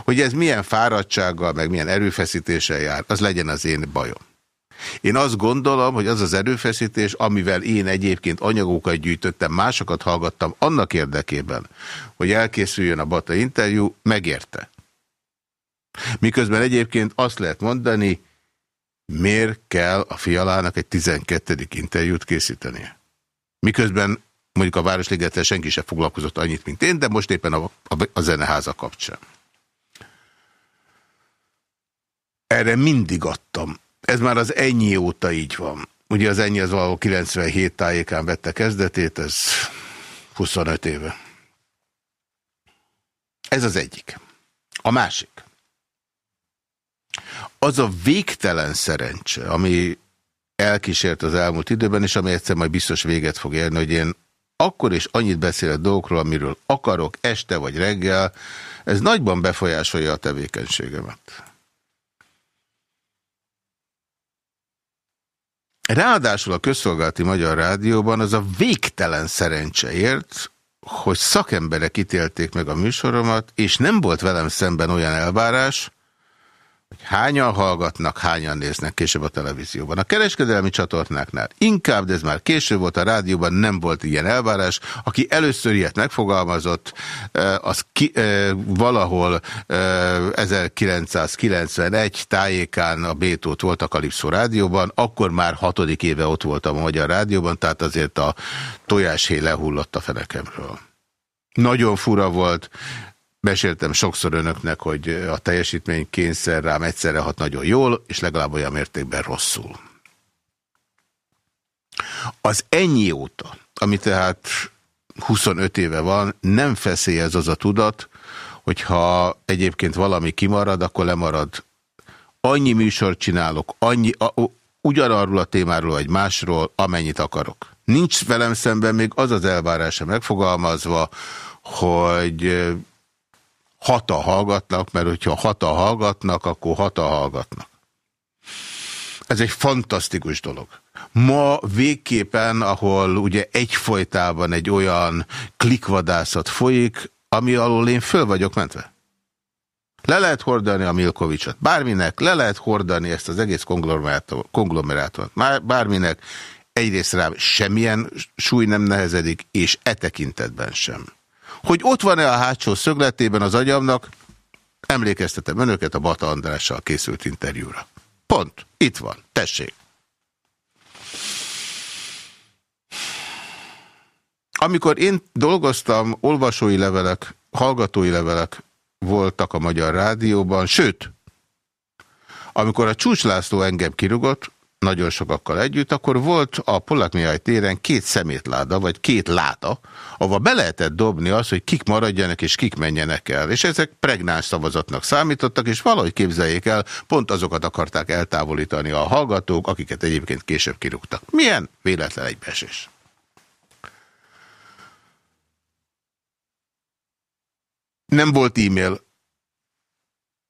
Hogy ez milyen fáradtsággal, meg milyen erőfeszítéssel jár, az legyen az én bajom. Én azt gondolom, hogy az az erőfeszítés, amivel én egyébként anyagokat gyűjtöttem, másokat hallgattam annak érdekében, hogy elkészüljön a Bata interjú, megérte. Miközben egyébként azt lehet mondani, miért kell a fialának egy 12. interjút készítenie? Miközben mondjuk a Városligettel senki sem foglalkozott annyit, mint én, de most éppen a, a, a zeneháza kapcsán. Erre mindig adtam. Ez már az ennyi óta így van. Ugye az ennyi az valahol 97 tájékán vette kezdetét, ez 25 éve. Ez az egyik. A másik. Az a végtelen szerencse, ami elkísért az elmúlt időben, és ami egyszer majd biztos véget fog érni, hogy én akkor is annyit beszélek dolgokról, amiről akarok, este vagy reggel, ez nagyban befolyásolja a tevékenységemet. Ráadásul a közszolgálati Magyar Rádióban az a végtelen szerencseért, hogy szakemberek ítélték meg a műsoromat, és nem volt velem szemben olyan elvárás, hogy hányan hallgatnak, hányan néznek később a televízióban. A kereskedelmi csatornáknál inkább, de ez már később volt, a rádióban nem volt ilyen elvárás. Aki először ilyet megfogalmazott, az ki, valahol 1991 tájékán a Bétót volt a Kalipszó rádióban, akkor már hatodik éve ott voltam a Magyar Rádióban, tehát azért a tojáshé lehullott a fenekemről. Nagyon fura volt, Meséltem sokszor önöknek, hogy a teljesítmény kényszer rám egyszerre hat nagyon jól, és legalább olyan mértékben rosszul. Az ennyi óta, ami tehát 25 éve van, nem feszélyez az a tudat, hogyha egyébként valami kimarad, akkor lemarad. Annyi műsort csinálok, annyi, a, ugyanarról a témáról vagy másról, amennyit akarok. Nincs velem szemben még az az elvárása megfogalmazva, hogy hata hallgatnak, mert hogyha hata hallgatnak, akkor hata hallgatnak. Ez egy fantasztikus dolog. Ma végképpen, ahol ugye egyfolytában egy olyan klikvadászat folyik, ami alól én föl vagyok mentve. Le lehet hordani a Milkovicsot bárminek, le lehet hordani ezt az egész konglomerátumot bárminek, egyrészt rám semmilyen súly nem nehezedik, és e tekintetben sem. Hogy ott van-e a hátsó szögletében az agyamnak, emlékeztetem önöket a Bata Andrással készült interjúra. Pont. Itt van. Tessék. Amikor én dolgoztam, olvasói levelek, hallgatói levelek voltak a Magyar Rádióban, sőt, amikor a Csúcs László engem kirugott, nagyon sokakkal együtt, akkor volt a Polak Mihály téren két szemétláda, vagy két láda, ahova be lehetett dobni azt, hogy kik maradjanak és kik menjenek el. És ezek pregnáns szavazatnak számítottak, és valahogy képzeljék el, pont azokat akarták eltávolítani a hallgatók, akiket egyébként később kirúgtak. Milyen véletlen egybeesés. Nem volt e-mail.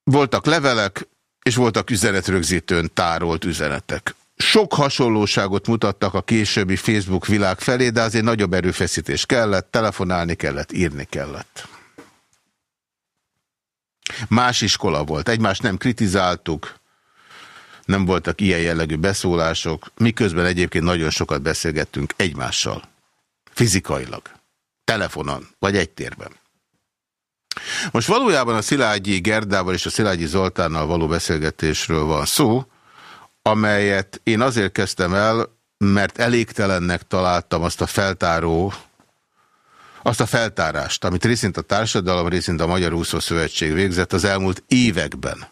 Voltak levelek, és voltak üzenetrögzítőn tárolt üzenetek. Sok hasonlóságot mutattak a későbbi Facebook világ felé, de azért nagyobb erőfeszítés kellett, telefonálni kellett, írni kellett. Más iskola volt, egymást nem kritizáltuk, nem voltak ilyen jellegű beszólások, miközben egyébként nagyon sokat beszélgettünk egymással. Fizikailag, telefonon, vagy egy térben. Most valójában a Szilágyi Gerdával és a Szilágyi Zoltánnal való beszélgetésről van szó, amelyet én azért kezdtem el, mert elégtelennek találtam azt a feltáró, azt a feltárást, amit részint a társadalom, részint a Magyar Úszó Szövetség végzett az elmúlt években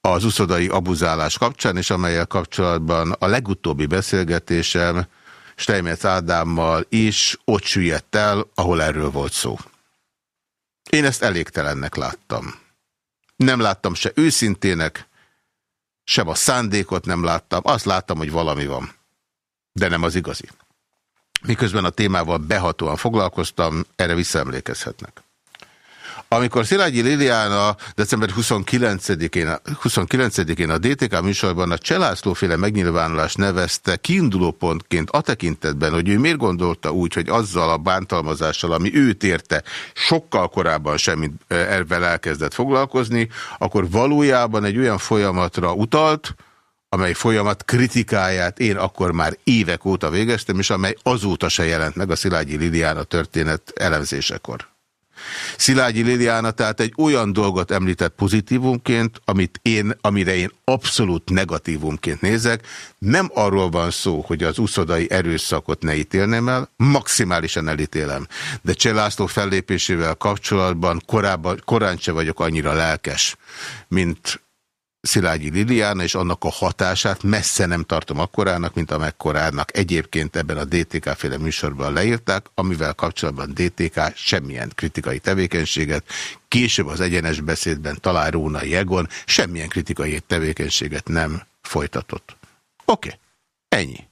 az uszodai abuzálás kapcsán, és amelyel kapcsolatban a legutóbbi beszélgetésem Steinmetz Ádámmal is ott süllyedt el, ahol erről volt szó. Én ezt elégtelennek láttam. Nem láttam se őszintének, sem a szándékot nem láttam, azt láttam, hogy valami van. De nem az igazi. Miközben a témával behatóan foglalkoztam, erre visszaemlékezhetnek. Amikor Szilágyi Liliana december 29-én 29 a DTK műsorban a Cselászlóféle megnyilvánulást nevezte kiinduló pontként a tekintetben, hogy ő miért gondolta úgy, hogy azzal a bántalmazással, ami őt érte, sokkal korábban semmit ervel elkezdett foglalkozni, akkor valójában egy olyan folyamatra utalt, amely folyamat kritikáját én akkor már évek óta végeztem, és amely azóta se jelent meg a Szilágyi Liliana történet elemzésekor. Szilágyi Liliana tehát egy olyan dolgot említett pozitívumként, amit én, amire én abszolút negatívumként nézek. Nem arról van szó, hogy az uszodai erőszakot ne ítélném el, maximálisan elítélem. De Cselászló fellépésével kapcsolatban korábban, korán se vagyok annyira lelkes, mint Szilágyi Liliana, és annak a hatását messze nem tartom akkorának, mint amekkorának egyébként ebben a DTK-féle műsorban leírták, amivel kapcsolatban DTK semmilyen kritikai tevékenységet, később az egyenes beszédben talán Róna Jegon semmilyen kritikai tevékenységet nem folytatott. Oké, okay. ennyi.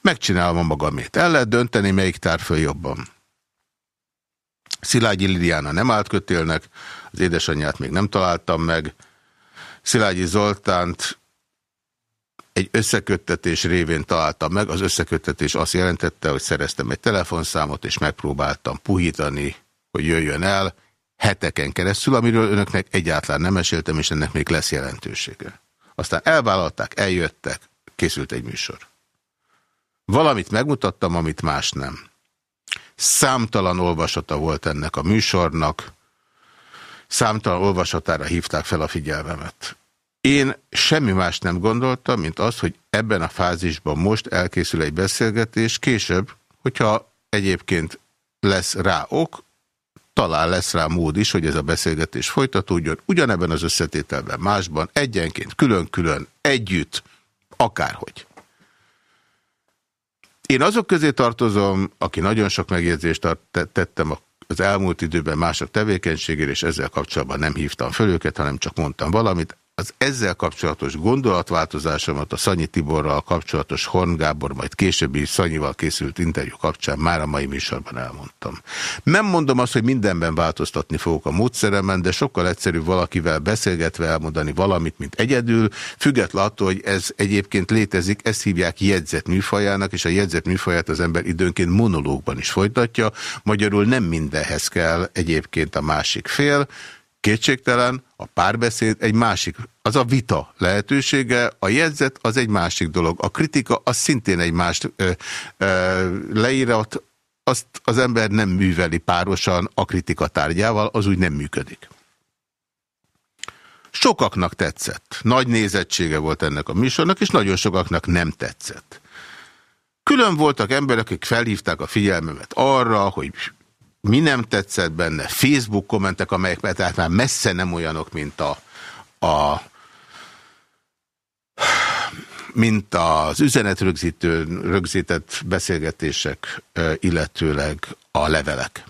Megcsinálom a magamét. El lehet dönteni, melyik tár föl jobban. Szilágyi Liliana nem állt kötélnek, az édesanyját még nem találtam meg, Szilágyi Zoltánt egy összeköttetés révén találtam meg. Az összeköttetés azt jelentette, hogy szereztem egy telefonszámot, és megpróbáltam puhítani, hogy jöjjön el heteken keresztül, amiről önöknek egyáltalán nem meséltem, és ennek még lesz jelentősége. Aztán elvállalták, eljöttek, készült egy műsor. Valamit megmutattam, amit más nem. Számtalan olvasata volt ennek a műsornak, számtalan olvasatára hívták fel a figyelmemet. Én semmi más nem gondoltam, mint az, hogy ebben a fázisban most elkészül egy beszélgetés, később, hogyha egyébként lesz rá ok, talán lesz rá mód is, hogy ez a beszélgetés folytatódjon, ugyanebben az összetételben másban, egyenként, külön-külön, együtt, akárhogy. Én azok közé tartozom, aki nagyon sok megjegyzést tettem a az elmúlt időben mások tevékenységére, és ezzel kapcsolatban nem hívtam föl őket, hanem csak mondtam valamit az ezzel kapcsolatos gondolatváltozásomat a Szanyi Tiborral kapcsolatos Horn Gábor, majd későbbi Szanyival készült interjú kapcsán már a mai műsorban elmondtam. Nem mondom azt, hogy mindenben változtatni fogok a módszeremen, de sokkal egyszerűbb valakivel beszélgetve elmondani valamit, mint egyedül, független attól, hogy ez egyébként létezik, ezt hívják jegyzet műfajának, és a jegyzet műfaját az ember időnként monológban is folytatja, magyarul nem mindenhez kell egyébként a másik fél, Kétségtelen, a párbeszéd egy másik, az a vita lehetősége, a jegyzet az egy másik dolog, a kritika az szintén egy más ö, ö, leírat, azt az ember nem műveli párosan a kritika tárgyával, az úgy nem működik. Sokaknak tetszett. Nagy nézettsége volt ennek a műsornak, és nagyon sokaknak nem tetszett. Külön voltak emberek, akik felhívták a figyelmemet arra, hogy mi nem tetszett benne, Facebook kommentek, amelyek tehát már messze nem olyanok, mint a, a mint az üzenetrögzítő, rögzített beszélgetések, illetőleg a levelek.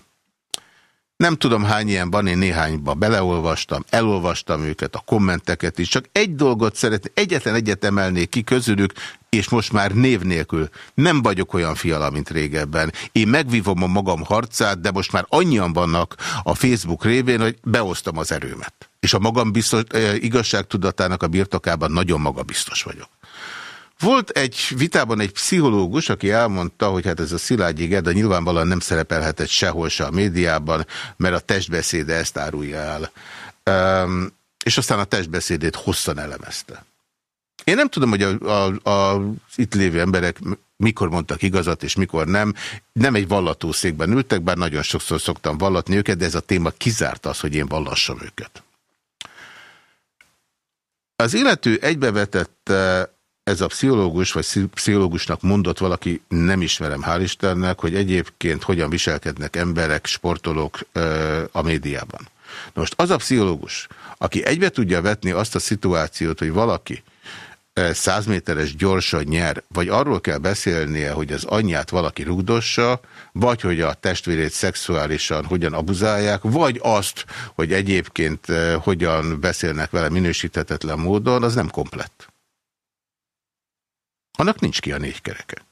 Nem tudom hány ilyen van, én néhányba beleolvastam, elolvastam őket, a kommenteket is, csak egy dolgot szeretnék, egyetlen egyet emelnék ki közülük, és most már név nélkül. Nem vagyok olyan fiala, mint régebben. Én megvívom a magam harcát, de most már annyian vannak a Facebook révén, hogy beosztom az erőmet. És a magam biztos, igazságtudatának a birtokában nagyon magabiztos vagyok. Volt egy vitában egy pszichológus, aki elmondta, hogy hát ez a Szilágyi Gerda nyilvánvalóan nem szerepelhetett sehol se a médiában, mert a testbeszéde ezt árulja el. Um, és aztán a testbeszédét hosszan elemezte. Én nem tudom, hogy a, a, a itt lévő emberek mikor mondtak igazat, és mikor nem. Nem egy vallatószékben ültek, bár nagyon sokszor szoktam vallatni őket, de ez a téma kizárt az, hogy én vallassam őket. Az illető egybevetette ez a pszichológus, vagy pszichológusnak mondott valaki, nem ismerem, hál' Istennek, hogy egyébként hogyan viselkednek emberek, sportolók a médiában. Most az a pszichológus, aki egybe tudja vetni azt a szituációt, hogy valaki száz méteres gyorsan nyer, vagy arról kell beszélnie, hogy az anyját valaki rugdossa, vagy hogy a testvérét szexuálisan hogyan abuzálják, vagy azt, hogy egyébként hogyan beszélnek vele minősíthetetlen módon, az nem komplett. Annak nincs ki a négy kereke.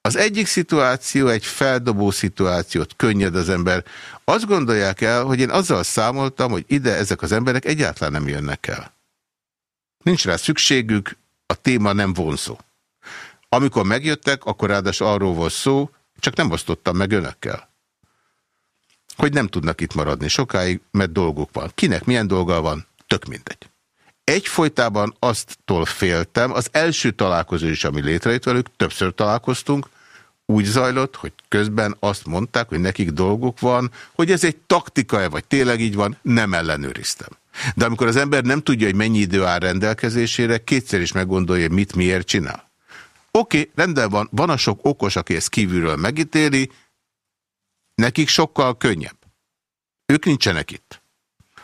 Az egyik szituáció egy feldobó szituációt, könnyed az ember. Azt gondolják el, hogy én azzal számoltam, hogy ide ezek az emberek egyáltalán nem jönnek el. Nincs rá szükségük, a téma nem vonzó. Amikor megjöttek, akkor ráadásul arról volt szó, csak nem osztottam meg önökkel. Hogy nem tudnak itt maradni sokáig, mert dolguk van. Kinek milyen dolga van, tök mindegy. Egyfolytában aztól féltem, az első találkozó is, ami létrejött velük, többször találkoztunk, úgy zajlott, hogy közben azt mondták, hogy nekik dolguk van, hogy ez egy taktika-e, vagy tényleg így van, nem ellenőriztem. De amikor az ember nem tudja, hogy mennyi idő áll rendelkezésére, kétszer is meggondolja, mit miért csinál. Oké, okay, rendben van, van a sok okos, aki ezt kívülről megítéli, nekik sokkal könnyebb. Ők nincsenek itt.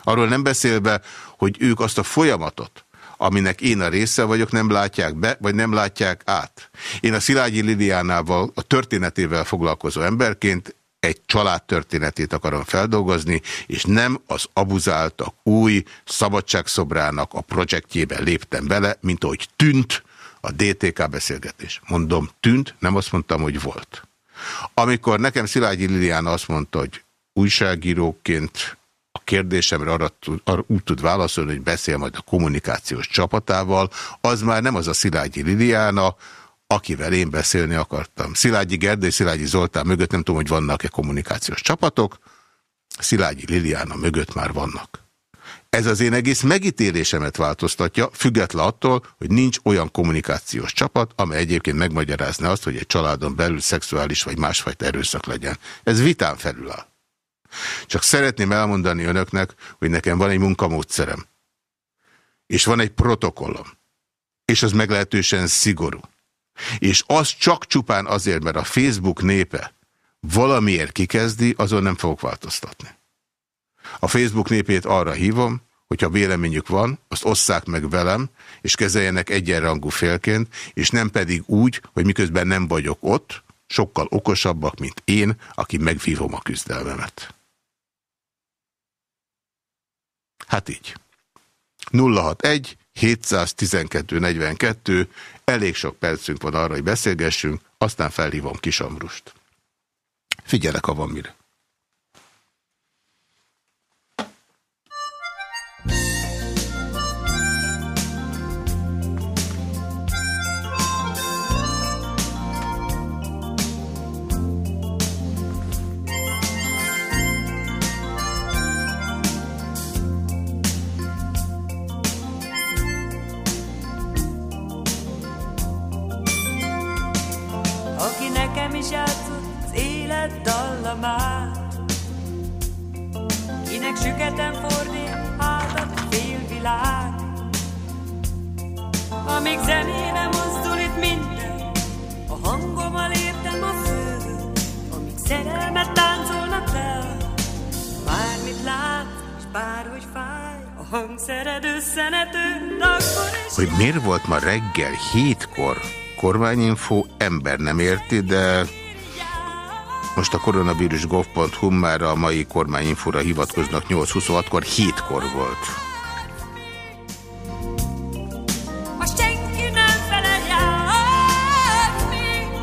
Arról nem beszélve, hogy ők azt a folyamatot, aminek én a része vagyok, nem látják be, vagy nem látják át. Én a Szilágyi Liliánával, a történetével foglalkozó emberként egy család történetét akarom feldolgozni, és nem az abuzáltak új szabadságszobrának a projektjébe léptem bele, mint ahogy tűnt a DTK beszélgetés. Mondom, tűnt, nem azt mondtam, hogy volt. Amikor nekem Szilágyi Liliana azt mondta, hogy újságíróként kérdésemre arra, arra úgy tud válaszolni, hogy beszél majd a kommunikációs csapatával, az már nem az a Szilágyi Liliana, akivel én beszélni akartam. Szilágyi Gerda és Szilágyi Zoltán mögött nem tudom, hogy vannak-e kommunikációs csapatok, Szilágyi Liliana mögött már vannak. Ez az én egész megítélésemet változtatja, független attól, hogy nincs olyan kommunikációs csapat, amely egyébként megmagyarázna azt, hogy egy családon belül szexuális vagy másfajta erőszak legyen. Ez vitán felül áll. Csak szeretném elmondani önöknek, hogy nekem van egy munkamódszerem. És van egy protokollom. És az meglehetősen szigorú. És az csak csupán azért, mert a Facebook népe valamiért kikezdi, azon nem fogok változtatni. A Facebook népét arra hívom, hogyha véleményük van, azt osszák meg velem, és kezeljenek egyenrangú félként, és nem pedig úgy, hogy miközben nem vagyok ott, sokkal okosabbak, mint én, aki megvívom a küzdelmemet. Hát így. 061 712 42, elég sok percünk van arra, hogy beszélgessünk, aztán felhívom Kisamrust. Figyelek, ha van mire. Amíg zenére mozdul itt minden, a hangommal értem a földön, amíg szerelmet táncolnak le. Bármit lát, és bárhogy fáj, a hangszered összenető, akkor is... Hogy miért volt ma reggel hétkor kormányinfo, ember nem érti, de most a koronavírus.gov.hu már a mai kormányinfóra hivatkoznak 8.26-kor, 7-kor volt.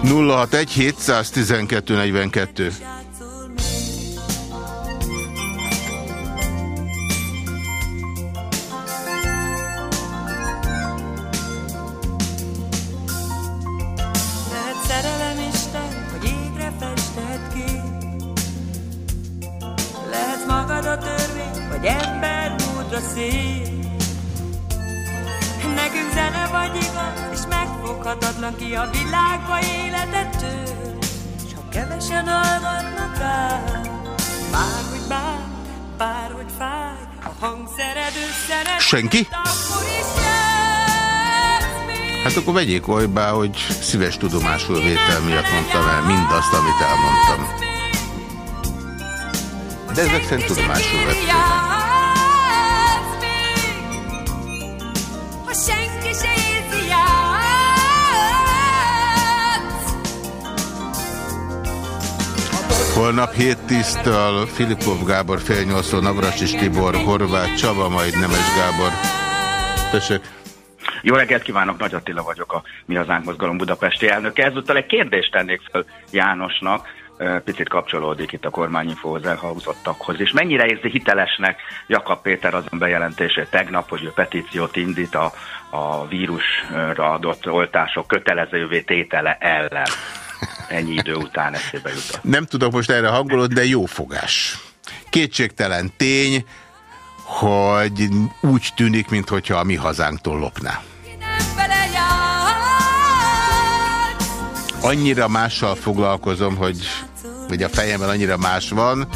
Nulla hat egy 712 42. Senki? Hát akkor vegyék olybá, hogy szíves tudomásul vétel miatt mondtam el mindazt, amit elmondtam. De ezek szerint tudomásul vették. Holnap 7-10-től Filipov Gábor, fél 8 Navracsis Tibor, Horváth Csaba, majd Nemes Gábor. Tessék. Jó reggelt kívánok, Nagy Attila vagyok, a Mi Hazánk Mozgalom Budapesti elnöke. Ezúttal egy kérdést tennék fel Jánosnak, picit kapcsolódik itt a kormányinfóhoz elhangzottakhoz, és mennyire érzi hitelesnek Jakab Péter azon bejelentését tegnap, hogy ő petíciót indít a, a vírusra adott oltások kötelezővé tétele ellen. Ennyi idő után eszébe jutott. Nem tudom most erre hangolod, de jó fogás. Kétségtelen tény, hogy úgy tűnik, mintha a mi hazánktól lopná. Annyira mással foglalkozom, hogy, hogy a fejemben annyira más van.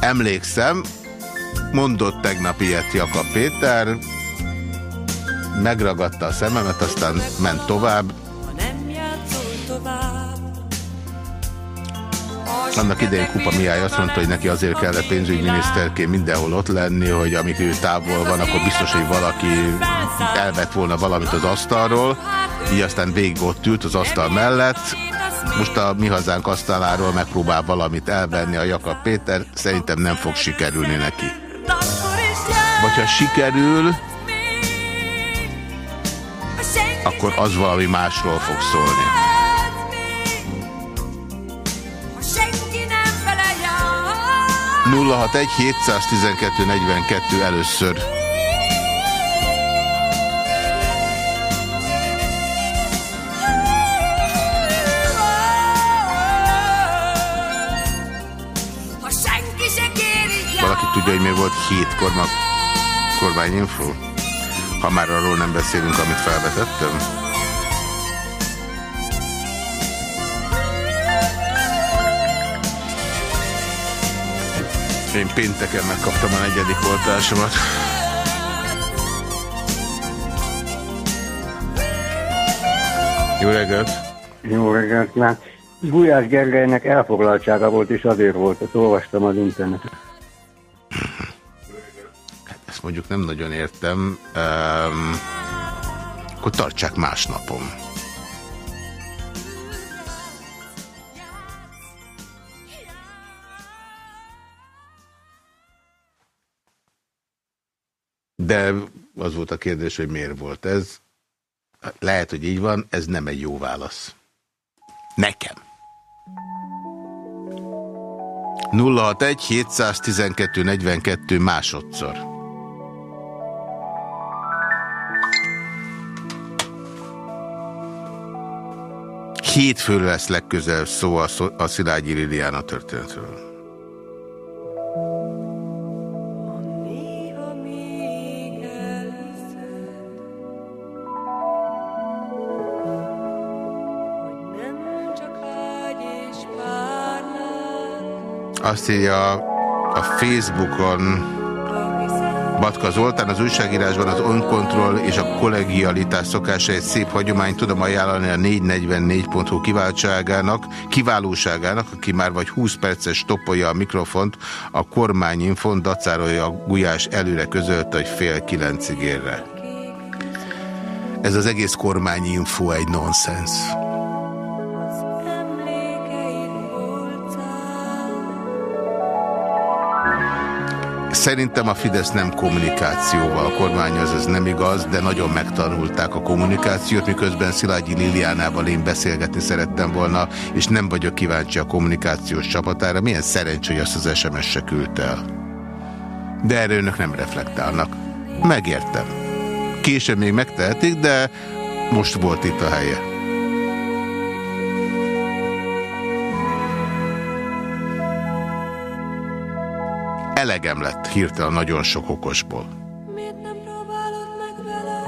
Emlékszem, mondott tegnap ilyet Jakab Péter, megragadta a szememet, aztán ment tovább. Annak idején Kupa Mihály azt mondta, hogy neki azért kellett pénzügyminiszterként mindenhol ott lenni, hogy amíg ő távol van, akkor biztos, hogy valaki elvett volna valamit az asztalról. Így aztán végig ott ült az asztal mellett. Most a mi hazánk asztaláról megpróbál valamit elvenni a Jakab Péter. Szerintem nem fog sikerülni neki. Vagy ha sikerül, akkor az valami másról fog szólni. 061 712 42 először. Valaki tudja, hogy mi volt hét korma, kormányinfo? Ha már arról nem beszélünk, amit felvetettem. Én pénteken megkaptam a negyedik oltásomat. Jó reggelt! Jó reggelt kíván! Gulyás Gergelynek elfoglaltsága volt, és azért volt, ezt olvastam az interneten. Ezt mondjuk nem nagyon értem. Um, akkor tartsák más napon. De az volt a kérdés, hogy miért volt ez. Lehet, hogy így van, ez nem egy jó válasz. Nekem. 061 712 42 másodszor. Hétfőről lesz legközelebb szó- a Szilágyi Liliana történetről. Azt írja a Facebookon Batka Zoltán, az újságírásban az on-control és a kollegialitás szokása egy szép hagyomány. Tudom ajánlani a 444.hu kiváltságának, kiválóságának, aki már vagy 20 perces stoppolja a mikrofont, a kormányinfon dacárolja a gulyás előre közölte, hogy fél kilencig érre. Ez az egész kormányinfo egy nonsens. Szerintem a Fidesz nem kommunikációval kormányoz, ez nem igaz, de nagyon megtanulták a kommunikációt, miközben Szilágyi Liliánával én beszélgetni szerettem volna, és nem vagyok kíváncsi a kommunikációs csapatára. Milyen szerencsé, hogy azt az SMS se küldte el. De erre önök nem reflektálnak. Megértem. Később még megtehetik, de most volt itt a helye. Elegem lett hirtelen nagyon sok okosból. Miért nem próbálod meg vele?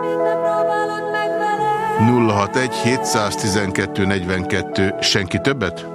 Miért nem próbálod meg vele? 061 712 42 senki többet?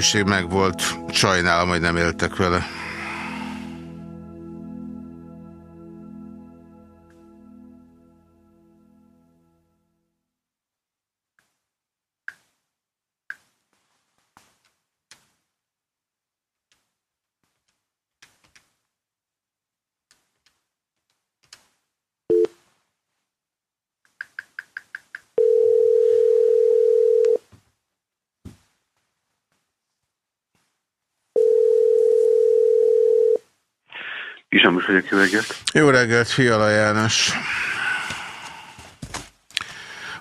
Lehetőség megvolt. Sajnálom, hogy nem éltek vele. Vagyok, jó reggelt. Jó reggelt, Fiala János.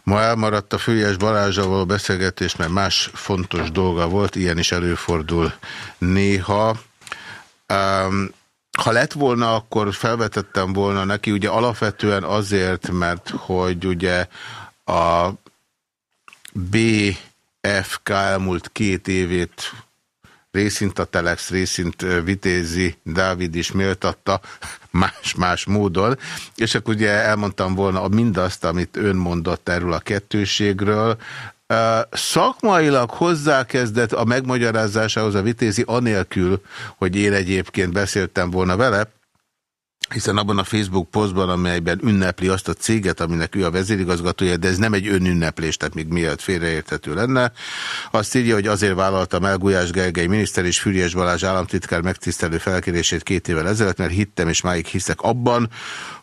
Ma elmaradt a Fülyes Balázsral való beszélgetés, mert más fontos dolga volt, ilyen is előfordul néha. Um, ha lett volna, akkor felvetettem volna neki, ugye alapvetően azért, mert hogy ugye a BFK elmúlt két évét részint a Telex, részint Vitézi Dávid is méltatta más-más módon, és akkor ugye elmondtam volna mindazt, amit ön mondott erről a kettőségről, Szakmailag hozzákezdett a megmagyarázásához a Vitézi anélkül, hogy én egyébként beszéltem volna vele, hiszen abban a Facebook posztban, amelyben ünnepli azt a céget, aminek ő a vezérigazgatója, de ez nem egy önünneplés, tehát még miatt félreérthető lenne. Azt írja, hogy azért vállaltam el Gulyás Gergely miniszter és Füriás Balázs államtitkár megtisztelő felkérését két évvel ezelőtt, mert hittem és máig hiszek abban,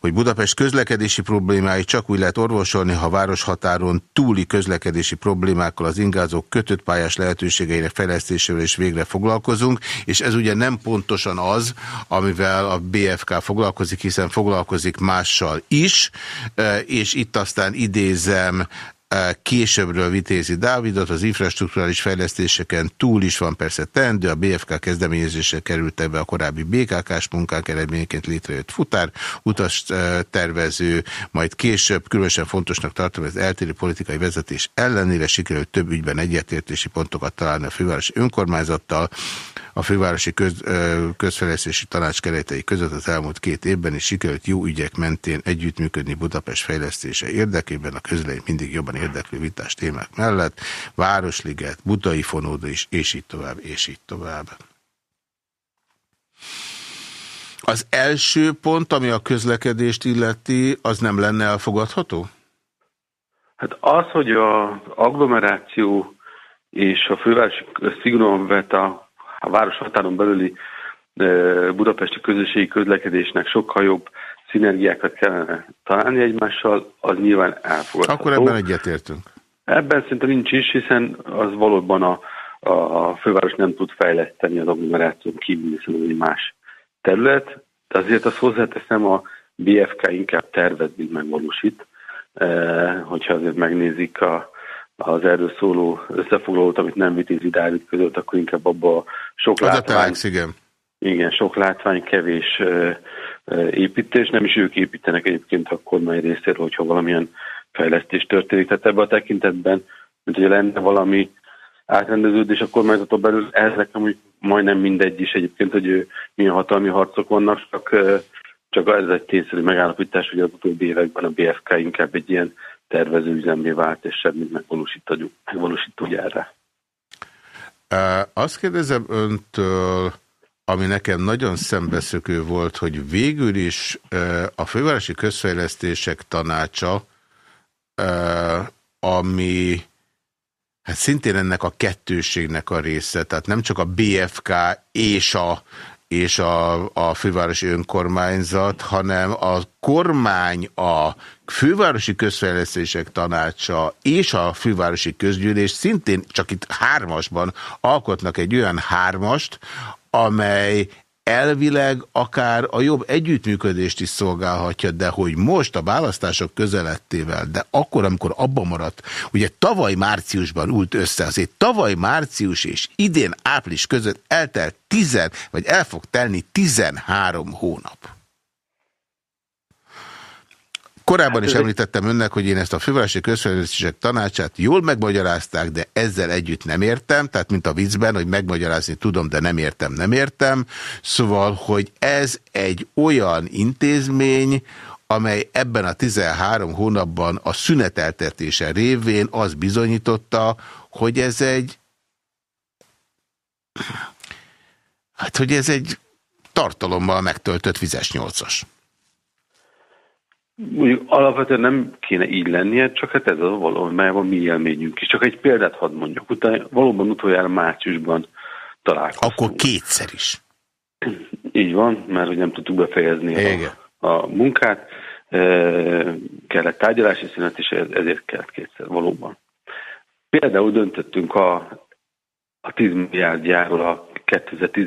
hogy Budapest közlekedési problémái csak úgy lehet orvosolni, ha városhatáron túli közlekedési problémákkal az ingázók kötött pályás lehetőségeinek fejlesztésével is végre foglalkozunk, és ez ugye nem pontosan az, amivel a BFK foglalkozik, hiszen foglalkozik mással is, és itt aztán idézem Későbbről vitézi Dávidot, az infrastruktúrális fejlesztéseken túl is van persze teendő, a BFK kezdeményezése került be a korábbi BKK-s munkák eredményeként létrejött futár, utas tervező, majd később különösen fontosnak tartom, hogy az eltérő politikai vezetés ellenére sikerült több ügyben egyetértési pontokat találni a fővárosi önkormányzattal, a fővárosi köz, közfejlesztési tanács keretei között az elmúlt két évben is sikerült jó ügyek mentén együttműködni Budapest fejlesztése érdekében, a közlemény mindig jobban érdeklő vitás témák mellett, Városliget, Budai fonóda is, és így tovább, és így tovább. Az első pont, ami a közlekedést illeti, az nem lenne elfogadható? Hát az, hogy az agglomeráció és a főváros szigorúan vet a a város határon belüli budapesti közösségi közlekedésnek sokkal jobb szinergiákat kellene találni egymással, az nyilván elfogadható. Akkor ebben egyetértünk. Ebben szerintem nincs is, hiszen az valóban a, a főváros nem tud fejleszteni az agglomeráción kívül, hiszen egy más terület, de azért azt hozzáteszem, a BFK inkább tervez, mint megvalósít. hogyha azért megnézik a, az erről szóló összefoglalót, amit nem Vitézi Dávid között, akkor inkább abba a sok az látvány... A igen. Igen, sok látvány, kevés építés. Nem is ők építenek egyébként a kormány részéről, hogyha valamilyen fejlesztés történik. Tehát ebben a tekintetben, mint hogy lenne valami átrendeződés a kormányzaton belül, ez nekem úgy majdnem mindegy is egyébként, hogy milyen hatalmi harcok vannak, csak, csak ez egy tényszerű megállapítás, hogy az utóbbi években a BFK inkább egy ilyen tervező üzemé vált, és semmit megvalósító, megvalósító gyárra. Azt kérdezem öntől, ami nekem nagyon szembeszökő volt, hogy végül is a Fővárosi Közfejlesztések Tanácsa, ami hát szintén ennek a kettőségnek a része, tehát nem csak a BFK és a és a, a fővárosi önkormányzat, hanem a kormány, a fővárosi közfejlesztések tanácsa és a fővárosi közgyűlés szintén csak itt hármasban alkotnak egy olyan hármast, amely elvileg akár a jobb együttműködést is szolgálhatja, de hogy most a választások közelettével, de akkor, amikor abban maradt, ugye tavaly márciusban ült össze, azért tavaly március és idén április között eltelt 10, vagy el fog telni 13 hónap. Korábban hát is említettem önnek, hogy én ezt a fővárosi közfejlesztések tanácsát jól megmagyarázták, de ezzel együtt nem értem, tehát mint a viccben, hogy megmagyarázni tudom, de nem értem, nem értem. Szóval, hogy ez egy olyan intézmény, amely ebben a 13 hónapban a szüneteltetése révén az bizonyította, hogy ez egy Hát, hogy ez egy tartalommal megtöltött vizes nyolcas. Úgy alapvetően nem kéne így lennie, csak hát ez az valójában mi élményünk is. Csak egy példát hadd mondjak. Utána valóban utoljára márciusban találkoztunk. Akkor kétszer is. Így van, mert hogy nem tudtuk befejezni Igen. a, a munkát. E, kellett tárgyalási szünet, és ez- ezért kellett kétszer valóban. Például döntöttünk a, a 10 milliárdjáról a 2010,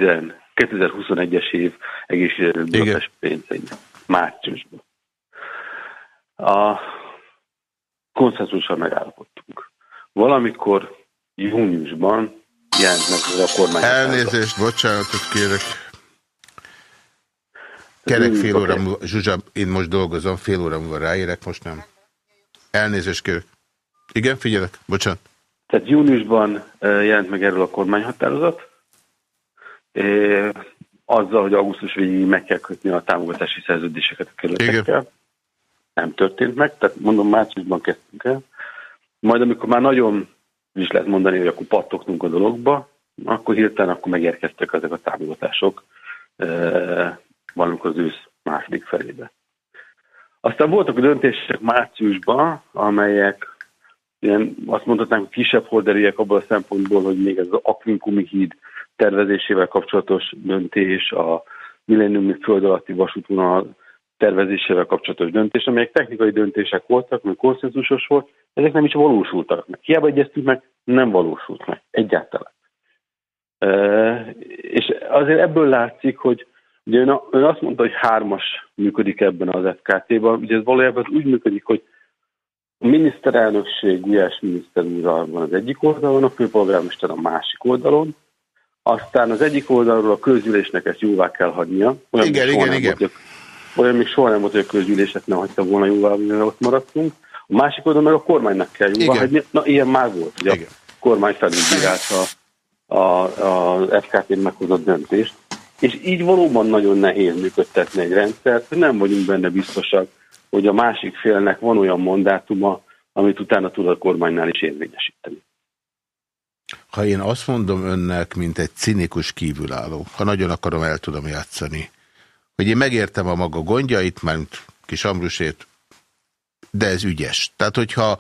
2021-es év egészségügyi pénzeinek. Márciusban. A konszenzussal megállapodtunk. Valamikor júniusban jelent meg ez a kormány. Elnézést, bocsánatot kérek. Kerek fél óra múlva, Zsuzsa, én most dolgozom, fél óra múlva ráérek, most nem. Elnézést kérek. Igen, figyelek, bocsánat. Tehát júniusban jelent meg erről a kormányhatározat, azzal, hogy augusztus végéig meg kell kötni a támogatási szerződéseket a kerületekkel. Nem történt meg, tehát mondom, márciusban kezdtünk el. Majd amikor már nagyon is lehet mondani, hogy akkor pattogtunk a dologba, akkor hirtelen akkor megérkeztek ezek a támogatások valamikor az ősz második felébe. Aztán voltak döntések márciusban, amelyek ilyen, azt mondhatnánk, hogy kisebb horderűek abból a szempontból, hogy még ez az Aquincumi híd tervezésével kapcsolatos döntés, a milleniumi föld alatti vasútvonal tervezésével kapcsolatos döntés, amelyek technikai döntések voltak, mert konszenzusos volt, ezek nem is valósultak meg. Hiába egyeztünk meg, nem valósult meg. Egyáltalán. E, és azért ebből látszik, hogy ugye ön, ön azt mondta, hogy hármas működik ebben az FKT-ban, ugye ez valójában úgy működik, hogy a miniszterelnökség Gulyás miniszter van az egyik oldalon, a főpolgármester a másik oldalon, aztán az egyik oldalról a közgyűlésnek ezt jóvá kell hagynia. Olyan Igen, igen, igen. Volt, olyan még soha nem volt, hogy a közgyűléset nem hagyta volna jóvá, mivel ott maradtunk. A másik oldalon meg a kormánynak kell jóvá hagyni. Na, ilyen már volt, hogy Igen. a kormány felülbírálta a, a, a FKT-n meghozott döntést. És így valóban nagyon nehéz működtetni egy rendszert, hogy nem vagyunk benne biztosak, hogy a másik félnek van olyan mandátuma, amit utána tud a kormánynál is érvényesíteni. Ha én azt mondom önnek, mint egy cinikus kívülálló, ha nagyon akarom, el tudom játszani, hogy én megértem a maga gondjait, mert kis Ambrusét, de ez ügyes. Tehát, hogyha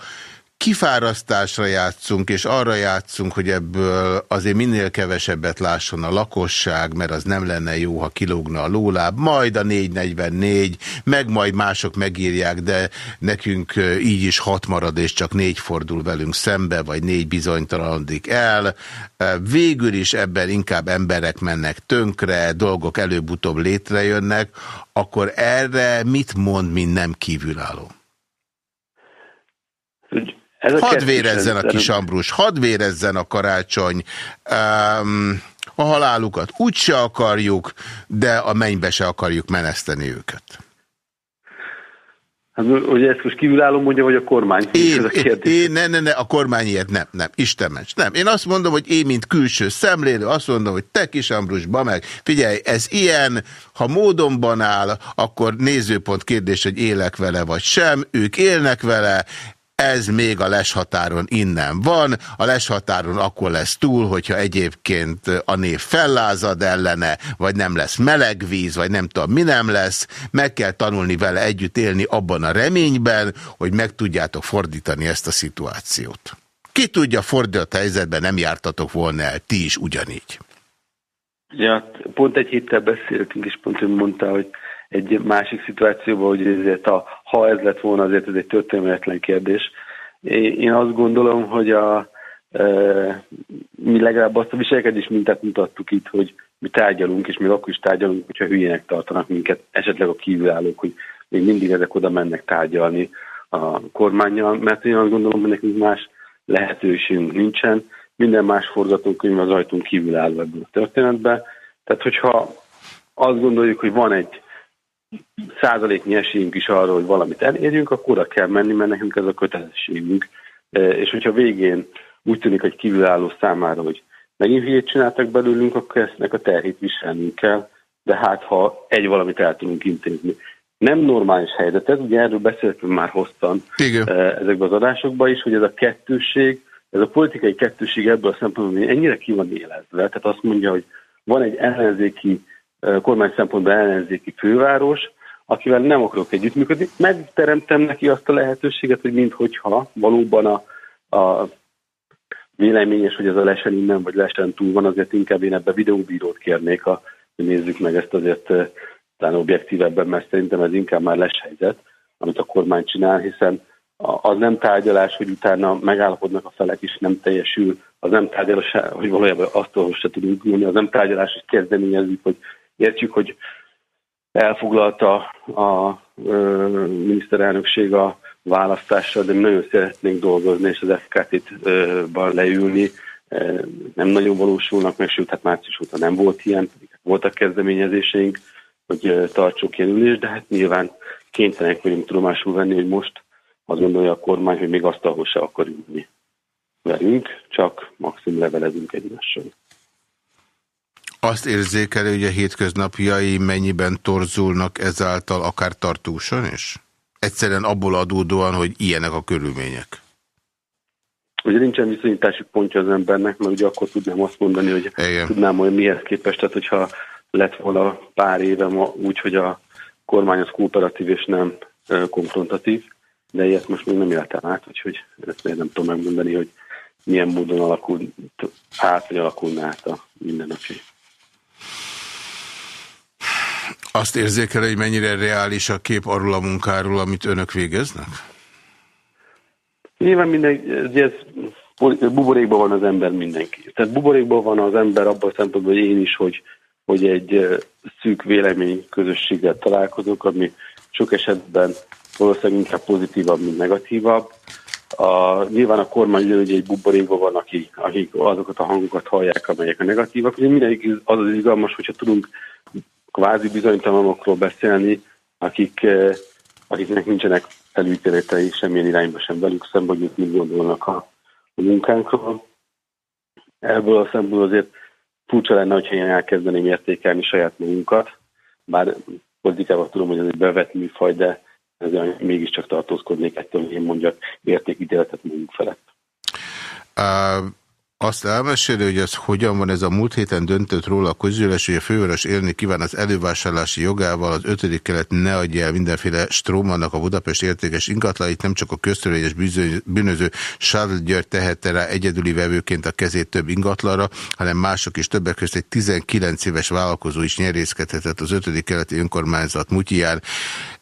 kifárasztásra játszunk, és arra játszunk, hogy ebből azért minél kevesebbet lásson a lakosság, mert az nem lenne jó, ha kilógna a lóláb, majd a 444, meg majd mások megírják, de nekünk így is hat marad, és csak négy fordul velünk szembe, vagy négy bizonytalanodik el. Végül is ebben inkább emberek mennek tönkre, dolgok előbb-utóbb létrejönnek, akkor erre mit mond, mint nem kívülálló? Hogy Ez a Hadd vérezzen a kis Ambrus, hadd vérezzen a karácsony. Um, a halálukat úgyse akarjuk, de a mennybe se akarjuk meneszteni őket. Hát, hogy ezt most kívülálló mondja, vagy a kormány? Én, Ez a én, ne, ne, ne, a kormány ilyet nem, nem, Isten ments, nem. Én azt mondom, hogy én, mint külső szemlélő, azt mondom, hogy te kis Ambrusba meg, figyelj, ez ilyen, ha módonban áll, akkor nézőpont kérdés, hogy élek vele vagy sem, ők élnek vele, ez még a leshatáron innen van, a leshatáron akkor lesz túl, hogyha egyébként a név fellázad ellene, vagy nem lesz meleg víz, vagy nem tudom mi nem lesz, meg kell tanulni vele együtt élni abban a reményben, hogy meg tudjátok fordítani ezt a szituációt. Ki tudja, fordított helyzetben nem jártatok volna el, ti is ugyanígy. Ja, pont egy héttel beszéltünk, és pont ő mondta, hogy egy másik szituációban, hogy ezért a, ha ez lett volna, azért ez egy történetlen kérdés. Én azt gondolom, hogy a, e, mi legalább azt a viselkedés mintát mutattuk itt, hogy mi tárgyalunk, és még akkor is tárgyalunk, hogyha hülyének tartanak minket, esetleg a kívülállók, hogy még mindig ezek oda mennek tárgyalni a kormányjal, mert én azt gondolom, hogy nekünk más lehetőségünk nincsen, minden más forgatókönyv az ajtunk kívül áll ebből a történetben. Tehát, hogyha azt gondoljuk, hogy van egy százaléknyi esélyünk is arra, hogy valamit elérjünk, akkor oda kell menni, mert nekünk ez a kötelességünk. E, És hogyha végén úgy tűnik egy kívülálló számára, hogy megint hülyét csináltak belőlünk, akkor ezt a terhét viselnünk kell, de hát ha egy valamit el tudunk intézni. Nem normális helyzet ez, ugye erről beszéltünk már hosszan Igen. e, ezekben az adásokban is, hogy ez a kettősség, ez a politikai kettőség ebből a szempontból ennyire ki van élezve. Tehát azt mondja, hogy van egy ellenzéki, kormány szempontból ellenzéki főváros, akivel nem akarok együttműködni, megteremtem neki azt a lehetőséget, hogy minthogyha valóban a, a véleményes, hogy ez a lesen innen, vagy lesen túl van, azért inkább én ebbe videóbírót kérnék, ha nézzük meg ezt azért talán objektívebben, mert szerintem ez inkább már lesz helyzet, amit a kormány csinál, hiszen az nem tárgyalás, hogy utána megállapodnak a felek is nem teljesül, az nem tárgyalás, hogy valójában azt se tudunk mondani, az nem tárgyalás, hogy kezdeményezzük, hogy értjük, hogy elfoglalta a ö, miniszterelnökség a választással, de mi nagyon szeretnénk dolgozni, és az FKT-ban leülni. Nem nagyon valósulnak meg, sőt, hát március óta nem volt ilyen, voltak kezdeményezéseink, hogy tartsuk ilyen ülést, de hát nyilván kénytelenek vagyunk tudomásul venni, hogy most azt gondolja a kormány, hogy még azt, ahol se akar ülni velünk, csak maximum levelezünk egymással. Azt érzékelő, hogy a hétköznapjai mennyiben torzulnak ezáltal akár tartósan is? Egyszerűen abból adódóan, hogy ilyenek a körülmények. Ugye nincsen viszonyítási pontja az embernek, mert ugye akkor tudnám azt mondani, hogy Igen. tudnám hogy mihez képest, tehát hogyha lett volna pár éve úgy, hogy a kormány az kooperatív és nem konfrontatív, de ilyet most még nem éltem át, úgyhogy ezt még nem tudom megmondani, hogy milyen módon alakul át, vagy alakulna át a mindennapi. Azt érzékel, hogy mennyire reális a kép arról a munkáról, amit önök végeznek? Nyilván minden, ez buborékban van az ember mindenki. Tehát buborékban van az ember abban a szempontból, hogy én is, hogy, hogy egy szűk vélemény közösséggel találkozok, ami sok esetben valószínűleg inkább pozitívabb, mint negatívabb. A, nyilván a kormány ugyanúgy egy buborékban van, akik, akik azokat a hangokat hallják, amelyek a negatívak. Ugye mindenik az az izgalmas, hogyha tudunk kvázi bizonytalanokról beszélni, akik, akiknek nincsenek előítéletei semmilyen irányba sem velük szemben, hogy mit gondolnak a, a munkánkról. Ebből a szemből azért furcsa lenne, hogyha én elkezdeném értékelni saját magunkat, bár politikában tudom, hogy ez egy bevett műfaj, de ezzel mégiscsak tartózkodnék ettől, hogy én mondjak értékítéletet magunk felett. Uh, azt elmeséli, hogy ez hogyan van, ez a múlt héten döntött róla a közülés, hogy a főváros élni kíván az elővásárlási jogával, az ötödik kelet ne adja el mindenféle strómannak a Budapest értékes ingatlait, nem csak a köztörvényes bűnöző Charles György tehette rá egyedüli vevőként a kezét több ingatlanra, hanem mások is többek között egy 19 éves vállalkozó is nyerészkedhetett az ötödik keleti önkormányzat mutyján.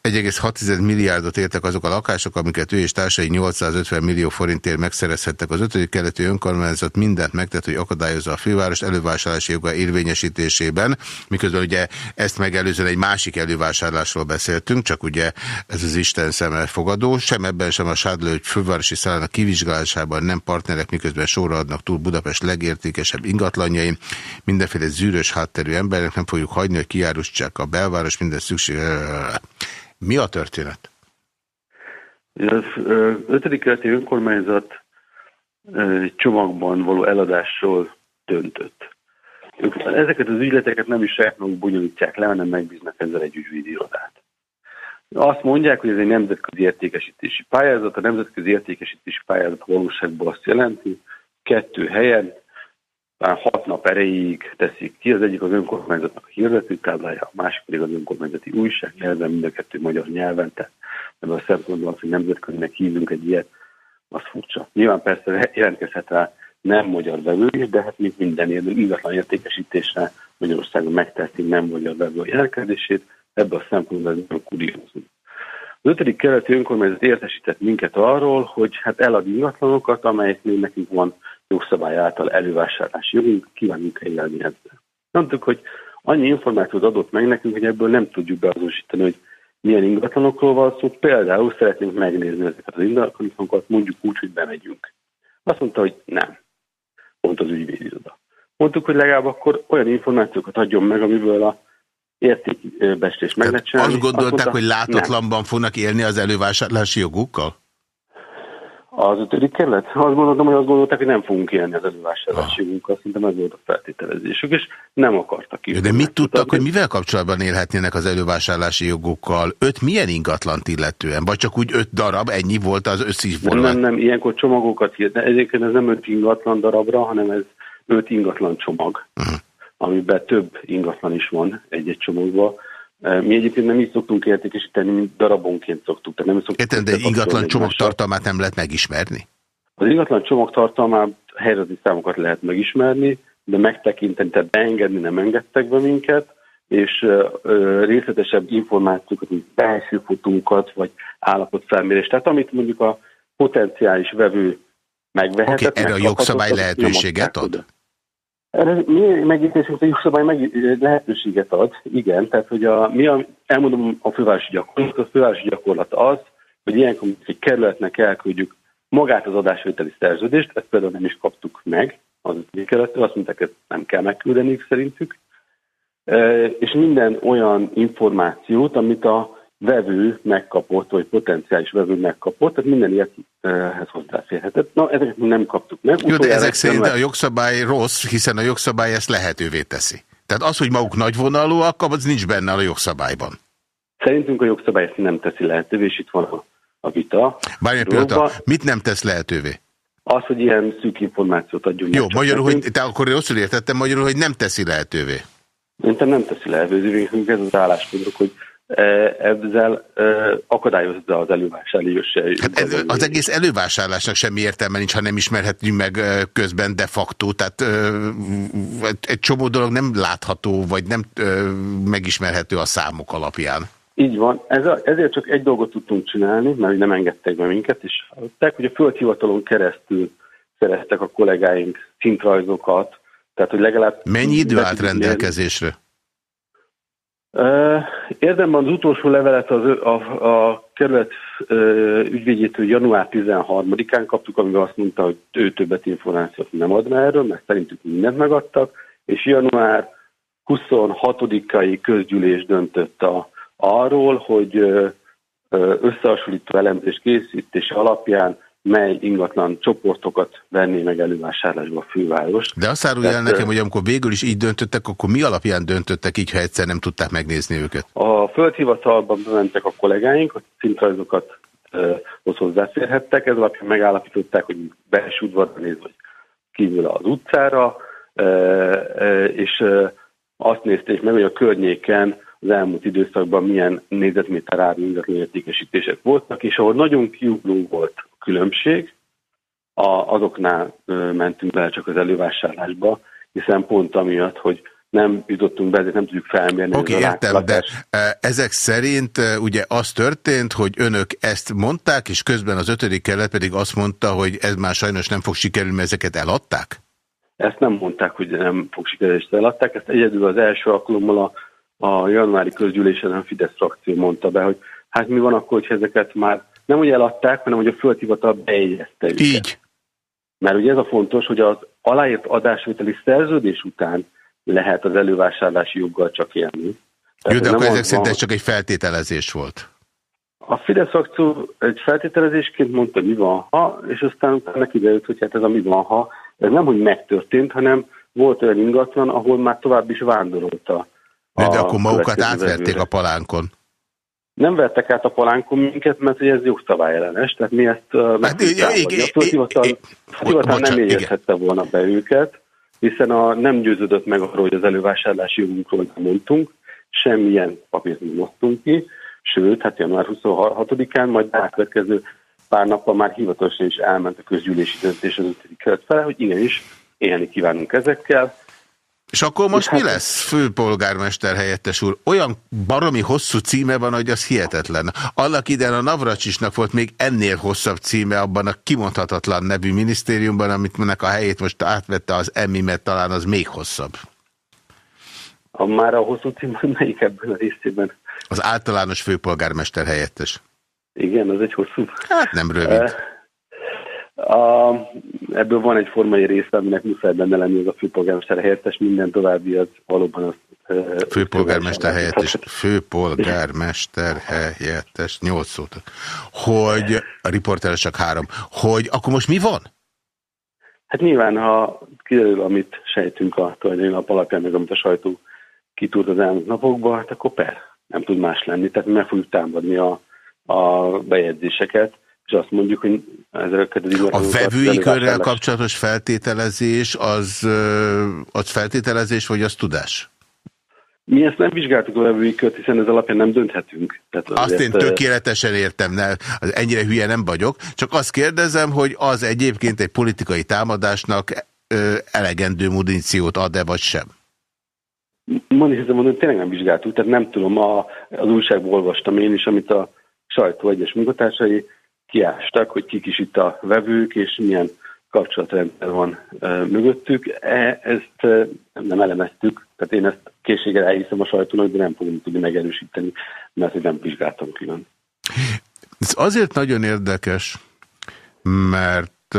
1,6 milliárdot értek azok a lakások, amiket ő és társai 850 millió forintért megszerezhettek. Az ötödik keleti önkormányzat mindent megtett, hogy akadályozza a főváros elővásárlási joga érvényesítésében, miközben ugye ezt megelőzően egy másik elővásárlásról beszéltünk, csak ugye ez az Isten szemmel fogadó, sem ebben sem a Sádlő, fővárosi szállának kivizsgálásában nem partnerek, miközben sorra adnak túl Budapest legértékesebb ingatlanjain. Mindenféle zűrös hátterű emberek nem fogjuk hagyni, hogy kiárusítsák a belváros minden szükség. Mi a történet? Az ötödik keleti önkormányzat csomagban való eladásról döntött. Ezeket az ügyleteket nem is saját bonyolítják le, hanem megbíznak ezzel egy ügyvédi irodát. Azt mondják, hogy ez egy nemzetközi értékesítési pályázat. A nemzetközi értékesítési pályázat valóságban azt jelenti, kettő helyen, már hat nap erejéig teszik ki. Az egyik az önkormányzatnak a hirdetőtáblája, a másik pedig az önkormányzati újság nyelven, mind a kettő magyar nyelven. Tehát ebben a szempontból az, hogy nemzetközinek hívunk egy ilyet, az furcsa. Nyilván persze jelentkezhet rá nem magyar vevő is, de hát mint minden ilyen ingatlan értékesítésre Magyarországon megteheti nem magyar vevő jelentkezését, ebből a szempontból ez nagyon kuriózum. Az ötödik keleti önkormányzat értesített minket arról, hogy hát elad ingatlanokat, amelyeknél nekünk van jogszabály által elővásárlási jogunk, kívánunk élni ezzel. Mondtuk, hogy annyi információt adott meg nekünk, hogy ebből nem tudjuk beazonosítani, hogy milyen ingatlanokról van szó. Például szeretnénk megnézni ezeket az ingatlanokat, mondjuk úgy, hogy bemegyünk. Azt mondta, hogy nem, mondta az ügyvédiroda. Mondtuk, hogy legalább akkor olyan információkat adjon meg, amiből a értékbestés meg lehet Azt gondolták, azt mondta, hogy látatlanban nem. fognak élni az elővásárlási jogukkal? Az ötödik kerület? Azt gondoltam, hogy azt gondolták, hogy nem fogunk élni az elővásárlási jogunkkal, szerintem ez volt a feltételezésük, és nem akartak ki. De mit tudtak, hogy mivel kapcsolatban élhetnének az elővásárlási jogokkal? Öt milyen ingatlant illetően? Vagy csak úgy öt darab, ennyi volt az összívból? Nem, nem, nem, ilyenkor csomagokat hirt. De egyébként ez nem öt ingatlan darabra, hanem ez öt ingatlan csomag, uh -huh. amiben több ingatlan is van egy-egy csomagban. Mi egyébként nem így szoktunk értékesíteni, mint darabonként szoktuk. Tehát nem szoktuk Értem, de ingatlan csomagtartalmát nem lehet megismerni? Az ingatlan csomagtartalmát helyzeti számokat lehet megismerni, de megtekinteni, tehát beengedni nem engedtek be minket, és ö, részletesebb információkat, mint belső fotónkat, vagy állapotfelmérést. Tehát amit mondjuk a potenciális vevő megvehetett. Okay, erre a jogszabály lehetőséget ad? Erre mi megítélésünk, hogy a jogszabály meg lehetőséget ad, igen, tehát hogy a, mi a, elmondom a fővárosi gyakorlat, a fővárosi gyakorlat az, hogy ilyenkor egy kerületnek elküldjük magát az adásvételi szerződést, ezt például nem is kaptuk meg az kerülettől, azt mondták, hogy nem kell megküldeni szerintük, és minden olyan információt, amit a vevő megkapott, vagy potenciális vevő megkapott, tehát minden ilyethez hozzáférhetett. Na, ezeket nem kaptuk meg. Jó, de ezek szerint a jogszabály rossz, hiszen a jogszabály ezt lehetővé teszi. Tehát az, hogy maguk nagyvonalúak, az nincs benne a jogszabályban. Szerintünk a jogszabály ezt nem teszi lehetővé, és itt van a, a vita. Bármi pillanat, mit nem tesz lehetővé? Az, hogy ilyen szűk információt adjunk. Jó, magyarul, hogy te akkor rosszul értettem magyarul, hogy nem teszi lehetővé. Szerintem nem teszi lehetővé, ez az álláspontok, hogy ezzel e, akadályozza az elővásárlás. Hát ez, az egész elővásárlásnak semmi értelme nincs, ha nem ismerhetünk meg e, közben de facto, tehát egy csomó dolog nem látható, vagy nem megismerhető a számok alapján. Így van. Ez a, ezért csak egy dolgot tudtunk csinálni, mert nem engedtek be minket, és hallották, hogy a földhivatalon keresztül szereztek a kollégáink szintrajzokat, tehát hogy legalább... Mennyi idő állt rendelkezésre? Érdemben az utolsó levelet az, a, a kerület ügyvédjétől január 13-án kaptuk, amivel azt mondta, hogy ő többet információt nem adna erről, mert szerintük mindent megadtak, és január 26-ai közgyűlés döntött a, arról, hogy összehasonlító elemzés készítése alapján mely ingatlan csoportokat venné meg elővásárlásba a főváros. De azt árulja el nekem, hogy amikor végül is így döntöttek, akkor mi alapján döntöttek így, ha egyszer nem tudták megnézni őket? A földhivatalban bementek a kollégáink, hogy szintrajzokat hoz hozzáférhettek, ez alapján megállapították, hogy belső udvarra néz, vagy kívül az utcára, és azt nézték meg, hogy a környéken az elmúlt időszakban milyen négyzetméter áru ingatlan értékesítések voltak, és ahol nagyon kiugló volt a különbség, a, azoknál mentünk bele csak az elővásárlásba, hiszen pont amiatt, hogy nem jutottunk be, ezért nem tudjuk felmérni. Oké, okay, értem, de ezek szerint ugye az történt, hogy önök ezt mondták, és közben az ötödik kelet pedig azt mondta, hogy ez már sajnos nem fog sikerülni, mert ezeket eladták? Ezt nem mondták, hogy nem fog sikerülni, és eladták. Ezt egyedül az első alkalommal a a januári közgyűlésen a Fidesz frakció mondta be, hogy hát mi van akkor, hogy ezeket már nem úgy eladták, hanem hogy a földhivatal bejegyezte őket. Így. Mert ugye ez a fontos, hogy az aláírt adásvételi szerződés után lehet az elővásárlási joggal csak élni. Tehát Jó, de akkor ezek szerint ez csak egy feltételezés volt. A Fidesz frakció egy feltételezésként mondta, mi van ha, és aztán utána kiderült, hogy hát ez a mi van ha, ez nem, hogy megtörtént, hanem volt olyan ingatlan, ahol már tovább is vándorolta de, de akkor magukat átverték a palánkon. Nem vettek át a palánkon minket, mert ez jogszabályellenes, tehát mi ezt uh, a hivatal nem érezhette volna be őket, hiszen a, nem győződött meg arról, hogy az elővásárlási jogunkról nem mondtunk, semmilyen papírt nem osztunk ki, sőt, hát január 26-án, majd átvetkező pár nappal már hivatalosan is elment a közgyűlési döntés az 5. fele, hogy igenis élni kívánunk ezekkel, és akkor most mi hát- lesz, főpolgármester helyettes úr? Olyan baromi hosszú címe van, hogy az hihetetlen. Annak idején a Navracsisnak volt még ennél hosszabb címe abban a kimondhatatlan nevű minisztériumban, amit mennek a helyét most átvette az EMI, mert talán az még hosszabb. A már a hosszú cím, melyik ebben a részében? Az általános főpolgármester helyettes. Igen, az egy hosszú. Hát nem rövid. Uh, a, ebből van egy formai része, aminek muszáj benne lenni az a főpolgármester helyettes, minden további az valóban az Főpolgármester helyettes, főpolgármester helyettes, nyolc szót. Hogy a riporter csak három. Hogy akkor most mi van? Hát nyilván, ha kiderül, amit sejtünk a nap alapján, meg amit a sajtó kitúrt az elmúlt napokban, hát akkor per. Nem tud más lenni. Tehát mi meg fogjuk támadni a, a bejegyzéseket, és azt mondjuk, hogy a A vevői körrel kapcsolatos feltételezés, az, az feltételezés, vagy az tudás? Mi ezt nem vizsgáltuk a vevői kört, hiszen ez alapján nem dönthetünk. Tehát azt én tökéletesen értem, ne, ennyire hülye nem vagyok, csak azt kérdezem, hogy az egyébként egy politikai támadásnak ö, elegendő muníciót ad-e, vagy sem? Mondom, hiszem, mondom, tényleg nem vizsgáltuk, tehát nem tudom, a, az újságból olvastam én is, amit a sajtó egyes munkatársai kiástak, hogy kik is itt a vevők, és milyen kapcsolatrendszer van e, mögöttük. E, ezt e, nem elemeztük, tehát én ezt készséggel elhiszem a sajtónak, de nem fogom tudni megerősíteni, mert hogy nem vizsgáltam külön. Ez azért nagyon érdekes, mert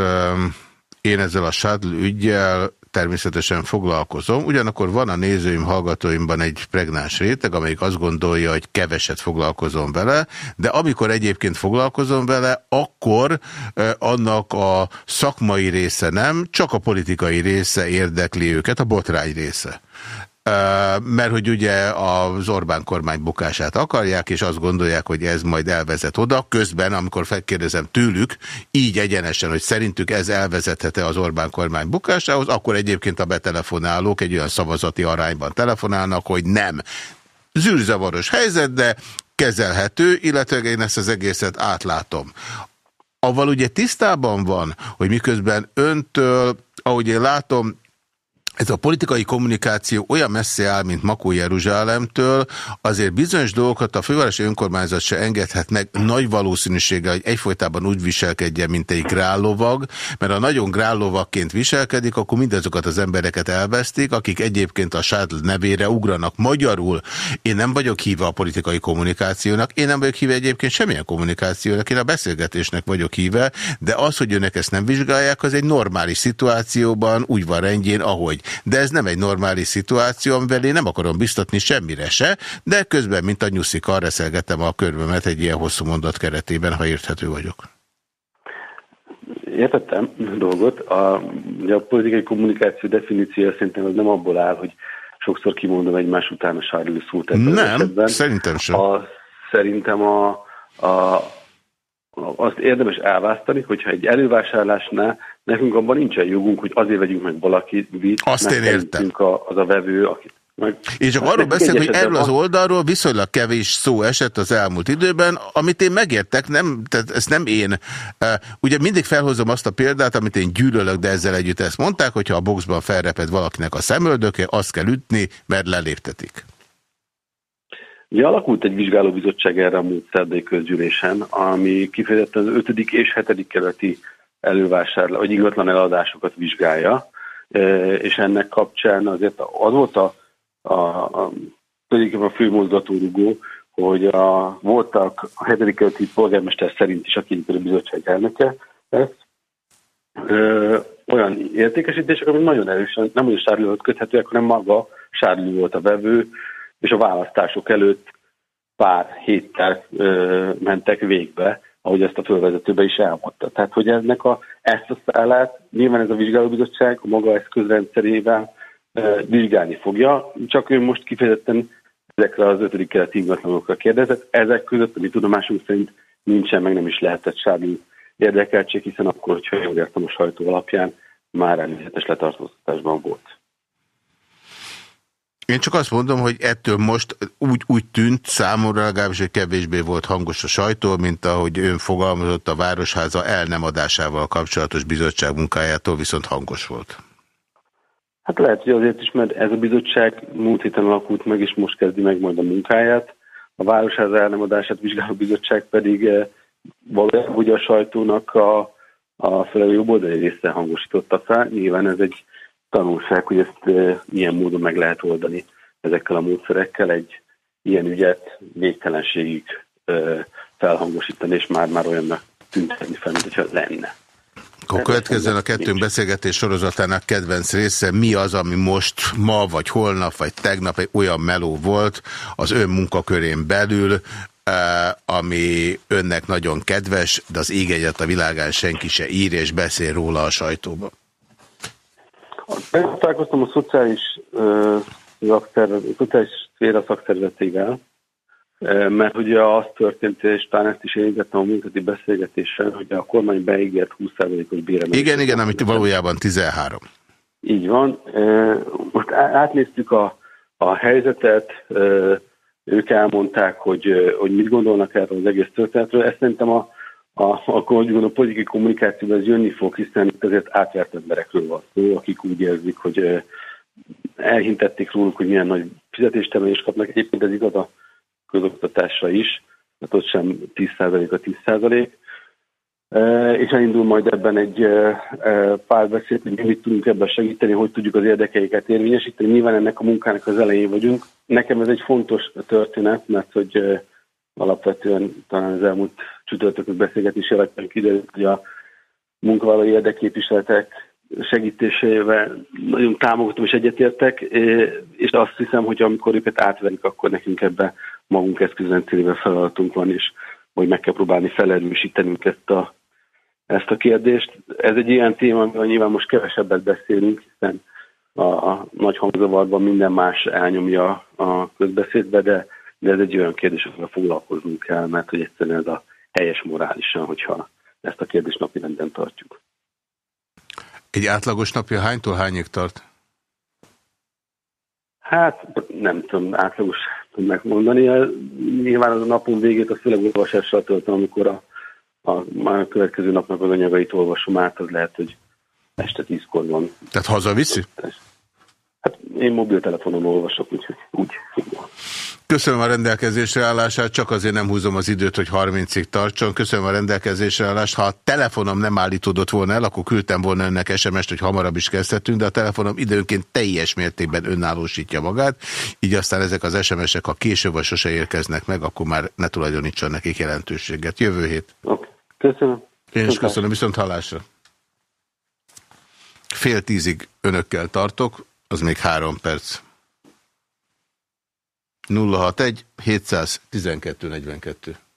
én ezzel a Shuttle ügyjel természetesen foglalkozom, ugyanakkor van a nézőim, hallgatóimban egy pregnáns réteg, amelyik azt gondolja, hogy keveset foglalkozom vele, de amikor egyébként foglalkozom vele, akkor annak a szakmai része nem, csak a politikai része érdekli őket, a botrány része mert hogy ugye az Orbán kormány bukását akarják, és azt gondolják, hogy ez majd elvezet oda. Közben, amikor felkérdezem tőlük, így egyenesen, hogy szerintük ez elvezethet-e az Orbán kormány bukásához, akkor egyébként a betelefonálók egy olyan szavazati arányban telefonálnak, hogy nem. Zűrzavaros helyzet, de kezelhető, illetve én ezt az egészet átlátom. Aval ugye tisztában van, hogy miközben öntől, ahogy én látom, ez a politikai kommunikáció olyan messze áll, mint Makó Jeruzsálemtől, azért bizonyos dolgokat a fővárosi önkormányzat se engedhet meg nagy valószínűséggel, hogy egyfolytában úgy viselkedjen, mint egy grállovag, mert ha nagyon grállovagként viselkedik, akkor mindazokat az embereket elvesztik, akik egyébként a Sádl nevére ugranak magyarul. Én nem vagyok híve a politikai kommunikációnak, én nem vagyok híve egyébként semmilyen kommunikációnak, én a beszélgetésnek vagyok híve, de az, hogy önök ezt nem vizsgálják, az egy normális szituációban úgy van rendjén, ahogy de ez nem egy normális szituáció, amivel én nem akarom biztatni semmire se, de közben, mint a nyuszik, arra szelgetem a körbemet egy ilyen hosszú mondat keretében, ha érthető vagyok. Értettem a dolgot. A, ugye a politikai kommunikáció definíciója szerintem az nem abból áll, hogy sokszor kimondom egymás után a sárlő szót. Nem, esetben. szerintem sem. A, szerintem a, a, azt érdemes elválasztani, hogyha egy elővásárlásnál nekünk abban nincsen jogunk, hogy azért vegyünk meg valakit, azt én értem. A, az a vevő, akit meg, én csak arról beszélek, hogy erről az oldalról viszonylag kevés szó esett az elmúlt időben, amit én megértek, nem, tehát ezt nem én. Ugye mindig felhozom azt a példát, amit én gyűlölök, de ezzel együtt ezt mondták, hogyha a boxban felreped valakinek a szemöldöke, azt kell ütni, mert leléptetik. Ugye alakult egy vizsgálóbizottság erre a múlt szerdai közgyűlésen, ami kifejezetten az 5. és 7. keleti elővásárlás, vagy ingatlan eladásokat vizsgálja, e, és ennek kapcsán azért az volt a, a, a, a fő mozgatórugó, hogy a, voltak a 7. keleti polgármester szerint is, aki a bizottság elnöke lesz, ö, e, olyan értékesítések, amik nagyon erősen, nem olyan sárlóhoz köthetőek, hanem maga sárló volt a vevő, és a választások előtt pár héttel ö, mentek végbe, ahogy ezt a fölvezetőbe is elmondta. Tehát, hogy ennek a, ezt a szállát nyilván ez a vizsgálóbizottság a maga eszközrendszerével ö, vizsgálni fogja, csak ő most kifejezetten ezekre az ötödik keleti ingatlanokra kérdezett. Ezek között, ami tudomásunk szerint nincsen, meg nem is lehetett sági érdekeltség, hiszen akkor, hogyha jól értem a sajtó alapján, már előzetes letartóztatásban volt. Én csak azt mondom, hogy ettől most úgy, úgy tűnt számomra legalábbis, hogy kevésbé volt hangos a sajtó, mint ahogy ön fogalmazott a Városháza el nem adásával kapcsolatos bizottság munkájától, viszont hangos volt. Hát lehet, hogy azért is, mert ez a bizottság múlt héten alakult meg, és most kezdi meg majd a munkáját. A Városháza el nem adását vizsgáló bizottság pedig eh, valójában ugye a sajtónak a, a főleg jobb oldali része hangosította fel. Nyilván ez egy tanulság, hogy ezt milyen módon meg lehet oldani ezekkel a módszerekkel, egy ilyen ügyet végtelenségig felhangosítani, és már-már olyannak tüntetni fel, mint hogyha lenne. Akkor következzen a kettőnk beszélgetés sorozatának kedvenc része. Mi az, ami most, ma, vagy holnap, vagy tegnap egy olyan meló volt az ön munkakörén belül, ami önnek nagyon kedves, de az ég egyet a világán senki se ír és beszél róla a sajtóban. Találkoztam a szociális, uh, szakszervezet, szociális szféra szakszervezetével, mert ugye az történt, és talán ezt is érintettem a munkati beszélgetésen, hogy a kormány beígért 20%-os béremelést. Igen, igen, amit valójában 13. Így van. Most átnéztük a, a helyzetet, ők elmondták, hogy, hogy mit gondolnak erről az egész történetről. Ezt szerintem a, a, a, a politikai kommunikációban ez jönni fog, hiszen itt azért átvert emberekről van szó, akik úgy érzik, hogy elhintették róluk, hogy milyen nagy fizetéstemelést kapnak. Egyébként ez igaz a közoktatásra is, mert ott sem 10% a 10%. E, És elindul majd ebben egy párbeszéd, hogy mi mit tudunk ebben segíteni, hogy tudjuk az érdekeiket érvényesíteni. Nyilván ennek a munkának az elején vagyunk. Nekem ez egy fontos történet, mert hogy alapvetően talán az elmúlt csütörtökök beszélgetés alapján kiderült, hogy a munkavállalói érdekképviseletek segítésével nagyon támogatom és egyetértek, és azt hiszem, hogy amikor őket átverik, akkor nekünk ebbe magunk eszközrendszerével feladatunk van, és hogy meg kell próbálni felerősítenünk ezt a, ezt a kérdést. Ez egy ilyen téma, amivel nyilván most kevesebbet beszélünk, hiszen a, a nagy hangzavarban minden más elnyomja a közbeszédbe, de, de ez egy olyan kérdés, amivel foglalkoznunk kell, mert hogy egyszerűen ez a helyes morálisan, hogyha ezt a kérdést napirenden tartjuk. Egy átlagos napja hánytól hányig tart? Hát nem tudom, átlagos tudom megmondani. Nyilván az a napon végét a főleg olvasással töltöm, amikor a, a, már a következő napnak az anyagait olvasom át, az lehet, hogy este tízkor van. Tehát hazaviszi? Hát én mobiltelefonon olvasok, úgyhogy úgy. Köszönöm a rendelkezésre állását, csak azért nem húzom az időt, hogy 30-ig tartson. Köszönöm a rendelkezésre állást. Ha a telefonom nem állítódott volna el, akkor küldtem volna önnek SMS-t, hogy hamarabb is kezdhetünk, de a telefonom időnként teljes mértékben önállósítja magát, így aztán ezek az SMS-ek, ha később vagy sose érkeznek meg, akkor már ne tulajdonítson nekik jelentőséget. Jövő hét. Köszönöm. Én is köszönöm, viszont hallásra. Fél tízig önökkel tartok, az még három perc. 061 712 42.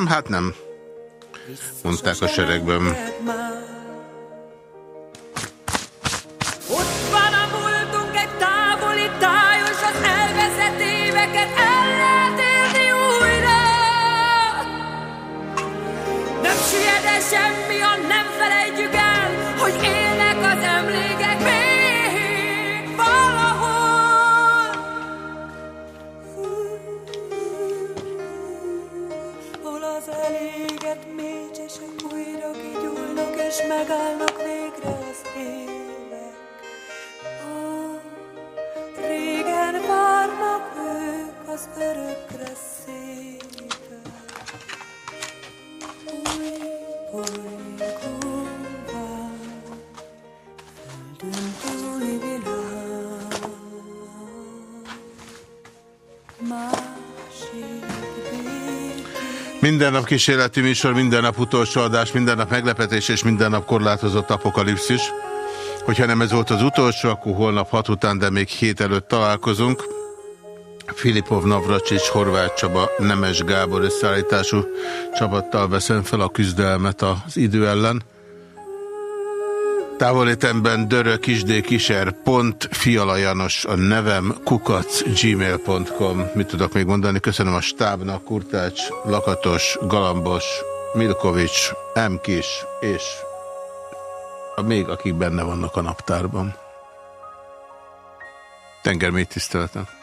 nem, hát nem. Mondták a seregben. Kísérleti műsor, minden nap utolsó adás, minden nap meglepetés és minden nap korlátozott apokalipszis. Hogyha nem ez volt az utolsó, akkor holnap hat után, de még hét előtt találkozunk. Filipov Navracsics, Horváth Csaba, Nemes Gábor összeállítású csapattal veszem fel a küzdelmet az idő ellen. Távolétemben dörö Janos a nevem kukac gmail.com. Mit tudok még mondani? Köszönöm a stábnak, Kurtács, Lakatos, Galambos, Milkovics, M. Kis és a még akik benne vannak a naptárban. Tengermély tiszteletem.